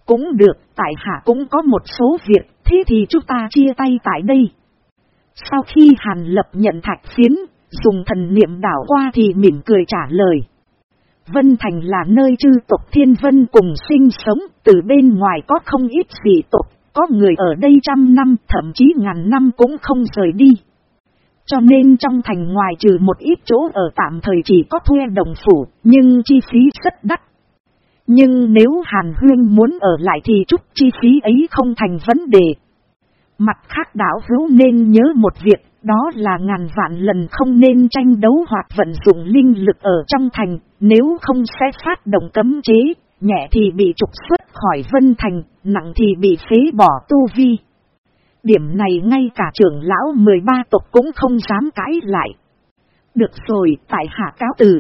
Cũng được, tại hạ cũng có một số việc, thế thì chúng ta chia tay tại đây. Sau khi Hàn Lập nhận thạch phiến, dùng thần niệm đảo qua thì mỉm cười trả lời. Vân Thành là nơi chư tộc Thiên Vân cùng sinh sống, từ bên ngoài có không ít dị tộc, có người ở đây trăm năm, thậm chí ngàn năm cũng không rời đi. Cho nên trong thành ngoài trừ một ít chỗ ở tạm thời chỉ có thuê đồng phủ, nhưng chi phí rất đắt. Nhưng nếu Hàn Huyên muốn ở lại thì chút chi phí ấy không thành vấn đề. Mặt khác đảo hữu nên nhớ một việc, đó là ngàn vạn lần không nên tranh đấu hoặc vận dụng linh lực ở trong thành, nếu không sẽ phát động cấm chế, nhẹ thì bị trục xuất khỏi vân thành, nặng thì bị phế bỏ tu vi. Điểm này ngay cả trưởng lão 13 tộc cũng không dám cãi lại. Được rồi, tại hạ cáo từ.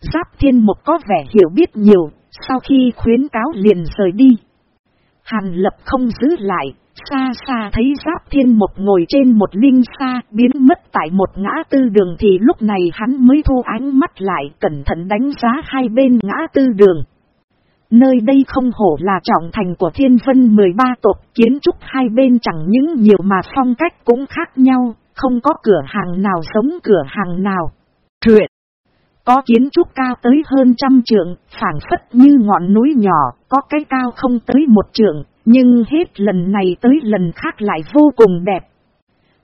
Giáp thiên mục có vẻ hiểu biết nhiều, sau khi khuyến cáo liền rời đi. Hàn lập không giữ lại, xa xa thấy giáp thiên một ngồi trên một linh xa biến mất tại một ngã tư đường thì lúc này hắn mới thu ánh mắt lại cẩn thận đánh giá hai bên ngã tư đường. Nơi đây không hổ là trọng thành của thiên vân 13 tộc kiến trúc hai bên chẳng những nhiều mà phong cách cũng khác nhau, không có cửa hàng nào giống cửa hàng nào. Truyện Có kiến trúc cao tới hơn trăm trượng, phản phất như ngọn núi nhỏ, có cái cao không tới một trượng, nhưng hết lần này tới lần khác lại vô cùng đẹp.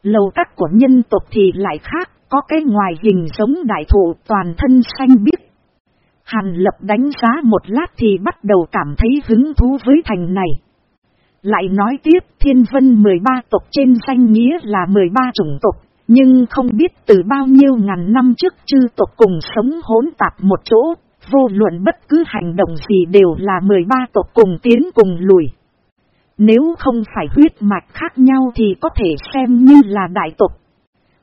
Lầu các của nhân tộc thì lại khác, có cái ngoài hình giống đại thụ toàn thân xanh biếc Hàn lập đánh giá một lát thì bắt đầu cảm thấy hứng thú với thành này. Lại nói tiếp thiên vân 13 tộc trên danh nghĩa là 13 chủng tộc, nhưng không biết từ bao nhiêu ngàn năm trước chư tộc cùng sống hỗn tạp một chỗ, vô luận bất cứ hành động gì đều là 13 tộc cùng tiến cùng lùi. Nếu không phải huyết mạch khác nhau thì có thể xem như là đại tộc.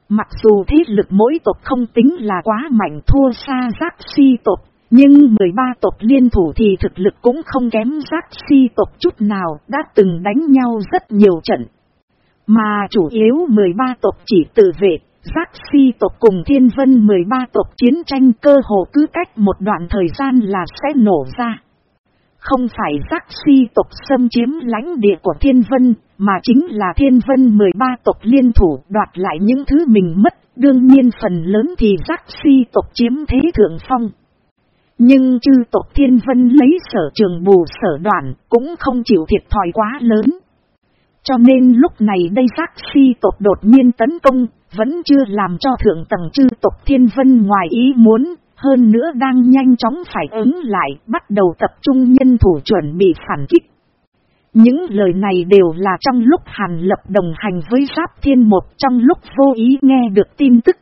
Mặc dù thế lực mỗi tộc không tính là quá mạnh thua xa giác si tộc, nhưng 13 tộc liên thủ thì thực lực cũng không kém giác si tộc chút nào, đã từng đánh nhau rất nhiều trận. Mà chủ yếu 13 tộc chỉ tự vệ, giác si tộc cùng thiên vân 13 tộc chiến tranh cơ hồ cứ cách một đoạn thời gian là sẽ nổ ra. Không phải giác si tộc xâm chiếm lãnh địa của thiên vân, mà chính là thiên vân 13 tộc liên thủ đoạt lại những thứ mình mất, đương nhiên phần lớn thì giác si tộc chiếm thế thượng phong. Nhưng chư tộc thiên vân lấy sở trường bù sở đoạn cũng không chịu thiệt thòi quá lớn. Cho nên lúc này đây giác si tộc đột nhiên tấn công, vẫn chưa làm cho thượng tầng chư tộc thiên vân ngoài ý muốn, hơn nữa đang nhanh chóng phải ứng lại, bắt đầu tập trung nhân thủ chuẩn bị phản kích. Những lời này đều là trong lúc Hàn Lập đồng hành với Giáp Thiên Một trong lúc vô ý nghe được tin tức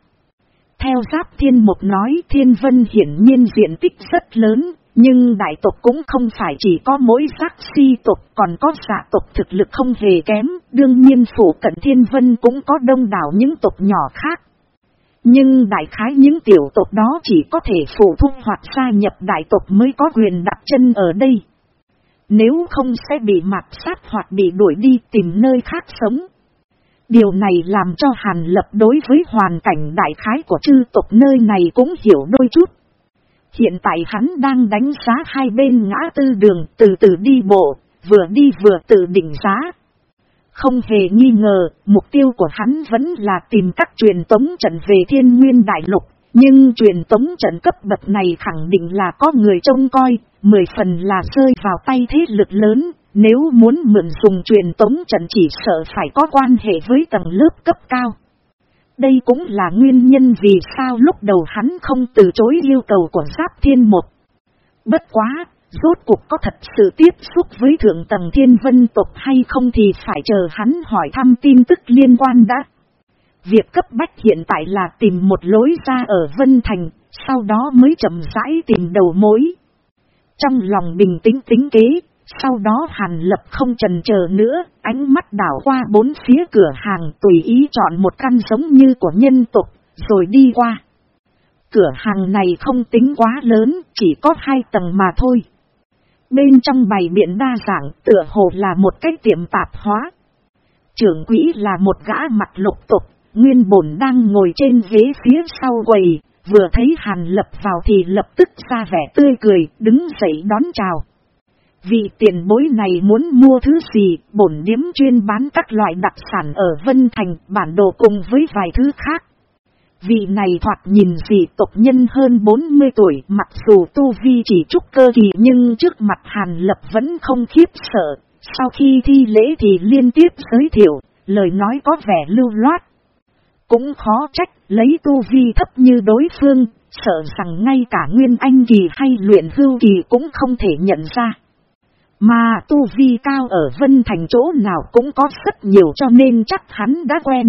theo Giáp Thiên một nói Thiên Vân hiển nhiên diện tích rất lớn, nhưng đại tộc cũng không phải chỉ có mỗi giác si tộc còn có giả tộc thực lực không hề kém, đương nhiên phủ cận Thiên Vân cũng có đông đảo những tộc nhỏ khác. Nhưng đại khái những tiểu tộc đó chỉ có thể phụ thuộc hoặc gia nhập đại tộc mới có quyền đặt chân ở đây. Nếu không sẽ bị mạt sát hoặc bị đuổi đi tìm nơi khác sống. Điều này làm cho Hàn Lập đối với hoàn cảnh đại khái của chư tộc nơi này cũng hiểu đôi chút. Hiện tại hắn đang đánh giá hai bên ngã tư đường từ từ đi bộ, vừa đi vừa tự định giá. Không hề nghi ngờ, mục tiêu của hắn vẫn là tìm các truyền tống trận về thiên nguyên đại lục. Nhưng truyền tống trận cấp bậc này khẳng định là có người trông coi, mười phần là rơi vào tay thế lực lớn, nếu muốn mượn dùng truyền tống trận chỉ sợ phải có quan hệ với tầng lớp cấp cao. Đây cũng là nguyên nhân vì sao lúc đầu hắn không từ chối yêu cầu của Giáp Thiên Một. Bất quá, rốt cuộc có thật sự tiếp xúc với thượng tầng thiên vân tộc hay không thì phải chờ hắn hỏi thăm tin tức liên quan đã. Việc cấp bách hiện tại là tìm một lối ra ở Vân Thành, sau đó mới chậm rãi tìm đầu mối. Trong lòng bình tĩnh tính kế, sau đó Hàn Lập không trần chờ nữa, ánh mắt đảo qua bốn phía cửa hàng tùy ý chọn một căn giống như của nhân tục, rồi đi qua. Cửa hàng này không tính quá lớn, chỉ có hai tầng mà thôi. Bên trong bày biện đa dạng tựa hồ là một cái tiệm tạp hóa. Trưởng quỹ là một gã mặt lục tục, nguyên bổn đang ngồi trên ghế phía sau quầy, vừa thấy Hàn Lập vào thì lập tức ra vẻ tươi cười, đứng dậy đón chào. Vị tiền bối này muốn mua thứ gì, bổn điếm chuyên bán các loại đặc sản ở Vân Thành, bản đồ cùng với vài thứ khác. Vị này thoạt nhìn dị tộc nhân hơn 40 tuổi, mặc dù tu vi chỉ trúc cơ kỳ nhưng trước mặt Hàn Lập vẫn không khiếp sợ. Sau khi thi lễ thì liên tiếp giới thiệu, lời nói có vẻ lưu loát. Cũng khó trách, lấy tu vi thấp như đối phương, sợ rằng ngay cả Nguyên Anh kỳ hay luyện hưu kỳ cũng không thể nhận ra. Mà tu vi cao ở Vân Thành chỗ nào cũng có rất nhiều cho nên chắc hắn đã quen.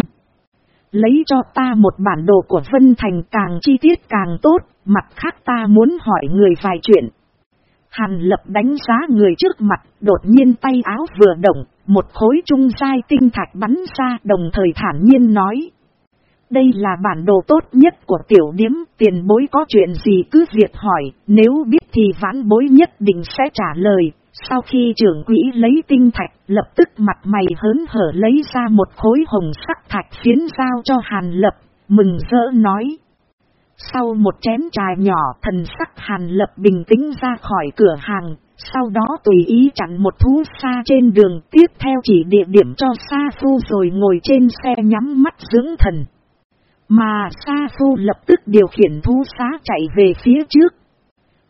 Lấy cho ta một bản đồ của Vân Thành càng chi tiết càng tốt, mặt khác ta muốn hỏi người vài chuyện. Hàn lập đánh giá người trước mặt, đột nhiên tay áo vừa động, một khối trung dai tinh thạch bắn ra đồng thời thản nhiên nói. Đây là bản đồ tốt nhất của tiểu điếm, tiền bối có chuyện gì cứ việc hỏi, nếu biết thì vãn bối nhất định sẽ trả lời. Sau khi trưởng quỹ lấy tinh thạch, lập tức mặt mày hớn hở lấy ra một khối hồng sắc thạch phiến giao cho Hàn Lập, mừng rỡ nói. Sau một chén trà nhỏ thần sắc Hàn Lập bình tĩnh ra khỏi cửa hàng, sau đó tùy ý chặn một thú xa trên đường tiếp theo chỉ địa điểm cho xa Phu rồi ngồi trên xe nhắm mắt dưỡng thần. Mà Sa Phu lập tức điều khiển thú xá chạy về phía trước.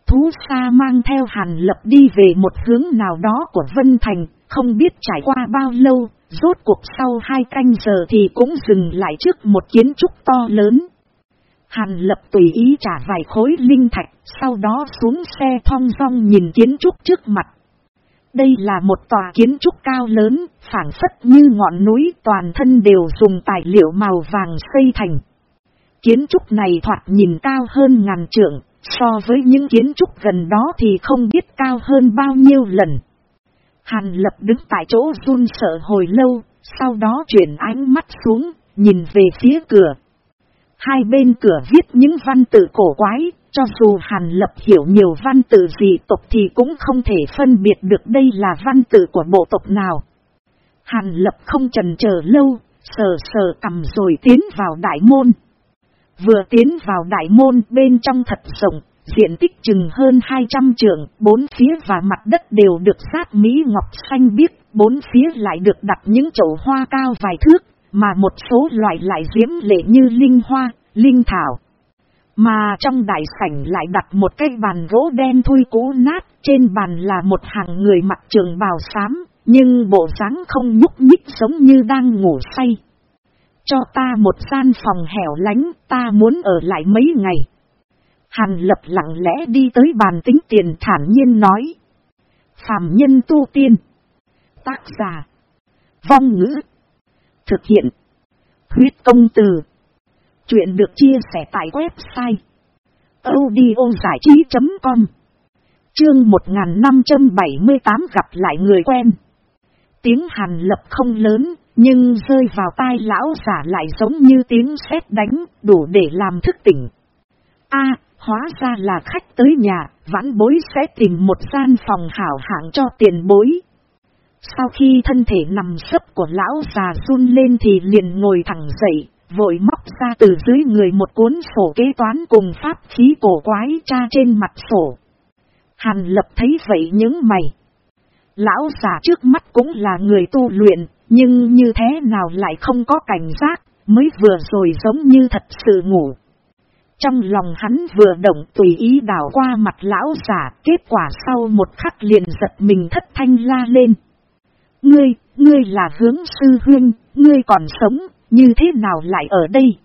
Thú xa mang theo hàn lập đi về một hướng nào đó của Vân Thành, không biết trải qua bao lâu, rốt cuộc sau hai canh giờ thì cũng dừng lại trước một kiến trúc to lớn. Hàn lập tùy ý trả vài khối linh thạch, sau đó xuống xe thong dong nhìn kiến trúc trước mặt. Đây là một tòa kiến trúc cao lớn, phản phất như ngọn núi toàn thân đều dùng tài liệu màu vàng xây thành. Kiến trúc này thoạt nhìn cao hơn ngàn trượng, so với những kiến trúc gần đó thì không biết cao hơn bao nhiêu lần. Hàn lập đứng tại chỗ run sợ hồi lâu, sau đó chuyển ánh mắt xuống, nhìn về phía cửa. Hai bên cửa viết những văn tự cổ quái, cho dù Hàn Lập hiểu nhiều văn tự gì tộc thì cũng không thể phân biệt được đây là văn tự của bộ tộc nào. Hàn Lập không trần chờ lâu, sờ sờ cầm rồi tiến vào đại môn. Vừa tiến vào đại môn bên trong thật rộng, diện tích chừng hơn 200 trượng, bốn phía và mặt đất đều được sát mỹ ngọc xanh biếc, bốn phía lại được đặt những chậu hoa cao vài thước, mà một số loại lại diễm lệ như linh hoa, linh thảo. Mà trong đại sảnh lại đặt một cái bàn gỗ đen thui cũ nát, trên bàn là một hàng người mặc trường bào xám, nhưng bộ dáng không nhúc nhích giống như đang ngủ say. Cho ta một gian phòng hẻo lánh, ta muốn ở lại mấy ngày. Hàn lập lặng lẽ đi tới bàn tính tiền thản nhiên nói. Phạm nhân tu tiên. Tác giả. Vong ngữ. Thực hiện. Huyết công từ. Chuyện được chia sẻ tại website. audiozảichí.com Chương 1578 gặp lại người quen. Tiếng hàn lập không lớn, nhưng rơi vào tai lão giả lại giống như tiếng sét đánh, đủ để làm thức tỉnh. a hóa ra là khách tới nhà, vãn bối sẽ tìm một gian phòng hảo hạng cho tiền bối. Sau khi thân thể nằm sấp của lão già run lên thì liền ngồi thẳng dậy, vội móc ra từ dưới người một cuốn sổ kế toán cùng pháp khí cổ quái tra trên mặt sổ. Hàn lập thấy vậy những mày. Lão già trước mắt cũng là người tu luyện, nhưng như thế nào lại không có cảnh giác, mới vừa rồi giống như thật sự ngủ. Trong lòng hắn vừa động tùy ý đảo qua mặt lão giả, kết quả sau một khắc liền giật mình thất thanh la lên. Ngươi, ngươi là hướng sư huyên, ngươi còn sống, như thế nào lại ở đây?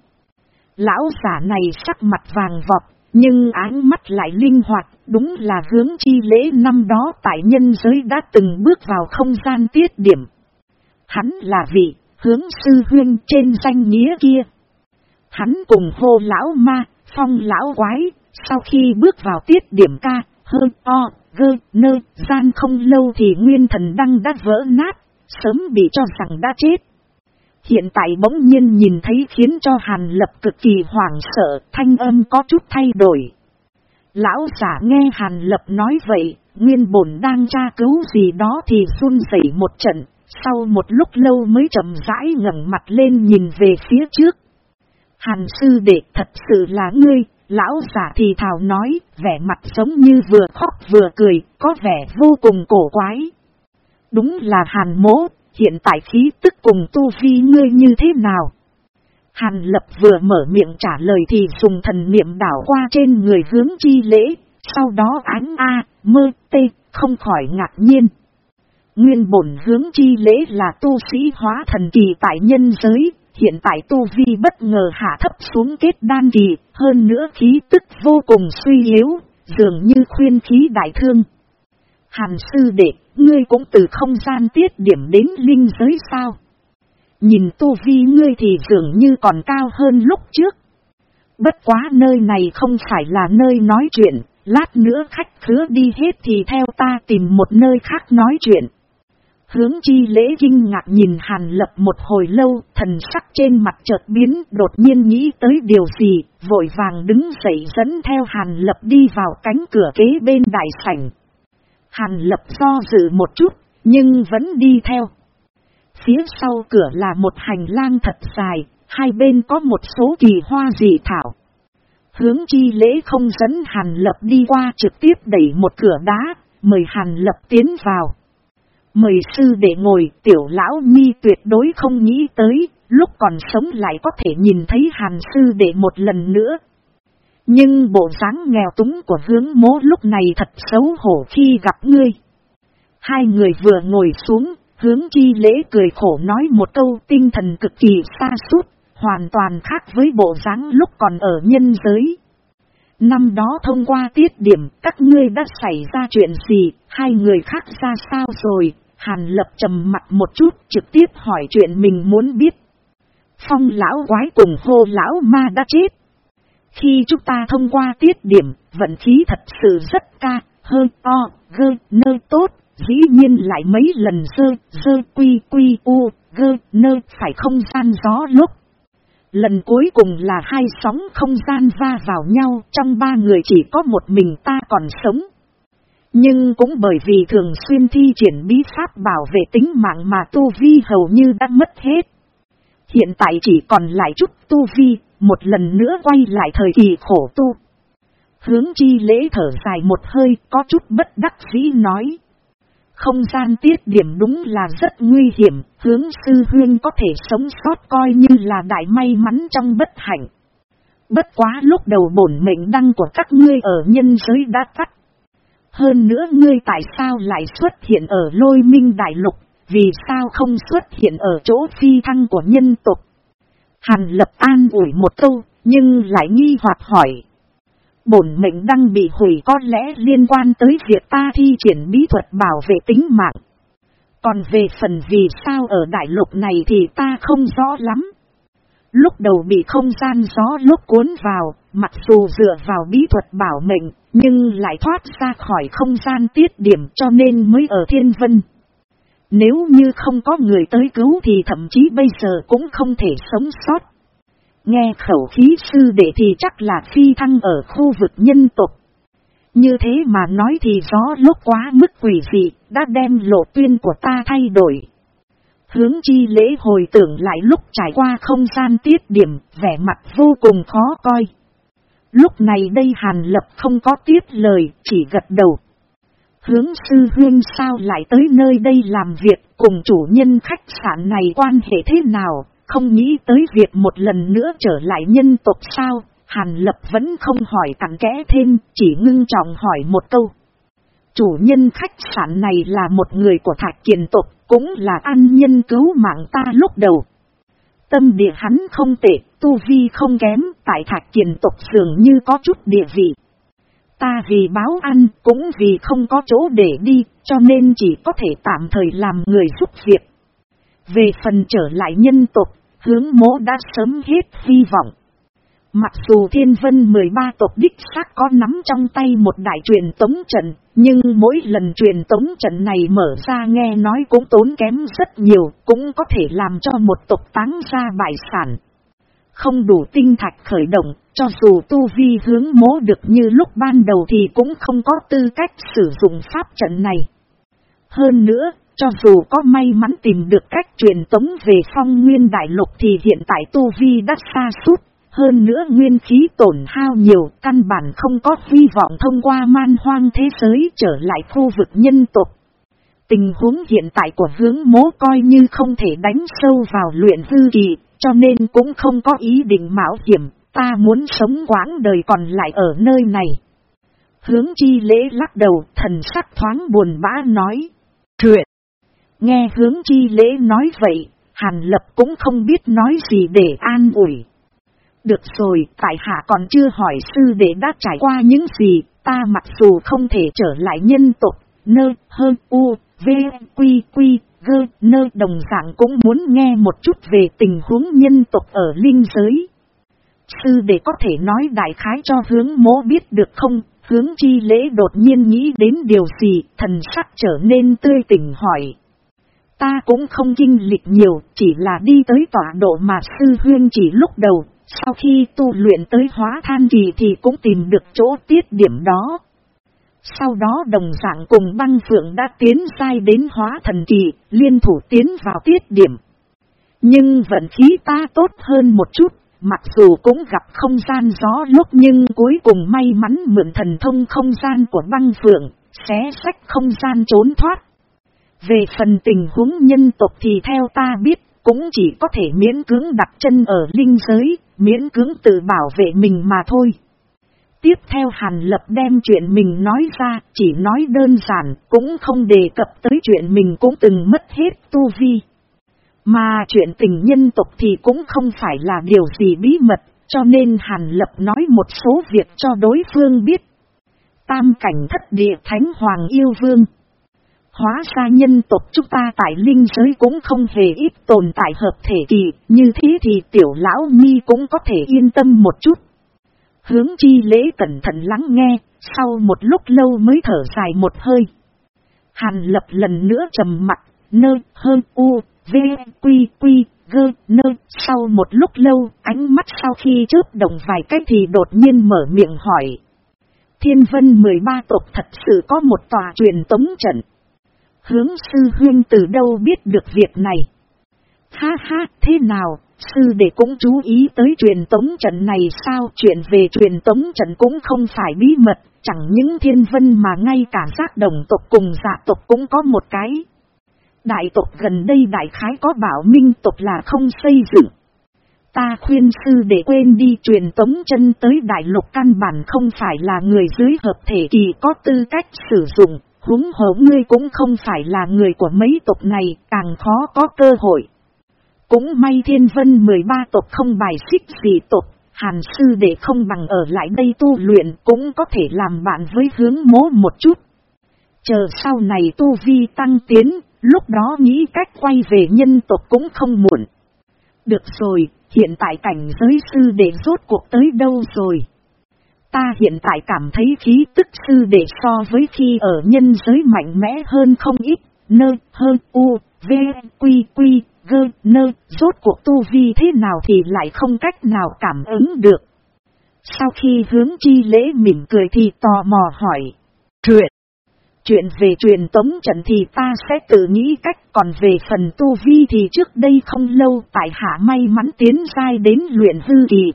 Lão giả này sắc mặt vàng vọt, nhưng áng mắt lại linh hoạt, đúng là hướng chi lễ năm đó tại nhân giới đã từng bước vào không gian tiết điểm. Hắn là vị, hướng sư huyên trên danh nghĩa kia. Hắn cùng hô lão ma, phong lão quái, sau khi bước vào tiết điểm ca, hơi o, gơ, nơ, gian không lâu thì nguyên thần đăng đã vỡ nát, sớm bị cho rằng đã chết. Hiện tại bỗng nhiên nhìn thấy khiến cho Hàn Lập cực kỳ hoảng sợ, thanh âm có chút thay đổi. Lão giả nghe Hàn Lập nói vậy, nguyên bổn đang tra cứu gì đó thì run rẩy một trận, sau một lúc lâu mới chậm rãi ngẩng mặt lên nhìn về phía trước. Hàn sư đệ thật sự là ngươi, Lão giả thì thào nói, vẻ mặt giống như vừa khóc vừa cười, có vẻ vô cùng cổ quái. Đúng là hàn mố, hiện tại khí tức cùng tu vi ngươi như thế nào? Hàn lập vừa mở miệng trả lời thì dùng thần niệm đảo qua trên người hướng chi lễ, sau đó ánh A, mơ, tê, không khỏi ngạc nhiên. Nguyên bổn hướng chi lễ là tu sĩ hóa thần kỳ tại nhân giới, hiện tại tu vi bất ngờ hạ thấp xuống kết đan kỳ, hơn nữa khí tức vô cùng suy yếu, dường như khuyên khí đại thương. Hàn sư đệ, ngươi cũng từ không gian tiết điểm đến linh giới sao? Nhìn tu vi ngươi thì dường như còn cao hơn lúc trước. Bất quá nơi này không phải là nơi nói chuyện, lát nữa khách khứa đi hết thì theo ta tìm một nơi khác nói chuyện. Hướng chi lễ kinh ngạc nhìn Hàn Lập một hồi lâu, thần sắc trên mặt chợt biến, đột nhiên nghĩ tới điều gì, vội vàng đứng dậy dẫn theo Hàn Lập đi vào cánh cửa kế bên đại sảnh. Hàn Lập do dự một chút, nhưng vẫn đi theo. Phía sau cửa là một hành lang thật dài, hai bên có một số kỳ hoa dị thảo. Hướng chi lễ không dẫn Hàn Lập đi qua trực tiếp đẩy một cửa đá, mời Hàn Lập tiến vào. Mời sư để ngồi, tiểu lão mi tuyệt đối không nghĩ tới, lúc còn sống lại có thể nhìn thấy hàn sư để một lần nữa. Nhưng bộ dáng nghèo túng của hướng mố lúc này thật xấu hổ khi gặp ngươi. Hai người vừa ngồi xuống, hướng chi lễ cười khổ nói một câu tinh thần cực kỳ xa suốt, hoàn toàn khác với bộ dáng lúc còn ở nhân giới. Năm đó thông qua tiết điểm, các ngươi đã xảy ra chuyện gì, hai người khác ra sao rồi, Hàn lập trầm mặt một chút trực tiếp hỏi chuyện mình muốn biết. Phong lão quái cùng hô lão ma đã chết. Khi chúng ta thông qua tiết điểm, vận khí thật sự rất ca, hơi to, gơ, nơi tốt, dĩ nhiên lại mấy lần dơ, dơ quy quy u, gơ, nơi phải không gian gió lúc. Lần cuối cùng là hai sóng không gian va vào nhau, trong ba người chỉ có một mình ta còn sống. Nhưng cũng bởi vì thường xuyên thi triển bí pháp bảo vệ tính mạng mà tu vi hầu như đã mất hết. Hiện tại chỉ còn lại chút tu vi, một lần nữa quay lại thời kỳ khổ tu. Hướng chi lễ thở dài một hơi, có chút bất đắc dĩ nói. Không gian tiết điểm đúng là rất nguy hiểm, hướng sư huyên có thể sống sót coi như là đại may mắn trong bất hạnh. Bất quá lúc đầu bổn mệnh đăng của các ngươi ở nhân giới đã tắt hơn nữa ngươi tại sao lại xuất hiện ở lôi minh đại lục, vì sao không xuất hiện ở chỗ phi thăng của nhân tục. Hàn lập an ủi một câu, nhưng lại nghi hoặc hỏi. Bổn mệnh đang bị hủy có lẽ liên quan tới việc ta thi triển bí thuật bảo vệ tính mạng. Còn về phần vì sao ở đại lục này thì ta không rõ lắm. Lúc đầu bị không gian gió lúc cuốn vào, mặc dù dựa vào bí thuật bảo mệnh, nhưng lại thoát ra khỏi không gian tiết điểm cho nên mới ở thiên vân. Nếu như không có người tới cứu thì thậm chí bây giờ cũng không thể sống sót. Nghe khẩu khí sư đệ thì chắc là phi thăng ở khu vực nhân tục. Như thế mà nói thì gió lúc quá mức quỷ dị, đã đem lộ tuyên của ta thay đổi. Hướng chi lễ hồi tưởng lại lúc trải qua không gian tiết điểm, vẻ mặt vô cùng khó coi. Lúc này đây Hàn Lập không có tiếp lời, chỉ gật đầu. Hướng sư huyên sao lại tới nơi đây làm việc cùng chủ nhân khách sạn này quan hệ thế nào, không nghĩ tới việc một lần nữa trở lại nhân tộc sao, Hàn Lập vẫn không hỏi cặn kẽ thêm, chỉ ngưng trọng hỏi một câu. Chủ nhân khách sạn này là một người của thạch kiền tộc, cũng là an nhân cứu mạng ta lúc đầu. Tâm địa hắn không tệ, tu vi không kém, tại thạch kiền tộc dường như có chút địa vị. Ta vì báo ăn, cũng vì không có chỗ để đi, cho nên chỉ có thể tạm thời làm người giúp việc. Về phần trở lại nhân tộc, hướng mỗ đã sớm hết hy vọng. Mặc dù thiên vân 13 tộc đích xác có nắm trong tay một đại truyền tống trận, nhưng mỗi lần truyền tống trận này mở ra nghe nói cũng tốn kém rất nhiều, cũng có thể làm cho một tộc táng ra bại sản. Không đủ tinh thạch khởi động, cho dù tu vi hướng mố được như lúc ban đầu thì cũng không có tư cách sử dụng pháp trận này. Hơn nữa, cho dù có may mắn tìm được cách truyền tống về phong nguyên đại lục thì hiện tại tu vi đã xa suốt Hơn nữa nguyên khí tổn hao nhiều, căn bản không có hy vọng thông qua man hoang thế giới trở lại khu vực nhân tộc. Tình huống hiện tại của hướng mố coi như không thể đánh sâu vào luyện hư kỳ, cho nên cũng không có ý định mạo hiểm, ta muốn sống quãng đời còn lại ở nơi này. Hướng chi lễ lắc đầu, thần sắc thoáng buồn bã nói. Truyện! Nghe hướng chi lễ nói vậy, Hàn Lập cũng không biết nói gì để an ủi. Được rồi, tại hạ còn chưa hỏi sư để đã trải qua những gì, ta mặc dù không thể trở lại nhân tộc, nơ, hơn, u, v, quy, quy, gơ, nơ đồng dạng cũng muốn nghe một chút về tình huống nhân tộc ở linh giới. Sư để có thể nói đại khái cho hướng mố biết được không, hướng chi lễ đột nhiên nghĩ đến điều gì, thần sắc trở nên tươi tỉnh hỏi. Ta cũng không kinh lịch nhiều, chỉ là đi tới tọa độ mà sư huyên chỉ lúc đầu, sau khi tu luyện tới hóa than kỳ thì cũng tìm được chỗ tiết điểm đó. Sau đó đồng dạng cùng băng phượng đã tiến sai đến hóa thần kỳ, liên thủ tiến vào tiết điểm. Nhưng vận khí ta tốt hơn một chút, mặc dù cũng gặp không gian gió lúc nhưng cuối cùng may mắn mượn thần thông không gian của băng phượng, xé sách không gian trốn thoát. Về phần tình huống nhân tộc thì theo ta biết, cũng chỉ có thể miễn cưỡng đặt chân ở linh giới, miễn cưỡng tự bảo vệ mình mà thôi. Tiếp theo Hàn Lập đem chuyện mình nói ra, chỉ nói đơn giản, cũng không đề cập tới chuyện mình cũng từng mất hết tu vi. Mà chuyện tình nhân tộc thì cũng không phải là điều gì bí mật, cho nên Hàn Lập nói một số việc cho đối phương biết. Tam cảnh thất địa thánh hoàng yêu vương. Hóa ra nhân tộc chúng ta tại linh giới cũng không hề ít tồn tại hợp thể kỳ, như thế thì tiểu lão nhi cũng có thể yên tâm một chút. Hướng chi lễ cẩn thận lắng nghe, sau một lúc lâu mới thở dài một hơi. Hàn lập lần nữa trầm mặt, nơ, hơn, u, v, quy, quy, gơ, nơ. Sau một lúc lâu, ánh mắt sau khi chớp đồng vài cách thì đột nhiên mở miệng hỏi. Thiên vân 13 tộc thật sự có một tòa truyền tống trận. Hướng sư huyên từ đâu biết được việc này? Ha ha, thế nào, sư đệ cũng chú ý tới truyền tống trận này sao? Chuyện về truyền tống trận cũng không phải bí mật, chẳng những thiên vân mà ngay cả giác đồng tộc cùng dạ tộc cũng có một cái. Đại tộc gần đây đại khái có bảo minh tộc là không xây dựng. Ta khuyên sư để quên đi truyền tống chân tới đại lục căn bản không phải là người dưới hợp thể kỳ có tư cách sử dụng, huống hổ ngươi cũng không phải là người của mấy tộc này, càng khó có cơ hội. Cũng may thiên vân 13 tộc không bài xích gì tộc, hàn sư để không bằng ở lại đây tu luyện cũng có thể làm bạn với hướng mố một chút. Chờ sau này tu vi tăng tiến, lúc đó nghĩ cách quay về nhân tộc cũng không muộn. Được rồi, hiện tại cảnh giới sư để rốt cuộc tới đâu rồi? Ta hiện tại cảm thấy khí tức sư để so với khi ở nhân giới mạnh mẽ hơn không ít, nơi hơn, u, v, quy, quy, gơ, nơ, rốt cuộc tu vi thế nào thì lại không cách nào cảm ứng được. Sau khi hướng chi lễ mỉm cười thì tò mò hỏi. Chuyện. Chuyện về truyền tống trận thì ta sẽ tự nghĩ cách còn về phần tu vi thì trước đây không lâu tại hạ may mắn tiến sai đến luyện hư kỳ.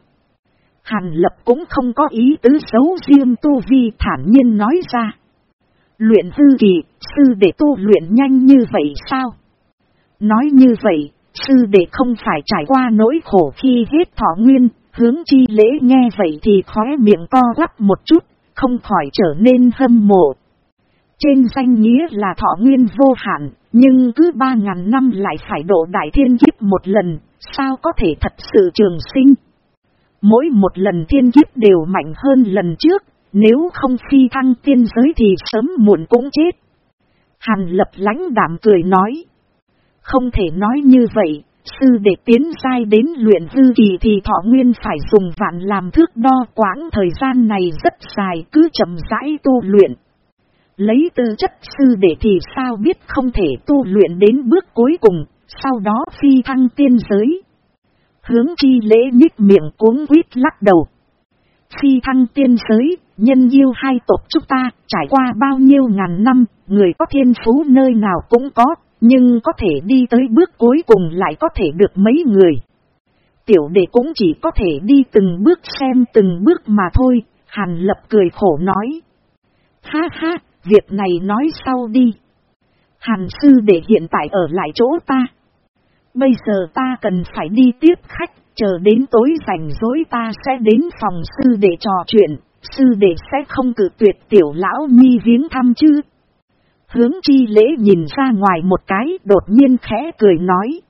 Hàn lập cũng không có ý tứ xấu riêng tu vi thản nhiên nói ra. Luyện hư kỳ, sư để tu luyện nhanh như vậy sao? Nói như vậy, sư đệ không phải trải qua nỗi khổ khi hết thọ nguyên, hướng chi lễ nghe vậy thì khóe miệng co quắp một chút, không khỏi trở nên hâm mộ. Trên danh nghĩa là thọ nguyên vô hạn, nhưng cứ ba ngàn năm lại phải độ đại thiên kiếp một lần, sao có thể thật sự trường sinh? Mỗi một lần thiên kiếp đều mạnh hơn lần trước, nếu không phi thăng tiên giới thì sớm muộn cũng chết. Hàn lập lãnh đảm cười nói. Không thể nói như vậy, sư để tiến sai đến luyện hư kỳ thì thọ nguyên phải dùng vạn làm thước đo quãng thời gian này rất dài cứ chậm rãi tu luyện. Lấy tư chất sư để thì sao biết không thể tu luyện đến bước cuối cùng, sau đó phi thăng tiên giới. Hướng chi lễ nhích miệng cuốn quýt lắc đầu. Phi thăng tiên giới, nhân yêu hai tộc chúng ta, trải qua bao nhiêu ngàn năm, người có thiên phú nơi nào cũng có, nhưng có thể đi tới bước cuối cùng lại có thể được mấy người. tiểu đệ cũng chỉ có thể đi từng bước xem từng bước mà thôi, Hàn Lập cười khổ nói. Ha ha, việc này nói sau đi. Hàn sư để hiện tại ở lại chỗ ta. Bây giờ ta cần phải đi tiếp khách, chờ đến tối rảnh rỗi ta sẽ đến phòng sư để trò chuyện, sư đệ sẽ không cử tuyệt tiểu lão nhi viếng thăm chứ. Hướng chi lễ nhìn ra ngoài một cái đột nhiên khẽ cười nói.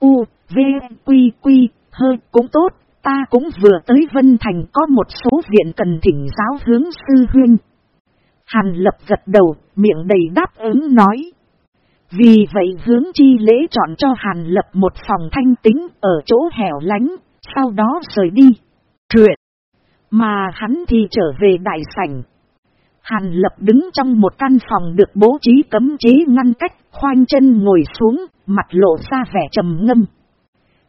U, V, Quy, Quy, hơi cũng tốt, ta cũng vừa tới Vân Thành có một số viện cần thỉnh giáo hướng sư huyên Hàn lập gật đầu, miệng đầy đáp ứng nói. Vì vậy hướng chi lễ chọn cho Hàn lập một phòng thanh tính ở chỗ hẻo lánh, sau đó rời đi. Truyện. Mà hắn thì trở về đại sảnh. Hàn lập đứng trong một căn phòng được bố trí cấm chế ngăn cách, khoanh chân ngồi xuống, mặt lộ ra vẻ trầm ngâm.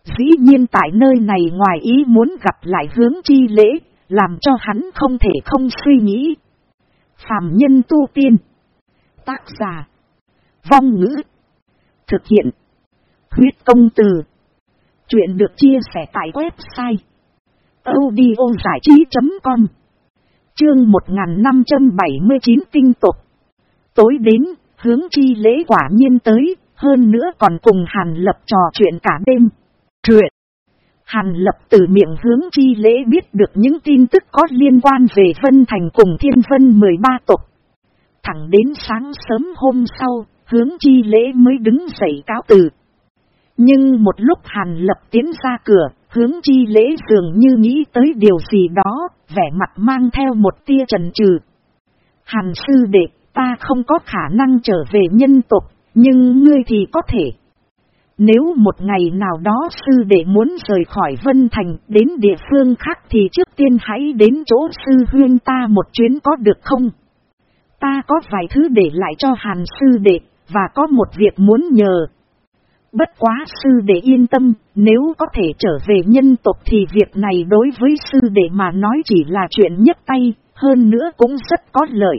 Dĩ nhiên tại nơi này ngoài ý muốn gặp lại hướng chi lễ, làm cho hắn không thể không suy nghĩ. Phạm nhân tu tiên. Tác giả. Vong ngữ. Thực hiện. Huyết công từ. Chuyện được chia sẻ tại website. audiozảichí.com Chương 1579 tinh tục. Tối đến, hướng chi lễ quả nhiên tới, hơn nữa còn cùng Hàn Lập trò chuyện cả đêm. Truyện. Hàn Lập từ miệng hướng chi lễ biết được những tin tức có liên quan về Vân Thành cùng Thiên Vân 13 tộc. Thẳng đến sáng sớm hôm sau, hướng chi lễ mới đứng dậy cáo từ. Nhưng một lúc Hàn Lập tiến ra cửa, hướng chi lễ dường như nghĩ tới điều gì đó, vẻ mặt mang theo một tia trần trừ. Hàn sư đệ, ta không có khả năng trở về nhân tộc, nhưng ngươi thì có thể. Nếu một ngày nào đó sư đệ muốn rời khỏi Vân Thành đến địa phương khác thì trước tiên hãy đến chỗ sư huyên ta một chuyến có được không? Ta có vài thứ để lại cho hàn sư đệ, và có một việc muốn nhờ. Bất quá sư đệ yên tâm, nếu có thể trở về nhân tộc thì việc này đối với sư đệ mà nói chỉ là chuyện nhất tay, hơn nữa cũng rất có lợi.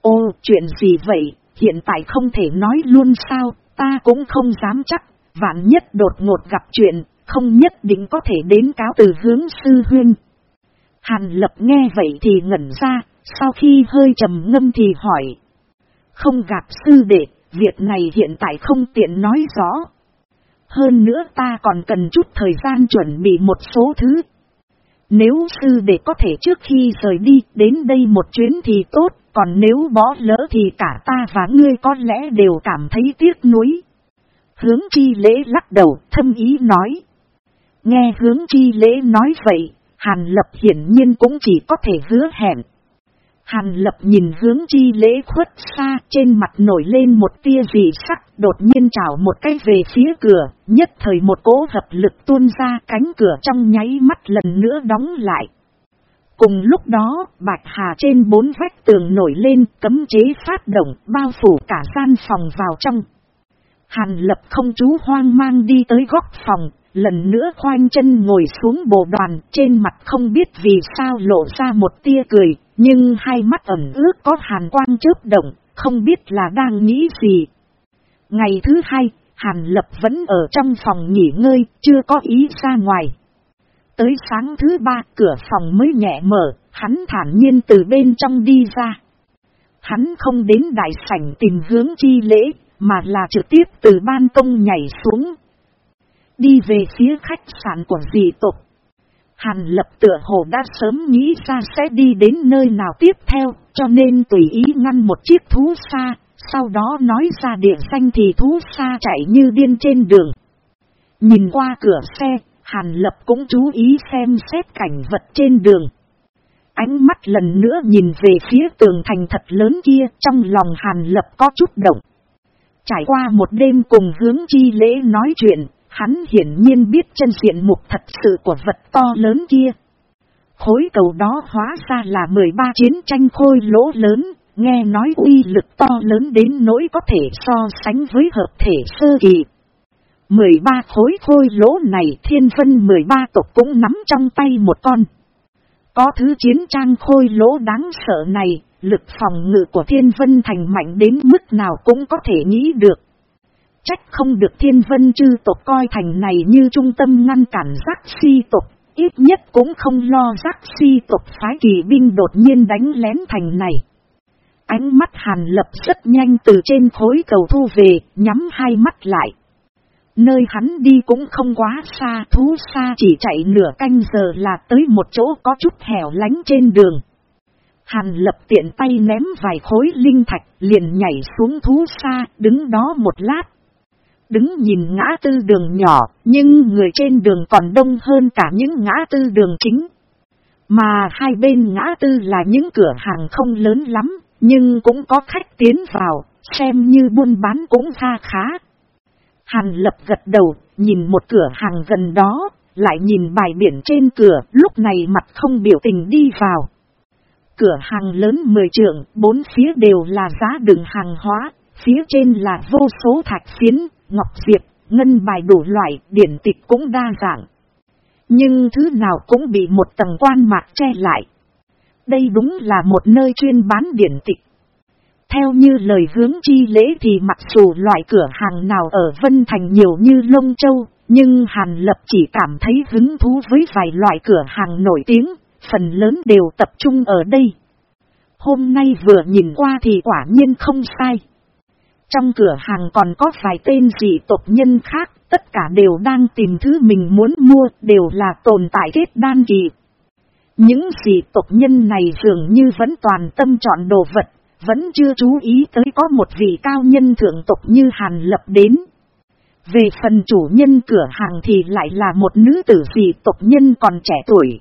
Ô, chuyện gì vậy, hiện tại không thể nói luôn sao, ta cũng không dám chắc, vạn nhất đột ngột gặp chuyện, không nhất định có thể đến cáo từ hướng sư huyên. Hàn lập nghe vậy thì ngẩn ra, sau khi hơi trầm ngâm thì hỏi. Không gặp sư đệ, việc này hiện tại không tiện nói rõ. Hơn nữa ta còn cần chút thời gian chuẩn bị một số thứ. Nếu sư đệ có thể trước khi rời đi đến đây một chuyến thì tốt, còn nếu bó lỡ thì cả ta và ngươi có lẽ đều cảm thấy tiếc nuối. Hướng chi lễ lắc đầu, thâm ý nói. Nghe hướng chi lễ nói vậy, Hàn Lập hiển nhiên cũng chỉ có thể hứa hẹn. Hàn Lập nhìn hướng chi lễ khuất xa trên mặt nổi lên một tia dị sắc đột nhiên chảo một cái về phía cửa, nhất thời một cỗ hợp lực tuôn ra cánh cửa trong nháy mắt lần nữa đóng lại. Cùng lúc đó, bạch hà trên bốn vách tường nổi lên cấm chế phát động bao phủ cả gian phòng vào trong. Hàn lập không chú hoang mang đi tới góc phòng, lần nữa khoanh chân ngồi xuống bộ đoàn trên mặt không biết vì sao lộ ra một tia cười, nhưng hai mắt ẩm ướt có hàn quang chớp động, không biết là đang nghĩ gì. Ngày thứ hai, Hàn Lập vẫn ở trong phòng nghỉ ngơi, chưa có ý ra ngoài. Tới sáng thứ ba, cửa phòng mới nhẹ mở, hắn thản nhiên từ bên trong đi ra. Hắn không đến đại sảnh tìm hướng chi lễ, mà là trực tiếp từ ban công nhảy xuống. Đi về phía khách sạn của dị tộc. Hàn lập tựa hồ đã sớm nghĩ ra sẽ đi đến nơi nào tiếp theo, cho nên tùy ý ngăn một chiếc thú xa, sau đó nói ra địa danh thì thú xa chạy như điên trên đường. Nhìn qua cửa xe, Hàn lập cũng chú ý xem xét cảnh vật trên đường. Ánh mắt lần nữa nhìn về phía tường thành thật lớn kia, trong lòng Hàn lập có chút động. Trải qua một đêm cùng hướng chi lễ nói chuyện, hắn hiển nhiên biết chân diện mục thật sự của vật to lớn kia. Khối cầu đó hóa ra là 13 chiến tranh khôi lỗ lớn, nghe nói uy lực to lớn đến nỗi có thể so sánh với hợp thể sơ kỳ. 13 khối khôi lỗ này thiên phân 13 tộc cũng nắm trong tay một con. Có thứ chiến trang khôi lỗ đáng sợ này, lực phòng ngự của thiên vân thành mạnh đến mức nào cũng có thể nghĩ được. Trách không được thiên vân chư tộc coi thành này như trung tâm ngăn cản giác si tộc, ít nhất cũng không lo giác si tộc phái kỳ binh đột nhiên đánh lén thành này. Ánh mắt hàn lập rất nhanh từ trên khối cầu thu về, nhắm hai mắt lại. Nơi hắn đi cũng không quá xa, thú xa chỉ chạy nửa canh giờ là tới một chỗ có chút hẻo lánh trên đường. Hàn lập tiện tay ném vài khối linh thạch, liền nhảy xuống thú xa, đứng đó một lát. Đứng nhìn ngã tư đường nhỏ, nhưng người trên đường còn đông hơn cả những ngã tư đường chính. Mà hai bên ngã tư là những cửa hàng không lớn lắm, nhưng cũng có khách tiến vào, xem như buôn bán cũng kha khá. Hàn lập gật đầu, nhìn một cửa hàng gần đó, lại nhìn bài biển trên cửa, lúc này mặt không biểu tình đi vào. Cửa hàng lớn mười trượng, bốn phía đều là giá đựng hàng hóa, phía trên là vô số thạch phiến, ngọc diệp, ngân bài đủ loại, điển tịch cũng đa dạng. Nhưng thứ nào cũng bị một tầng quan mạc che lại. Đây đúng là một nơi chuyên bán điển tịch. Theo như lời hướng chi lễ thì mặc dù loại cửa hàng nào ở Vân Thành nhiều như Lông Châu, nhưng Hàn Lập chỉ cảm thấy hứng thú với vài loại cửa hàng nổi tiếng, phần lớn đều tập trung ở đây. Hôm nay vừa nhìn qua thì quả nhiên không sai. Trong cửa hàng còn có vài tên dị tộc nhân khác, tất cả đều đang tìm thứ mình muốn mua, đều là tồn tại kết đan kỳ. Những dị tộc nhân này dường như vẫn toàn tâm chọn đồ vật, vẫn chưa chú ý tới có một vị cao nhân thượng tộc như Hàn Lập đến. Về phần chủ nhân cửa hàng thì lại là một nữ tử dị tộc nhân còn trẻ tuổi.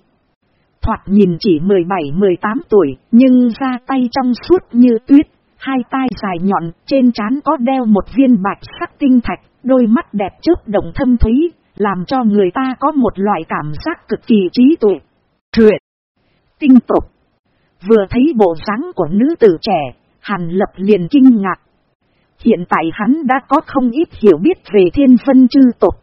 Thoạt nhìn chỉ 17-18 tuổi, nhưng ra tay trong suốt như tuyết, hai tai dài nhọn, trên trán có đeo một viên bạch sắc tinh thạch, đôi mắt đẹp trước động thâm thúy, làm cho người ta có một loại cảm giác cực kỳ trí tuệ. Truyện, tinh tục, vừa thấy bộ dáng của nữ tử trẻ, Hàn Lập liền kinh ngạc. Hiện tại hắn đã có không ít hiểu biết về thiên vân chư tộc.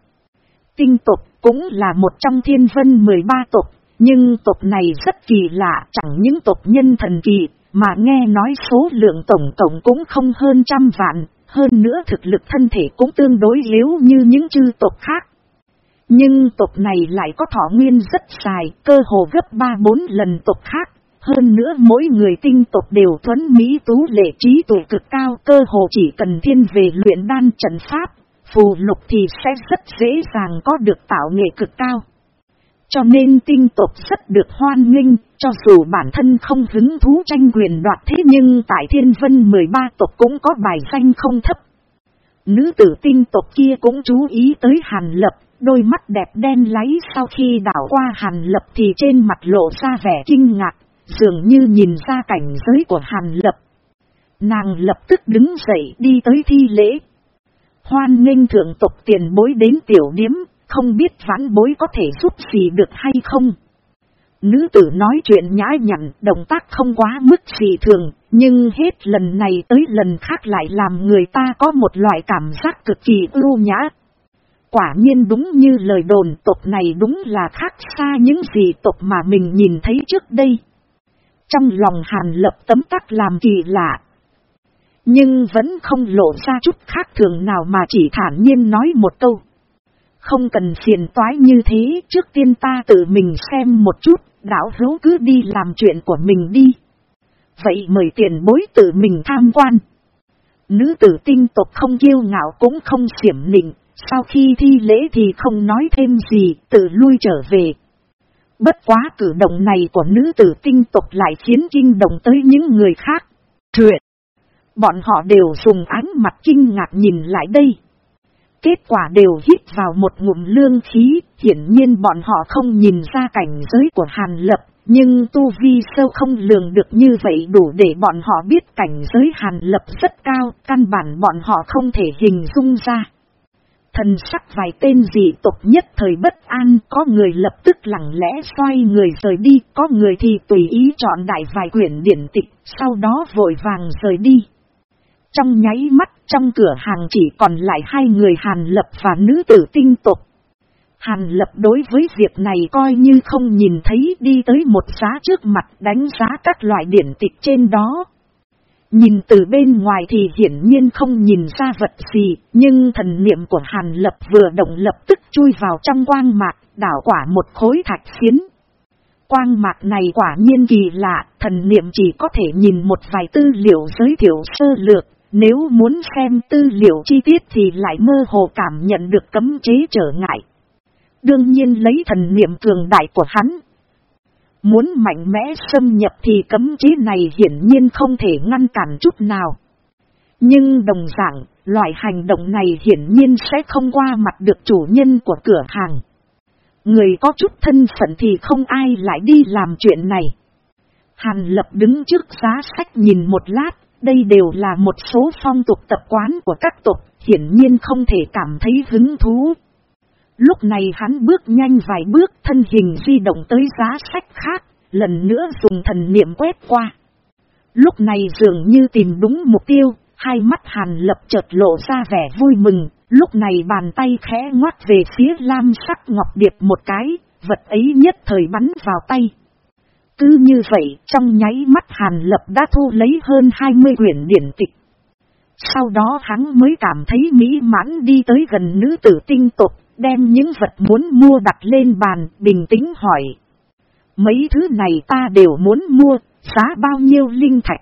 Tinh tộc cũng là một trong thiên vân 13 tộc, nhưng tộc này rất kỳ lạ, chẳng những tộc nhân thần kỳ, mà nghe nói số lượng tổng tổng cũng không hơn trăm vạn, hơn nữa thực lực thân thể cũng tương đối yếu như những chư tộc khác. Nhưng tộc này lại có thọ nguyên rất dài, cơ hồ gấp 3-4 lần tộc khác. Hơn nữa mỗi người tinh tộc đều thuấn mỹ tú lệ trí tuổi cực cao, cơ hồ chỉ cần thiên về luyện đan trận pháp, phù lục thì sẽ rất dễ dàng có được tạo nghệ cực cao. Cho nên tinh tộc rất được hoan nghênh, cho dù bản thân không hứng thú tranh quyền đoạt thế nhưng tại thiên vân 13 tộc cũng có bài danh không thấp. Nữ tử tinh tộc kia cũng chú ý tới hàn lập, đôi mắt đẹp đen láy sau khi đảo qua hàn lập thì trên mặt lộ ra vẻ kinh ngạc, dường như nhìn ra cảnh giới của hàn lập. Nàng lập tức đứng dậy đi tới thi lễ. Hoan nghênh thượng tộc tiền bối đến tiểu điếm, không biết vãn bối có thể giúp gì được hay không. Nữ tử nói chuyện nhã nhặn, động tác không quá mức gì thường, nhưng hết lần này tới lần khác lại làm người ta có một loại cảm giác cực kỳ ưu nhã. Quả nhiên đúng như lời đồn tộc này đúng là khác xa những gì tộc mà mình nhìn thấy trước đây. Trong lòng hàn lập tấm tắc làm kỳ lạ. Nhưng vẫn không lộ ra chút khác thường nào mà chỉ thản nhiên nói một câu. Không cần phiền toái như thế, trước tiên ta tự mình xem một chút, đảo hữu cứ đi làm chuyện của mình đi. Vậy mời tiền bối tự mình tham quan. Nữ tử tinh tộc không kiêu ngạo cũng không xiểm nịnh, sau khi thi lễ thì không nói thêm gì, tự lui trở về. Bất quá cử động này của nữ tử tinh tộc lại khiến kinh động tới những người khác. Truyện! Bọn họ đều dùng ánh mặt kinh ngạc nhìn lại đây. Kết quả đều hít vào một ngụm lương khí, hiển nhiên bọn họ không nhìn ra cảnh giới của Hàn Lập, nhưng tu vi sâu không lường được như vậy đủ để bọn họ biết cảnh giới Hàn Lập rất cao, căn bản bọn họ không thể hình dung ra. Thần sắc vài tên dị tộc nhất thời bất an, có người lập tức lặng lẽ xoay người rời đi, có người thì tùy ý chọn đại vài quyển điển tịch, sau đó vội vàng rời đi. Trong nháy mắt trong cửa hàng chỉ còn lại hai người Hàn Lập và nữ tử tinh tục. Hàn Lập đối với việc này coi như không nhìn thấy đi tới một giá trước mặt đánh giá các loại điển tịch trên đó. Nhìn từ bên ngoài thì hiển nhiên không nhìn ra vật gì, nhưng thần niệm của Hàn Lập vừa động lập tức chui vào trong quang mạc, đảo quả một khối thạch phiến. Quang mạc này quả nhiên kỳ lạ, thần niệm chỉ có thể nhìn một vài tư liệu giới thiệu sơ lược, nếu muốn xem tư liệu chi tiết thì lại mơ hồ cảm nhận được cấm chế trở ngại. Đương nhiên lấy thần niệm cường đại của hắn. Muốn mạnh mẽ xâm nhập thì cấm chế này hiển nhiên không thể ngăn cản chút nào. Nhưng đồng dạng, loại hành động này hiển nhiên sẽ không qua mặt được chủ nhân của cửa hàng. Người có chút thân phận thì không ai lại đi làm chuyện này. Hàn lập đứng trước giá sách nhìn một lát, đây đều là một số phong tục tập quán của các tộc, hiển nhiên không thể cảm thấy hứng thú. Lúc này hắn bước nhanh vài bước thân hình di động tới giá sách khác, lần nữa dùng thần niệm quét qua. Lúc này dường như tìm đúng mục tiêu, hai mắt hàn lập chợt lộ ra vẻ vui mừng, lúc này bàn tay khẽ ngoắt về phía lam sắc ngọc điệp một cái, vật ấy nhất thời bắn vào tay. Cứ như vậy, trong nháy mắt Hàn Lập đã thu lấy hơn 20 quyển điển tịch. Sau đó hắn mới cảm thấy mỹ mãn đi tới gần nữ tử tinh tục, đem những vật muốn mua đặt lên bàn, bình tĩnh hỏi. Mấy thứ này ta đều muốn mua, giá bao nhiêu linh thạch?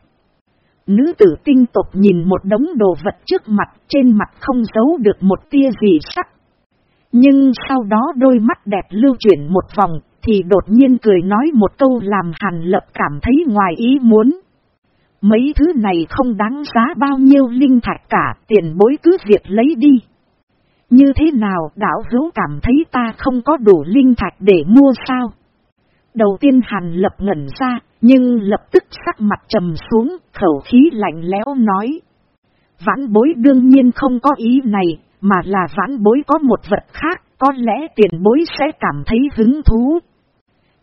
Nữ tử tinh tục nhìn một đống đồ vật trước mặt, trên mặt không giấu được một tia gì sắc. Nhưng sau đó đôi mắt đẹp lưu chuyển một vòng, thì đột nhiên cười nói một câu làm Hàn Lập cảm thấy ngoài ý muốn. Mấy thứ này không đáng giá bao nhiêu linh thạch cả, tiền bối cứ việc lấy đi. Như thế nào đảo hữu cảm thấy ta không có đủ linh thạch để mua sao? Đầu tiên Hàn Lập ngẩn ra, nhưng lập tức sắc mặt trầm xuống, khẩu khí lạnh lẽo nói. Vãn bối đương nhiên không có ý này, mà là vãn bối có một vật khác, có lẽ tiền bối sẽ cảm thấy hứng thú.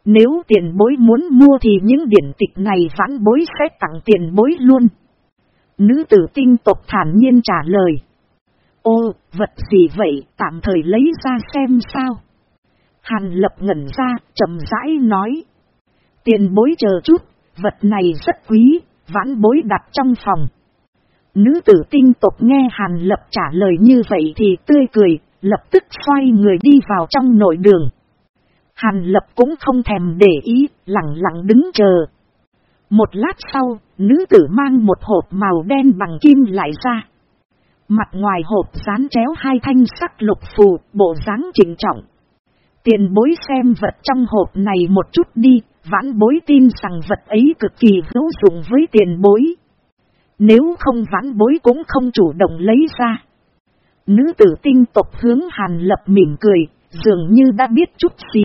Nếu tiền bối muốn mua thì những điển tịch này vãn bối sẽ tặng tiền bối luôn. Nữ tử tinh tộc thản nhiên trả lời. Ô, vật gì vậy, tạm thời lấy ra xem sao. Hàn lập ngẩn ra, chậm rãi nói. Tiền bối chờ chút, vật này rất quý, vãn bối đặt trong phòng. Nữ tử tinh tộc nghe Hàn lập trả lời như vậy thì tươi cười, lập tức xoay người đi vào trong nội đường. Hàn lập cũng không thèm để ý, lặng lặng đứng chờ. Một lát sau, nữ tử mang một hộp màu đen bằng kim lại ra. Mặt ngoài hộp dán chéo hai thanh sắc lục phù, bộ dáng chỉnh trọng. Tiền bối xem vật trong hộp này một chút đi, vãn bối tin rằng vật ấy cực kỳ hữu dụng với tiền bối. Nếu không vãn bối cũng không chủ động lấy ra. Nữ tử tinh tộc hướng hàn lập mỉm cười, dường như đã biết chút gì.